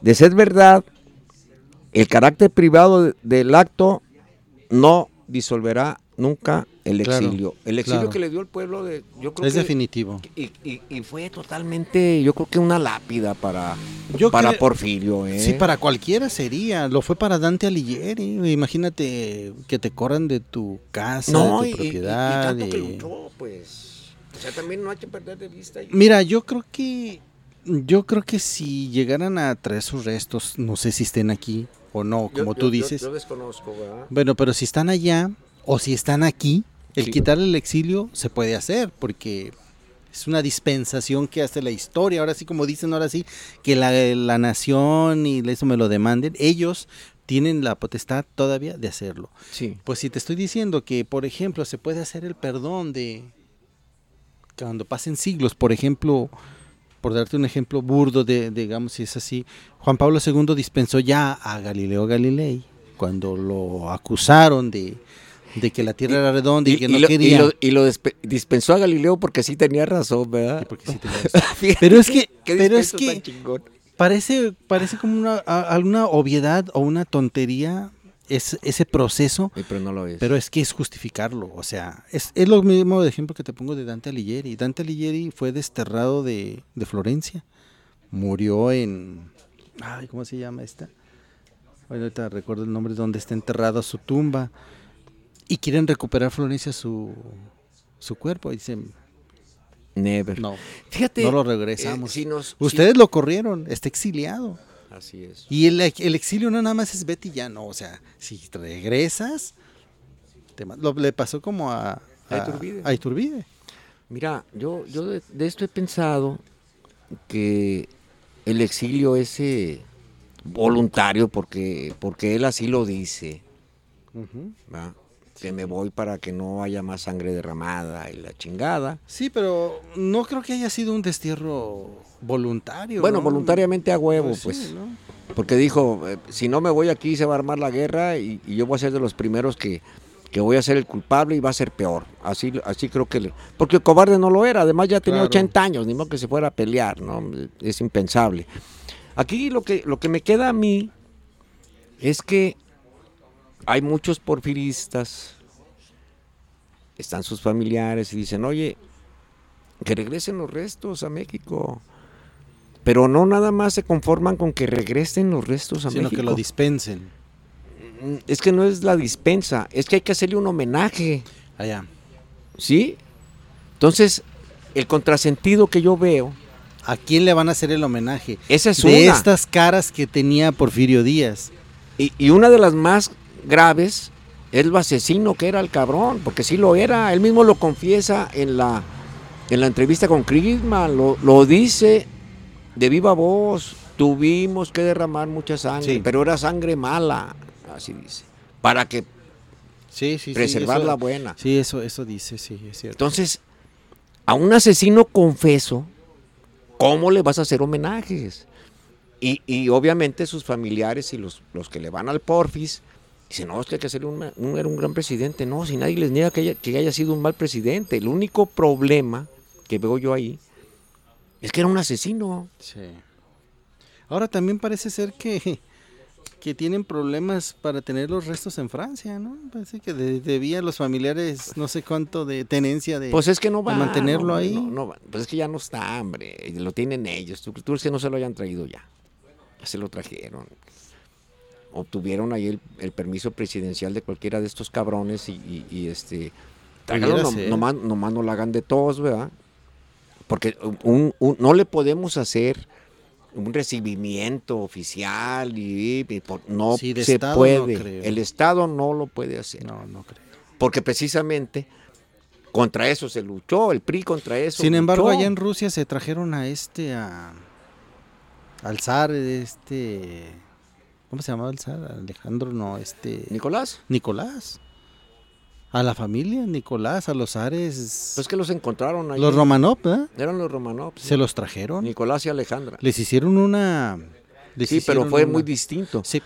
De ser verdad, el carácter privado de- del acto no disolverá nunca el Claro, exilio. el exilio claro. que le dio el pueblo de... Yo creo Es que- definitivo. y, y- y fue totalmente, yo creo que una lápida para, Yo para Porfirio. ¿eh? Sí, para cualquiera sería. Lo fue para Dante Alighieri. Imagínate que te corran de tu casa, no, de tu y- y propiedad. tanto que luchó, pues. O sea, también no hay que perder de vista. Mira, yo creo que yo creo que si llegaran a traer sus restos, no sé si estén aquí o no, como yo- tú yo- dices. Yo, desconozco, ¿verdad? Bueno, pero si están allá o si están aquí, el Sí. quitarle el exilio se puede hacer porque es una dispensación que hace la historia. Ahora sí, como dicen ahora sí, que la, la nación y eso me lo demanden, ellos tienen la potestad todavía de hacerlo. Sí. Pues si te estoy diciendo que, por ejemplo, se puede hacer el perdón de cuando pasen siglos, por ejemplo, por darte un ejemplo burdo de, digamos, si es así, Juan Pablo II dispensó ya a Galileo Galilei cuando lo acusaron de, de que la Tierra era redonda y, que no lo, quería. y lo- y lo dispensó a Galileo porque sí tenía razón, ¿verdad? Porque sí (laughs) tenía razón. Pero es que- pero es que-. Parece, parece como una, a- alguna obviedad o una tontería es, ese proceso, Sí, pero no lo es. Pero es que es justificarlo, o sea, es, es lo mismo de ejemplo que te pongo de Dante Alighieri. Dante Alighieri fue desterrado de, de Florencia, murió en... Ay, ¿cómo se llama esta? Bueno, ahorita recuerdo el nombre donde está enterrada su tumba. Y quieren recuperar Florencia su, su cuerpo. Y dicen, Never. no, Fíjate. no lo eh, regresamos. si nos- si- Ustedes lo corrieron, está exiliado. Así es. Y el, el exilio no nada más es vete y ya, no. O sea, si regresas, te lo, le pasó como a, A Iturbide. a Iturbide. Mira, yo, yo de, de esto he pensado que el exilio es eh, voluntario porque, porque él así lo dice, ¿va? que me voy para que no haya más sangre derramada y la chingada. Sí, pero no creo que haya sido un destierro voluntario. Bueno, ¿no? voluntariamente a huevo, pues. ¿no? Porque dijo, eh, si no me voy aquí se va a armar la guerra y, y yo voy a ser de los primeros que, que voy a ser el culpable y va a ser peor. Así, así creo que... le- Porque el cobarde no lo era, además ya tenía Claro. 80 años, ni modo que se fuera a pelear, ¿no? Es impensable. Aquí lo que, lo que me queda a mí es que hay muchos porfiristas, están sus familiares y dicen, oye, que regresen los restos a México. Pero no nada más se conforman con que regresen los restos a Sino México. que lo dispensen. Mm, Es que no es la dispensa, es que hay que hacerle un homenaje, Allá. ¿sí? Entonces, el contrasentido que yo veo, ¿A quién le van a hacer el homenaje? esa es de una. estas caras que tenía Porfirio Díaz. Y, y una de las más graves es lo asesino que era el cabrón, porque sí lo era, él mismo lo confiesa en la, en la entrevista con Krisman, lo, lo dice de viva voz, tuvimos que derramar mucha sangre, Sí. pero era sangre mala, así dice, para que Sí, sí, preservar eso- la buena. Sí, eso, eso dice, sí, es cierto. Entonces, a un asesino confeso, ¿cómo le vas a hacer homenajes? Y, y obviamente sus familiares y los, los que le van al Porfis dicen, no, es que hay que hacerle un, un- era un gran presidente. No, si nadie les niega que haya, que haya sido un mal presidente. El único problema que veo yo ahí es que era un asesino. Sí. Ahora también parece ser que, que tienen problemas para tener los restos en Francia, ¿no? Parece que de- debía a los familiares no sé cuánto de tenencia de... Pues es que no de va. mantenerlo no, ahí. no, no va. pues es que ya no está, hombre. Lo tienen ellos. Tú, tú es que no se lo hayan traído ya. Ya se lo trajeron. Obtuvieron ahí el, el permiso presidencial de cualquiera de estos cabrones y, y- y, este. ser. nomás, nomás no la hagan de todos, ¿verdad? Porque un- un- no le podemos hacer un recibimiento oficial y, y por- no Sí, se Estado puede. el Estado no lo puede hacer. No, no creo. Porque precisamente contra eso se luchó, el PRI contra eso. Sin embargo, allá en Rusia se trajeron a este, a, al zar, este, ¿cómo se llamaba el zar? Alejandro, no, este, Nicolás, Nicolás. A la familia, Nicolás, a los zares, pues que los encontraron ahí. los Romanov, ¿eh? Eran los Romanov. sí. Se los trajeron. Nicolás y Alejandra. Les hicieron una... les Sí, pero fue una- muy distinto. Sí,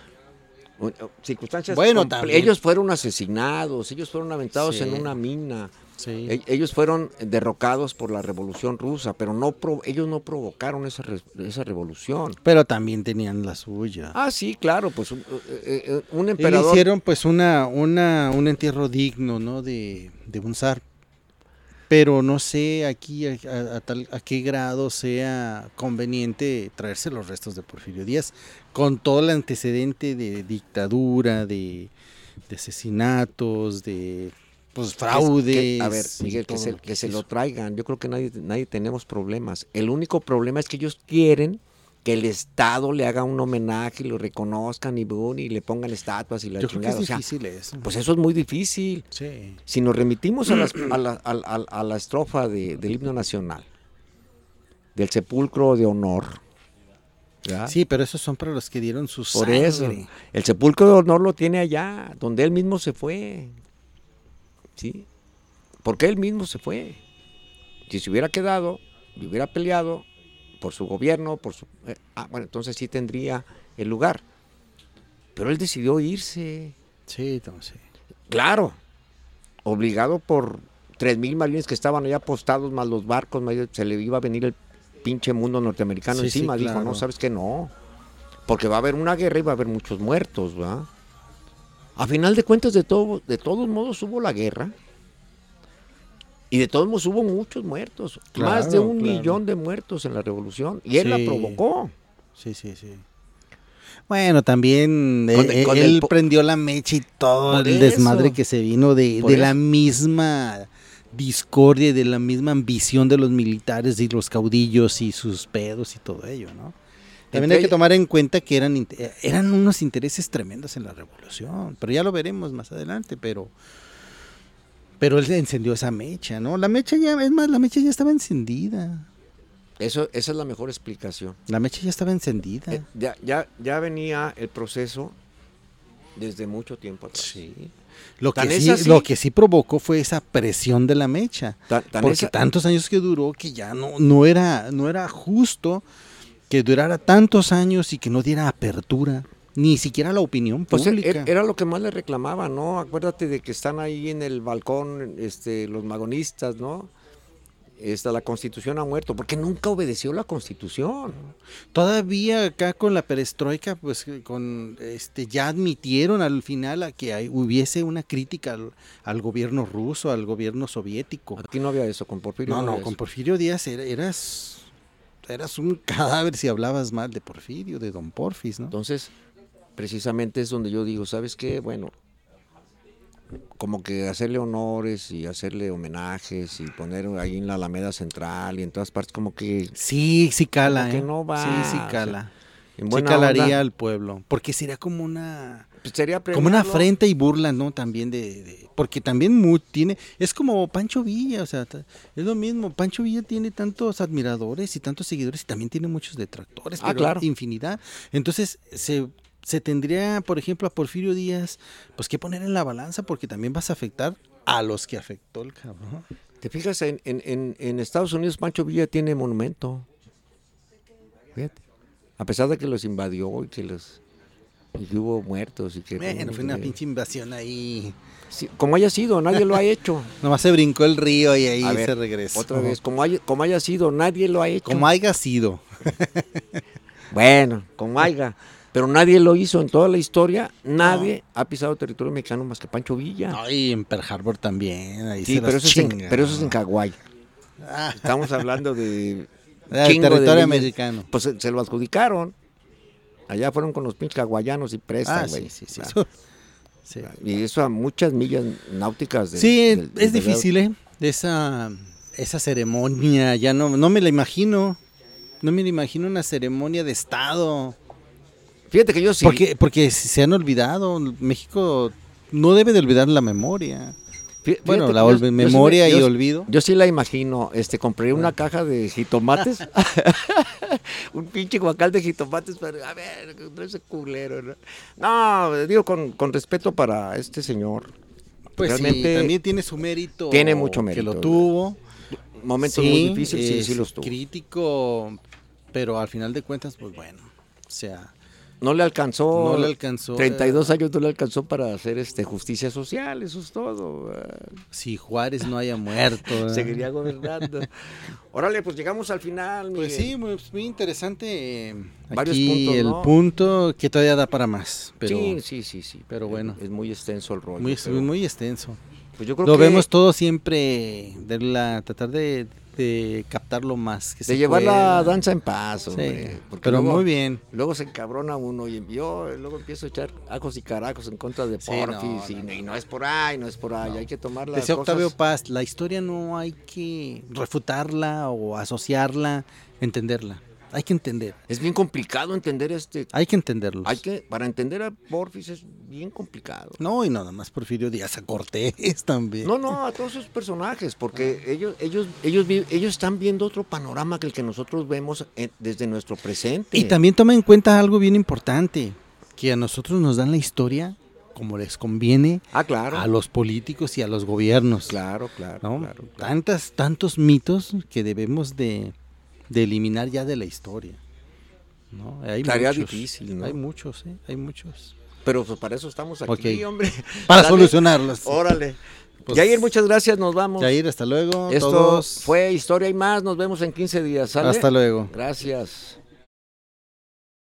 Un- Circunstancias. Bueno, también. Ellos fueron asesinados, ellos fueron aventados Sí. en una mina. Sí. E- Ellos fueron derrocados por la revolución rusa, pero no pro- ellos no provocaron esa, re- esa revolución. Pero también tenían la suya. Ah, sí, claro, pues un, eh, eh, Y le emperador. hicieron pues una, una, un entierro digno, ¿no? De, de un zar. Pero no sé aquí a, a- a tal, a qué grado sea conveniente traerse los restos de Porfirio Díaz con todo el antecedente de dictadura, de, de asesinatos, de pues Es fraudes. que- a ver, Miguel, que se, lo que se lo traigan. Yo creo que nadie, nadie tenemos problemas. El único problema es que ellos quieren que el Estado le haga un homenaje y lo reconozcan y, boom, y le pongan estatuas y la Yo creo que chingada. es O sea, difícil eso. pues eso es muy difícil. sí. Si nos remitimos a, las- (clears throat) a la, a la- a la estrofa de- del himno nacional, del sepulcro de honor. ¿verdad? Sí, pero esos son para los que dieron su Por sangre. eso. El sepulcro de honor lo tiene allá, donde él mismo se fue. ¿Sí? Porque él mismo se fue. Si se hubiera quedado y hubiera peleado por su gobierno, por su. eh, ah, bueno, entonces sí tendría el lugar. Pero él decidió irse. Sí, entonces. Claro. Obligado por tres mil marines que estaban allá apostados, más los barcos, más se le iba a venir el pinche mundo norteamericano Sí, sí, encima. Dijo, no, sabes que no. Porque va a haber una guerra y va a haber muchos muertos, ¿va? A final de cuentas, de, todo, de todos modos hubo la guerra. Y de todos modos hubo muchos muertos. Más de un claro. millón de muertos en la revolución. Y él la provocó. Sí, sí, sí. Bueno, también eh, Con- eh, con él el prendió la mecha y todo el desmadre que se vino de, de la misma discordia, y de la misma ambición de los militares y los caudillos y sus pedos y todo ello, ¿no? También Entre hay que tomar en cuenta que eran, eran unos intereses tremendos en la revolución, pero ya lo veremos más adelante, pero... Pero él encendió esa mecha, ¿no? La mecha ya, es más, la mecha ya estaba encendida. Eso, esa es la mejor explicación. La mecha ya estaba encendida. Eh, ya, ya, ya venía el proceso desde mucho tiempo atrás. Sí. Lo que, sí, así- lo que sí provocó fue esa presión de la mecha. Tan- tan porque esa- tantos años que duró que ya no, no, era, no era justo que durara tantos años y que no diera apertura, ni siquiera la opinión Pues er- pública. er- era lo que más le reclamaba, ¿no? Acuérdate de que están ahí en el balcón este, los magonistas, ¿no? esta, la constitución ha muerto, porque nunca obedeció la constitución. Todavía acá con la perestroika, pues con este ya admitieron al final a que hay- hubiese una crítica al, al gobierno ruso, al gobierno soviético. Aquí no había eso, con Porfirio. No, no, había con. Porfirio Díaz era- eras, eras un (laughs) cadáver si hablabas mal de Porfirio, de Don Porfis, ¿no? Entonces, precisamente es donde yo digo, ¿sabes qué? Bueno, como que hacerle honores y hacerle homenajes y poner ahí en la Alameda Central y en todas partes, como que Sí, sí cala, Como que ¿eh? no va, sí, sí o sea, cala. en Sí calaría al pueblo, porque sería como una pues, como una afrenta y burla, ¿no? También de, de- porque también mu- tiene es como Pancho Villa, o sea, es lo mismo. Pancho Villa tiene tantos admiradores y tantos seguidores y también tiene muchos detractores, Ah, pero claro. infinidad. Entonces se se tendría, por ejemplo, a Porfirio Díaz, pues que poner en la balanza porque también vas a afectar a los que afectó el cabrón. ¿Te fijas? En, en, en, en Estados Unidos Pancho Villa tiene monumento. Fíjate. A pesar de que los invadió y que los y que hubo muertos y que Bueno, fue una pinche invasión ahí. Sí, como haya sido, nadie lo ha hecho. (laughs) Nomás se brincó el río y ahí ver, se regresó. Otra vez, como haya, como haya sido, nadie lo ha hecho. Como haya sido. (laughs) Bueno, como haya. Pero nadie lo hizo en toda la historia. Nadie ha pisado territorio mexicano más que Pancho Villa. Ay, en Pearl Harbor también. Ahí sí, se pero eso, es en, pero eso es en ¿no? Hawái. Ah, Estamos hablando de (laughs) Ah, de territorio leyes. americano. Pues se, se lo adjudicaron. Allá fueron con los pinches hawaianos y prestan, Ah, güey. sí, sí, sí. Ah, (laughs) Sí, Y eso a muchas millas náuticas. de- Sí, del- es del- difícil, ¿eh? Esa, esa ceremonia, ya no, no me la imagino. No me la imagino una ceremonia de Estado. Fíjate que yo sí. Porque, porque se han olvidado. México no debe de olvidar la memoria. Bueno, la que yo- yo memoria y yo- olvido. Yo sí la imagino, este, compré una caja de jitomates, (laughs) un pinche guacal de jitomates, pero a ver, no ese culero, ¿no? No, digo con, con respeto para este señor. Pues sí, Realmente también tiene su mérito. tiene mucho Que mérito. lo tuvo. momentos Sí, muy difíciles, sí, sí los tuvo. Crítico, pero al final de cuentas, pues bueno. O sea, No le alcanzó. no le alcanzó. 32 años no le alcanzó para hacer este justicia social, eso es todo. Si Juárez no haya muerto. Seguiría gobernando. (laughs) Órale, pues llegamos al final. Pues sí, muy, muy interesante. eh, Varios aquí puntos, el ¿no? punto que todavía da para más. Pero sí, sí, sí, sí. pero bueno. Es muy extenso el rollo. muy, pero, muy extenso. pues yo creo Lo que vemos todo siempre, de la, tratar de, de captarlo más. Que de llevar la danza en paz, Sí, hombre. porque pero luego- muy bien. Luego se encabrona uno y yo luego empiezo a echar ajos y carajos en contra de Sí, Porfis no, y, no, y no es por ahí, no es por ahí, hay que tomar las Decía Octavio Paz, la historia no hay que refutarla o asociarla, entenderla. Hay que entender, Es bien complicado entender este... hay que entenderlos. Hay que, para entender a Porfis es bien complicado. No, y nada más Porfirio Díaz a Cortés (laughs) también. No, no, a todos esos personajes, porque ellos, ellos, ellos, ellos están viendo otro panorama que el que nosotros vemos eh, desde nuestro presente. Y también toma en cuenta algo bien importante, que a nosotros nos dan la historia como les conviene Ah, claro. a los políticos y a los gobiernos. Claro, claro, ¿no? claro, claro. Tantas, tantos mitos que debemos de, de eliminar ya de la historia. ¿no? Hay Tarea muchos, difícil, ¿no? Hay muchos, ¿eh? Hay muchos. Pero pues para eso estamos aquí, hombre. (laughs) Para Dale. solucionarlos. Órale. (laughs) Pues- Yair, muchas gracias, nos vamos. Jair, hasta luego. Esto todos. fue Historia y más, nos vemos en 15 días, ¿sale? Hasta luego. Gracias.